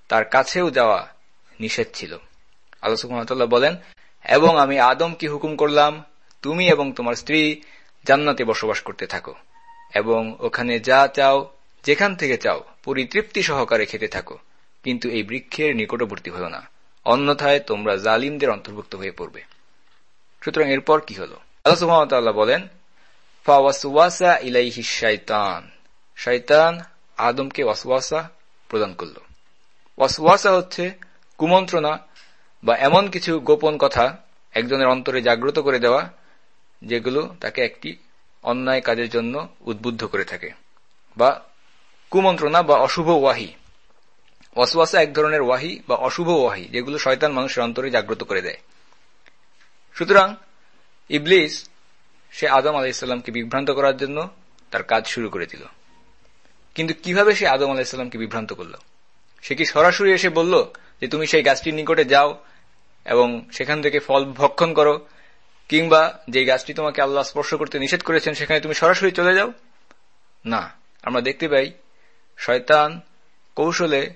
তার কাছেও যাওয়া নিষেধ ছিল। সুহামতাল্লাহ বলেন, এবং আমি আদমকে হুকুম করলাম, তুমি এবং তোমার স্ত্রী জান্নাতে বসবাস করতে থাকো। এবং ওখানে যা চাও, যেখান থেকে চাও পরিতৃপ্তি সহকারে খেতে থাকো। কিন্তু এই বৃক্ষের নিকটবর্তী হল না। অন্যথায় তোমরা জালিমদের অন্তর্ভুক্ত হয়ে পড়বে। সুতরাং এরপর কি হল? আল্লাহ বলেন ইলাইহি শাইতান। শয়তান আদমকে ওয়াসওয়াসা প্রদান করল। ওয়াসওয়াসা হচ্ছে কুমন্ত্রণা বা এমন কিছু গোপন কথা একজনের অন্তরে জাগ্রত করে দেওয়া, যেগুলো তাকে একটি অন্যায় কাজের জন্য উদ্বুদ্ধ করে থাকে, বা কুমন্ত্রণা বা অশুভ ওয়াহি। ওয়াসওয়াসা এক ধরনের ওয়াহি বা অশুভ ওয়াহি, যেগুলো শয়তান মানুষের অন্তরে জাগ্রত করে দেয়। সুতরাং ইবলিস, সে আদম আলাহিসাল্লামকে বিভ্রান্ত করার জন্য তার কাজ শুরু করে দিল। কিন্তু কীভাবে সে আদম আলাহিসাল্লামকে বিভ্রান্ত করল? সে কি সরাসরি এসে বলল যে, তুমি সেই গাছটির নিকটে যাও এবং সেখান থেকে ফল ভক্ষণ করো কিংবা যে গাছটি তোমাকে আল্লাহ স্পর্শ করতে নিষেধ করেছেন, সেখানে তুমি সরাসরি চলে যাও? না। আমরা দেখতে পাই শয়তান কৌশলে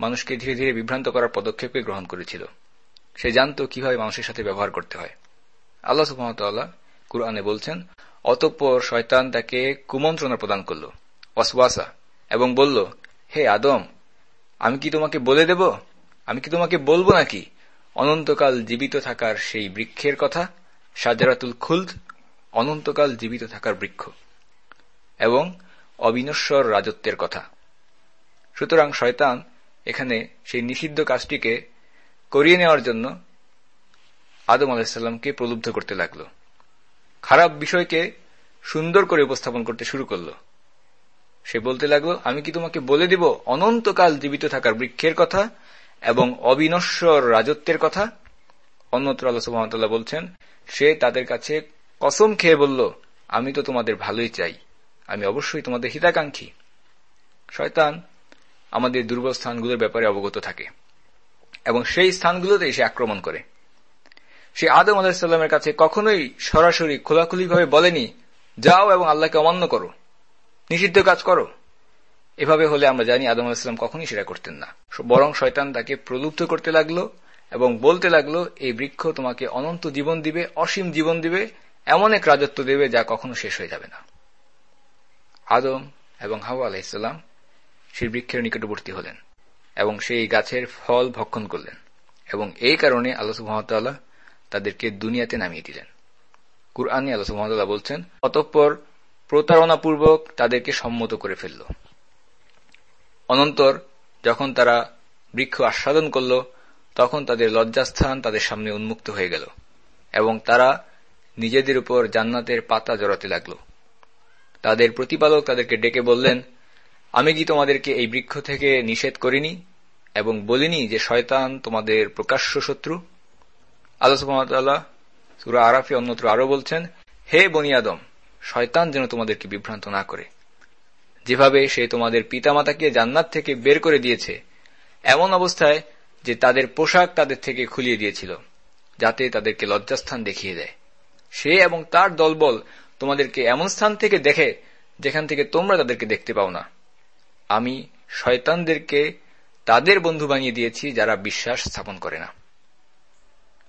মানুষকে ধীরে ধীরে বিভ্রান্ত করার পদক্ষেপকে গ্রহণ করেছিল। সে জানত কীভাবে মানুষের সাথে ব্যবহার করতে হয়। আল্লাহ সুহামতাল্লাহ কুরআনে বলছেন, অতঃপর শয়তান তাকে কুমন্ত্রণা প্রদান করল, ওয়াসওয়াসা, এবং বলল, হে আদম, আমি কি তোমাকে বলে দেব? আমি কি তোমাকে বলব নাকি? অনন্তকাল জীবিত থাকার সেই বৃক্ষের কথা? সাজারাতুল খুলদ অনন্তকাল জীবিত থাকার বৃক্ষ এবং অবিনশ্বর রাজত্বের কথা। সুতরাং শয়তান এখানে সেই নিষিদ্ধ কাজটিকে করিয়ে নেওয়ার জন্য আদম আলাহিসাল্লামকে প্রলুব্ধ করতে লাগল। খারাপ বিষয়কে সুন্দর করে উপস্থাপন করতে শুরু করল। সে বলতে লাগল, আমি কি তোমাকে বলে দিব অনন্তকাল জীবিত থাকার বৃক্ষের কথা এবং অবিনশ্বর রাজত্বের কথা? অন্যত্র সুহামতাল্লাহ বলছেন সে তাদের কাছে কসম খেয়ে বলল, আমি তো তোমাদের ভালোই চাই। আমি অবশ্যই তোমাদের হিতাকাঙ্ক্ষী। শয়তান আমাদের দুর্বল স্থানগুলোর ব্যাপারে অবগত থাকে এবং সেই স্থানগুলোতে সে আক্রমণ করে। সে আদম আলাহিসাল্লামের কাছে কখনোই সরাসরি খোলাখুলিভাবে বলেনি, যাও এবং আল্লাহকে অমান্য করো। নিষিদ্ধ কাজ করো। এভাবে হলে আমরা জানি আদম আলাহিসাম কখনই সেটা করতেন না। বরং শয়তান তাকে প্রলুব্ধ করতে লাগল এবং বলতে লাগল, এই বৃক্ষ তোমাকে অনন্ত জীবন দিবে, অসীম জীবন দিবে, এমন এক রাজত্ব দেবে যা কখনো শেষ হয়ে যাবে না। আদম এবং হাওয়া আলাহিসাল্লাম সেই বৃক্ষের নিকটবর্তী হলেন এবং সেই গাছের ফল ভক্ষণ করলেন এবং এই কারণে আল্লাহ সুহামতাল্লাহ তাদেরকে দুনিয়াতে নামিয়ে দিলেন। কুরআনে আল্লাহ সুহামতাল্লাহ বলছেন, অতঃপর প্রতারণাপূর্বক তাদেরকে সম্মত করে ফেলল। অনন্তর যখন তারা বৃক্ষ আস্বাদন করল তখন তাদের লজ্জাস্থান তাদের সামনে উন্মুক্ত হয়ে গেল, এবং তারা নিজেদের উপর জান্নাতের পাতা জড়াতে লাগল। তাদের প্রতিপালক তাদেরকে ডেকে বললেন, আমি কি তোমাদেরকে এই বৃক্ষ থেকে নিষেধ করিনি এবং বলিনি যে শয়তান তোমাদের প্রকাশ্য শত্রু? সুরা আরাফি অন্যত্র আরও বলছেন, হে বনিয়াদম শয়তান যেন তোমাদেরকে বিভ্রান্ত না করে। যেভাবে সে তোমাদের পিতামাতাকে জান্নাত থেকে বের করে দিয়েছে, এমন অবস্থায় যে তাদের পোশাক তাদের থেকে খুলিয়ে দিয়েছিল, যাতে তাদেরকে লজ্জাস্থান দেখিয়ে দেয়। সে এবং তার দলবল তোমাদেরকে এমন স্থান থেকে দেখে যেখান থেকে তোমরা তাদেরকে দেখতে পাও না। আমি শয়তানদেরকে তাদের বন্ধু বানিয়ে দিয়েছি যারা বিশ্বাস স্থাপন করে না।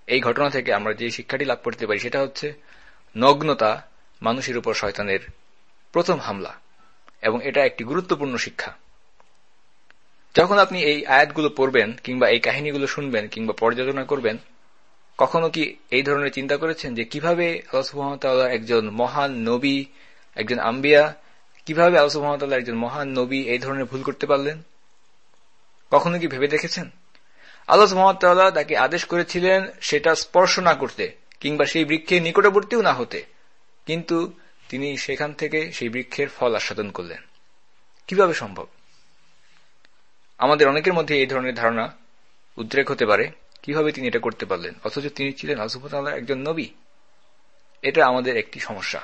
এই ঘটনা থেকে আমরা যে শিক্ষাটি লাভ করতে পারি সেটা হচ্ছে নগ্নতা মানুষের উপর শয়তানের প্রথম হামলা। এবং এটা একটি গুরুত্বপূর্ণ শিক্ষা। যখন আপনি এই আয়াতগুলো পড়বেন, কিংবা এই কাহিনীগুলো শুনবেন, কিংবা পর্যালোচনা করবেন, কখনো কি এই ধরনের চিন্তা করেছেন যে কীভাবে আল্লাহ একজন মহান নবী, একজন আম্বিয়া, কীভাবে আল্লাহ মহামতাল্লাহ একজন মহান নবী এই ধরনের ভুল করতে পারলেন? কখনো কি ভেবে দেখেছেন? আল্লাহ সুহামতাল্লাহ তাকে আদেশ করেছিলেন সেটা স্পর্শ না করতে, কিংবা সেই বৃক্ষের নিকটবর্তীও না হতে। কিন্তু তিনি সেখান থেকে সেই বৃক্ষের ফল আস্বাদন করলেন। কীভাবে সম্ভব? আমাদের অনেকের মধ্যে এই ধরনের ধারণা উদ্রেক হতে পারে। কীভাবে তিনি এটা করতে পারলেন? অথচ তিনি ছিলেন আলসুফতাল্লাহ একজন নবী। এটা আমাদের একটি সমস্যা।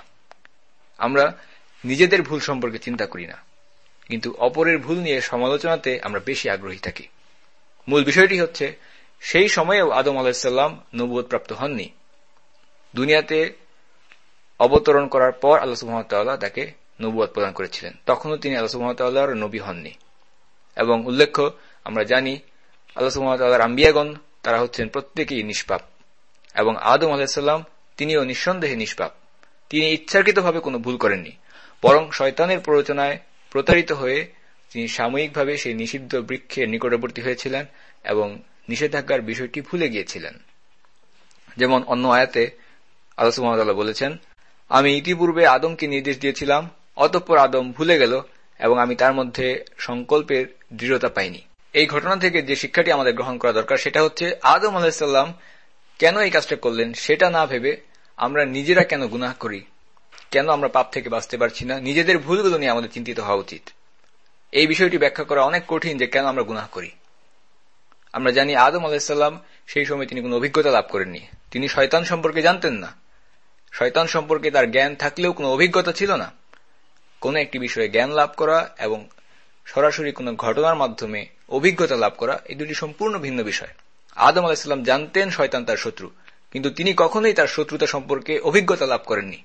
আমরা নিজেদের ভুল সম্পর্কে চিন্তা করি না। কিন্তু অপরের ভুল নিয়ে সমালোচনাতে আমরা বেশি আগ্রহী থাকি। মূল বিষয়টি হচ্ছে, সেই সময়েও আদম আলাহিসাল্লাম নবুয় প্রাপ্ত হননি। দুনিয়াতে অবতরণ করার পর আল্লাহ সুহামতাল্লাহ তাকে নবুয়াদ প্রদান করেছিলেন। তখনও তিনি আল্লাহ সুহামতাল্লাহর নবী হননি। এবং উল্লেখ্য, আমরা জানি আল্লাহ আম্বিয়াগণ, তারা হচ্ছেন প্রত্যেকেই নিষ্পাপ। এবং আদম আলাহিসাল্লাম তিনিও নিঃসন্দেহে নিষ্পাপ। তিনি ইচ্ছাকৃতভাবে কোনো ভুল করেননি। বরং শয়তানের প্ররোচনায় প্রতারিত হয়ে তিনি সাময়িকভাবে সেই নিষিদ্ধ বৃক্ষের নিকটবর্তী হয়েছিলেন এবং নিষেধাজ্ঞার বিষয়টি ভুলে গিয়েছিলেন। যেমন অন্য আয়াতে আল্লাহ বলেছেন, আমি ইতিপূর্বে আদমকে নির্দেশ দিয়েছিলাম, অতঃপর আদম ভুলে গেল এবং আমি তার মধ্যে সংকল্পের দৃঢ়তা পাইনি। এই ঘটনা থেকে যে শিক্ষাটি আমাদের গ্রহণ করা দরকার, সেটা হচ্ছে আদম আলাহিসাল্লাম কেন এই কাজটা করলেন সেটা না ভেবে আমরা নিজেরা কেন গুনাহ করি? কেন আমরা পাপ থেকে বাঁচতে পারছি না? নিজেদের ভুলগুলো নিয়ে আমাদের চিন্তিত হওয়া উচিত। এই বিষয়টি ব্যাখ্যা করা অনেক কঠিন যে কেন আমরা গুনাহ করি। আমরা জানি আদম আলাহিসাল্লাম সেই সময় তিনি কোনো অভিজ্ঞতা লাভ করেননি। তিনি শয়তান সম্পর্কে জানতেন না। শয়তান সম্পর্কে তার জ্ঞান থাকলেও কোনো অভিজ্ঞতা ছিল না। কোনো একটি বিষয়ে জ্ঞান লাভ করা এবং সরাসরি কোনো ঘটনার মাধ্যমে অভিজ্ঞতা লাভ করা, এই দুটি সম্পূর্ণ ভিন্ন বিষয়। আদম আলাহিসাল্লাম জানতেন শয়তান তার শত্রু, কিন্তু তিনি কখনোই তার শত্রুতা সম্পর্কে অভিজ্ঞতা লাভ করেননি।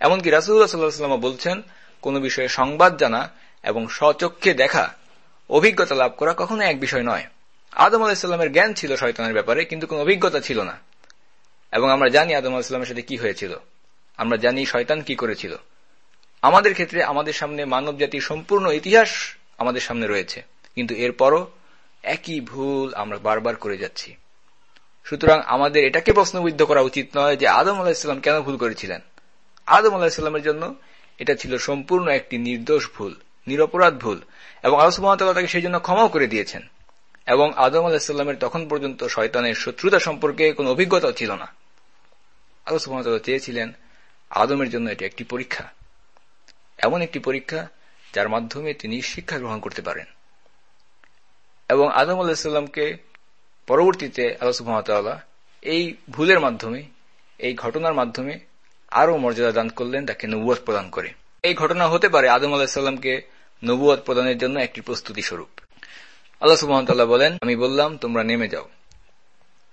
এমনকি রাসুল্লাহ সাল্লাহাম বলছেন, কোন বিষয়ে সংবাদ জানা এবং স্বচক্ষে দেখা, অভিজ্ঞতা লাভ করা কখনো এক বিষয় নয়। আদম আলাহিসাল্লামের জ্ঞান ছিল শয়তানের ব্যাপারে, কিন্তু কোন অভিজ্ঞতা ছিল না। এবং আমরা জানি আদম আলাহিসাল্লামের সাথে কি হয়েছিল। আমরা জানি শয়তান কি করেছিল। আমাদের ক্ষেত্রে আমাদের সামনে মানব জাতির সম্পূর্ণ ইতিহাস আমাদের সামনে রয়েছে। কিন্তু এরপরও একই ভুল আমরা বারবার করে যাচ্ছি। সুতরাং আমাদের এটাকে প্রশ্নবিদ্ধ করা উচিত নয় যে আদম আলাহিসাল্লাম কেন ভুল করেছিলেন। আদম আলাহিসাল্লামের জন্য এটা ছিল সম্পূর্ণ একটি নির্দোষ ভুল, নিরপরাধ ভুল, এবং আল্লাহ সুহামতাল্লাহ তাকে সেই জন্য ক্ষমাও করে দিয়েছেন। এবং আদম আলাহিসাল্লামের তখন পর্যন্ত শয়তানের শত্রুতা সম্পর্কে কোনো অভিজ্ঞতাও ছিল না। আল্লাহ সুহামতাল্লাহ চেয়েছিলেন আদমের জন্য এটি একটি পরীক্ষা। এমন একটি পরীক্ষা যার মাধ্যমে তিনি শিক্ষা গ্রহণ করতে পারেন। এবং আদম আলাহিসাল্লামকে পরবর্তীতে আল্লাহ সুহামতাল্লাহ এই ভুলের মাধ্যমে, এই ঘটনার মাধ্যমে আরও মর্যাদা দান করলেন, তাকে নবুয়াদ প্রদান করে। এই ঘটনা হতে পারে আদম আলাহিসাল্লামকে নবুয়াদ প্রদানের জন্য একটি প্রস্তুতি স্বরূপ। আল্লাহ সুহামতাল্লাহ বলেন, আমি বললাম, তোমরা নেমে যাও।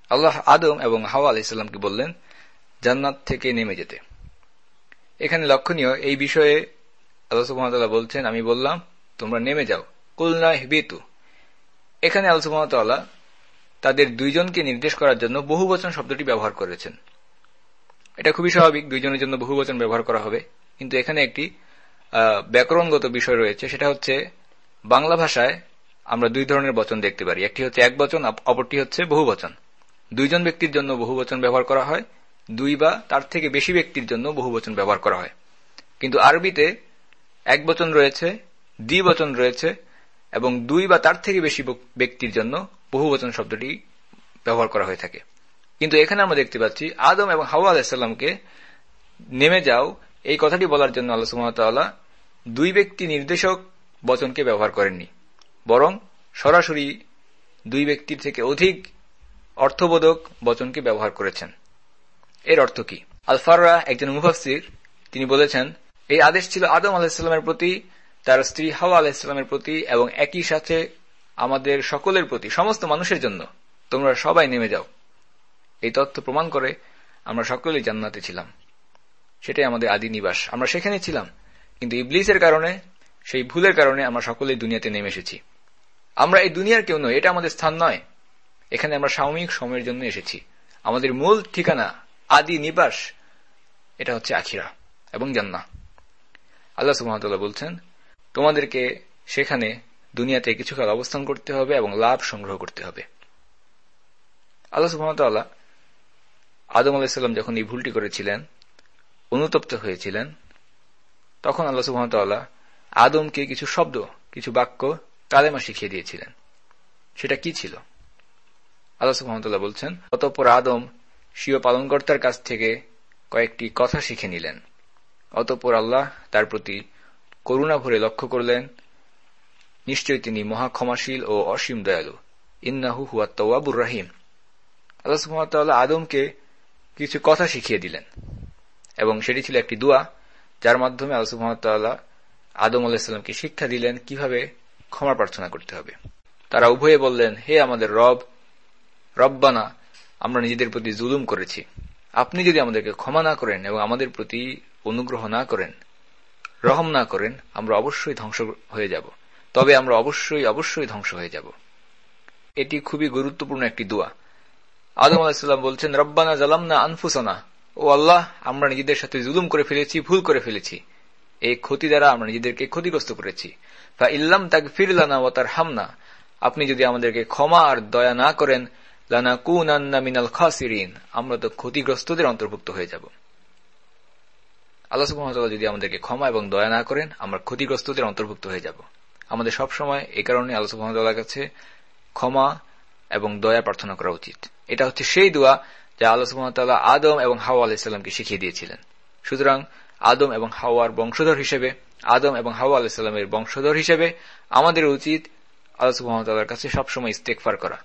আল্লাহ আদম এবং হাওয়া আলাহিসাল্লামকে বললেন, জান্নাত থেকে নেমে যেতে। এখানে লক্ষণীয় এই বিষয়ে আল্লাহ বলছেন, আমি বললাম, তোমরা নেমে যাও। কুলনা হিবিতু। এখানে আল্লাহ তাদের দুইজনকে নির্দেশ করার জন্য বহুবচন শব্দটি ব্যবহার করেছেন। এটা খুবই স্বাভাবিক, দুইজনের জন্য বহুবচন ব্যবহার করা হবে। কিন্তু এখানে একটি ব্যাকরণগত বিষয় রয়েছে, সেটা হচ্ছে বাংলা ভাষায় আমরা দুই ধরনের বচন দেখতে পারি। একটি হচ্ছে এক বচন অপরটি হচ্ছে বহু বচন। দুইজন ব্যক্তির জন্য বহু বচন ব্যবহার করা হয়, দুই বা তার থেকে বেশি ব্যক্তির জন্য বহু বচন ব্যবহার করা হয়। কিন্তু আরবিতে এক বচন রয়েছে দ্বিবচন রয়েছে, এবং দুই বা তার থেকে বেশি ব্যক্তির জন্য বহু বচন শব্দটি ব্যবহার করা হয়ে থাকে। কিন্তু এখানে আমরা দেখতে পাচ্ছি, আদম এবং হাওয়া আলাহিসাল্লামকে নেমে যাও, এই কথাটি বলার জন্য আল্লাহ সুমতাল্লাহ দুই ব্যক্তি নির্দেশক বচনকে ব্যবহার করেননি। বরং সরাসরি দুই ব্যক্তির থেকে অধিক অর্থবোধক বচনকে ব্যবহার করেছেন। এর অর্থ কি? আলফাররা একজন মুফাসির তিনি বলেছেন এই আদেশ ছিল আদম আলাহিসাল্লামের প্রতি, তার স্ত্রী হাওয়া আলাহিসাল্লামের প্রতি এবং একই সাথে আমাদের সকলের প্রতি, সমস্ত মানুষের জন্য। তোমরা সবাই নেমে যাও। এই তথ্য প্রমাণ করে আমরা সকলেই জান্নাতে ছিলাম। সেটাই আমাদের আদি নিবাস। আমরা সেখানে ছিলাম, কিন্তু ইবলিসের কারণে, সেই ভুলের কারণে আমরা সকলেই দুনিয়াতে নেমে এসেছি। আমরা এই দুনিয়ার কেউ নয় এটা আমাদের স্থান নয়। এখানে আমরা সাময়িক সময়ের জন্য এসেছি। আমাদের মূল ঠিকানা আদি নিবাস, এটা হচ্ছে আখিরা এবং জান্না আল্লাহ সুহামতাল্লাহ বলছেন, তোমাদেরকে সেখানে দুনিয়াতে কিছুকাল অবস্থান করতে হবে এবং লাভ সংগ্রহ করতে হবে। আল্লাহ সুহামতাল্লাহ আদম আলাহিসাল্লাম যখন এই ভুলটি করেছিলেন, অনুতপ্ত হয়েছিলেন, তখন আল্লাহ সুহামতাল্লাহ আদমকে কিছু শব্দ, কিছু বাক্য কালেমা শিখিয়ে দিয়েছিলেন। সেটা কি ছিল? আল্লাহ বলছেন, অতঃপর আদম স্বীয় পালনকর্তার কাছ থেকে কয়েকটি কথা শিখে নিলেন। অতঃপর আল্লাহ তার প্রতি করুণা ভরে লক্ষ্য করলেন নিশ্চয়ই তিনি মহা ক্ষমাশীল ও অসীম দয়ালু। ইন্নাহু হুয়া তওয়াবুর রাহিম। আল্লাহ সুহামতাল্লাহ আদমকে কিছু কথা শিখিয়ে দিলেন, এবং সেটি ছিল একটি দোয়া, যার মাধ্যমে আল্লাহ সুহামতাল্লাহ আদম আলাহিসাল্লামকে শিক্ষা দিলেন কীভাবে ক্ষমা প্রার্থনা করতে হবে। তারা উভয়ে বললেন, হে আমাদের রব, রব্বানা, আমরা নিজেদের প্রতি জুলুম করেছি। আপনি যদি আমাদেরকে ক্ষমা না করেন এবং আমাদের প্রতি অনুগ্রহ না করেন, রহম না করেন, আমরা অবশ্যই ধ্বংস হয়ে যাব। তবে আমরা অবশ্যই অবশ্যই ধ্বংস হয়ে যাব। এটি খুবই গুরুত্বপূর্ণ একটি দোয়া। আদম আলাহিসাল্লাম বলছেন, রব্বানা জালামনা আনফুসানা। ও আল্লাহ, আমরা নিজেদের সাথে জুলুম করে ফেলেছি, ভুল করে ফেলেছি। এই ক্ষতি দ্বারা আমরা নিজেদেরকে ক্ষতিগ্রস্ত করেছি। বা ইল্লাম তাক ফিরলানা ও তার হামনা আপনি যদি আমাদেরকে ক্ষমা আর দয়া না করেন লানা কুনান্না মিনাল খাসিরিন। আমরা তো ক্ষতিগ্রস্তদের অন্তর্ভুক্ত হয়ে যাব। আল্লাহ যদি আমাদেরকে ক্ষমা এবং দয়া না করেন, আমরা ক্ষতিগ্রস্তদের অন্তর্ভুক্ত হয়ে যাব। আমাদের সব সময় এই কারণে আল্লাহ সুহামতাল্লাহ কাছে ক্ষমা এবং দয়া প্রার্থনা করা উচিত। এটা হচ্ছে সেই দোয়া যা আল্লাহ সুহামতাল্লাহ আদম এবং হাওয়া আলাহিসাল্লামকে শিখিয়ে দিয়েছিলেন। সুতরাং আদম এবং হাওয়ার বংশধর হিসেবে, আদম এবং হাওয়া আলাহিসাল্লামের বংশধর হিসেবে আমাদের উচিত আল্লাহ সুহামতাল্লাহর কাছে সবসময় ইস্তেকফার করা,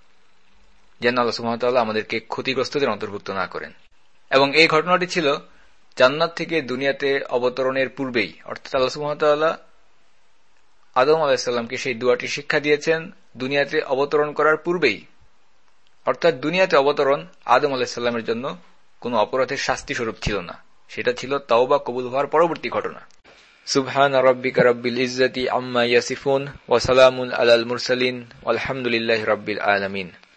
যেন আল্লাহ সুহামতাল্লাহ আমাদেরকে ক্ষতিগ্রস্তদের অন্তর্ভুক্ত না করেন। এবং এই ঘটনাটি ছিল জান্নাত থেকে দুনিয়াতে অবতরণের পূর্বেই, অর্থাৎ আল্লাহ সুহামতাল্লাহ আদম আলাহিসাল্লামকে সেই দুয়াটি শিক্ষা দিয়েছেন, দুনিয়াতে অবতরণ করার পূর্বেই। অর্থাৎ দুনিয়াতে অবতরণ আদম আলাহিসাল্লামের জন্য কোন অপরাধের শাস্তি স্বরূপ ছিল না। সেটা ছিল তাওবা কবুল হওয়ার পরবর্তী ঘটনা। সুবহান রব্বিকা রব্বিল ইজ্জতি আম্মা ইয়াসিফুন ওয়া সালামুন আলাল মুরসালিন আলহামদুলিল্লাহি রাব্বিল আলামিন।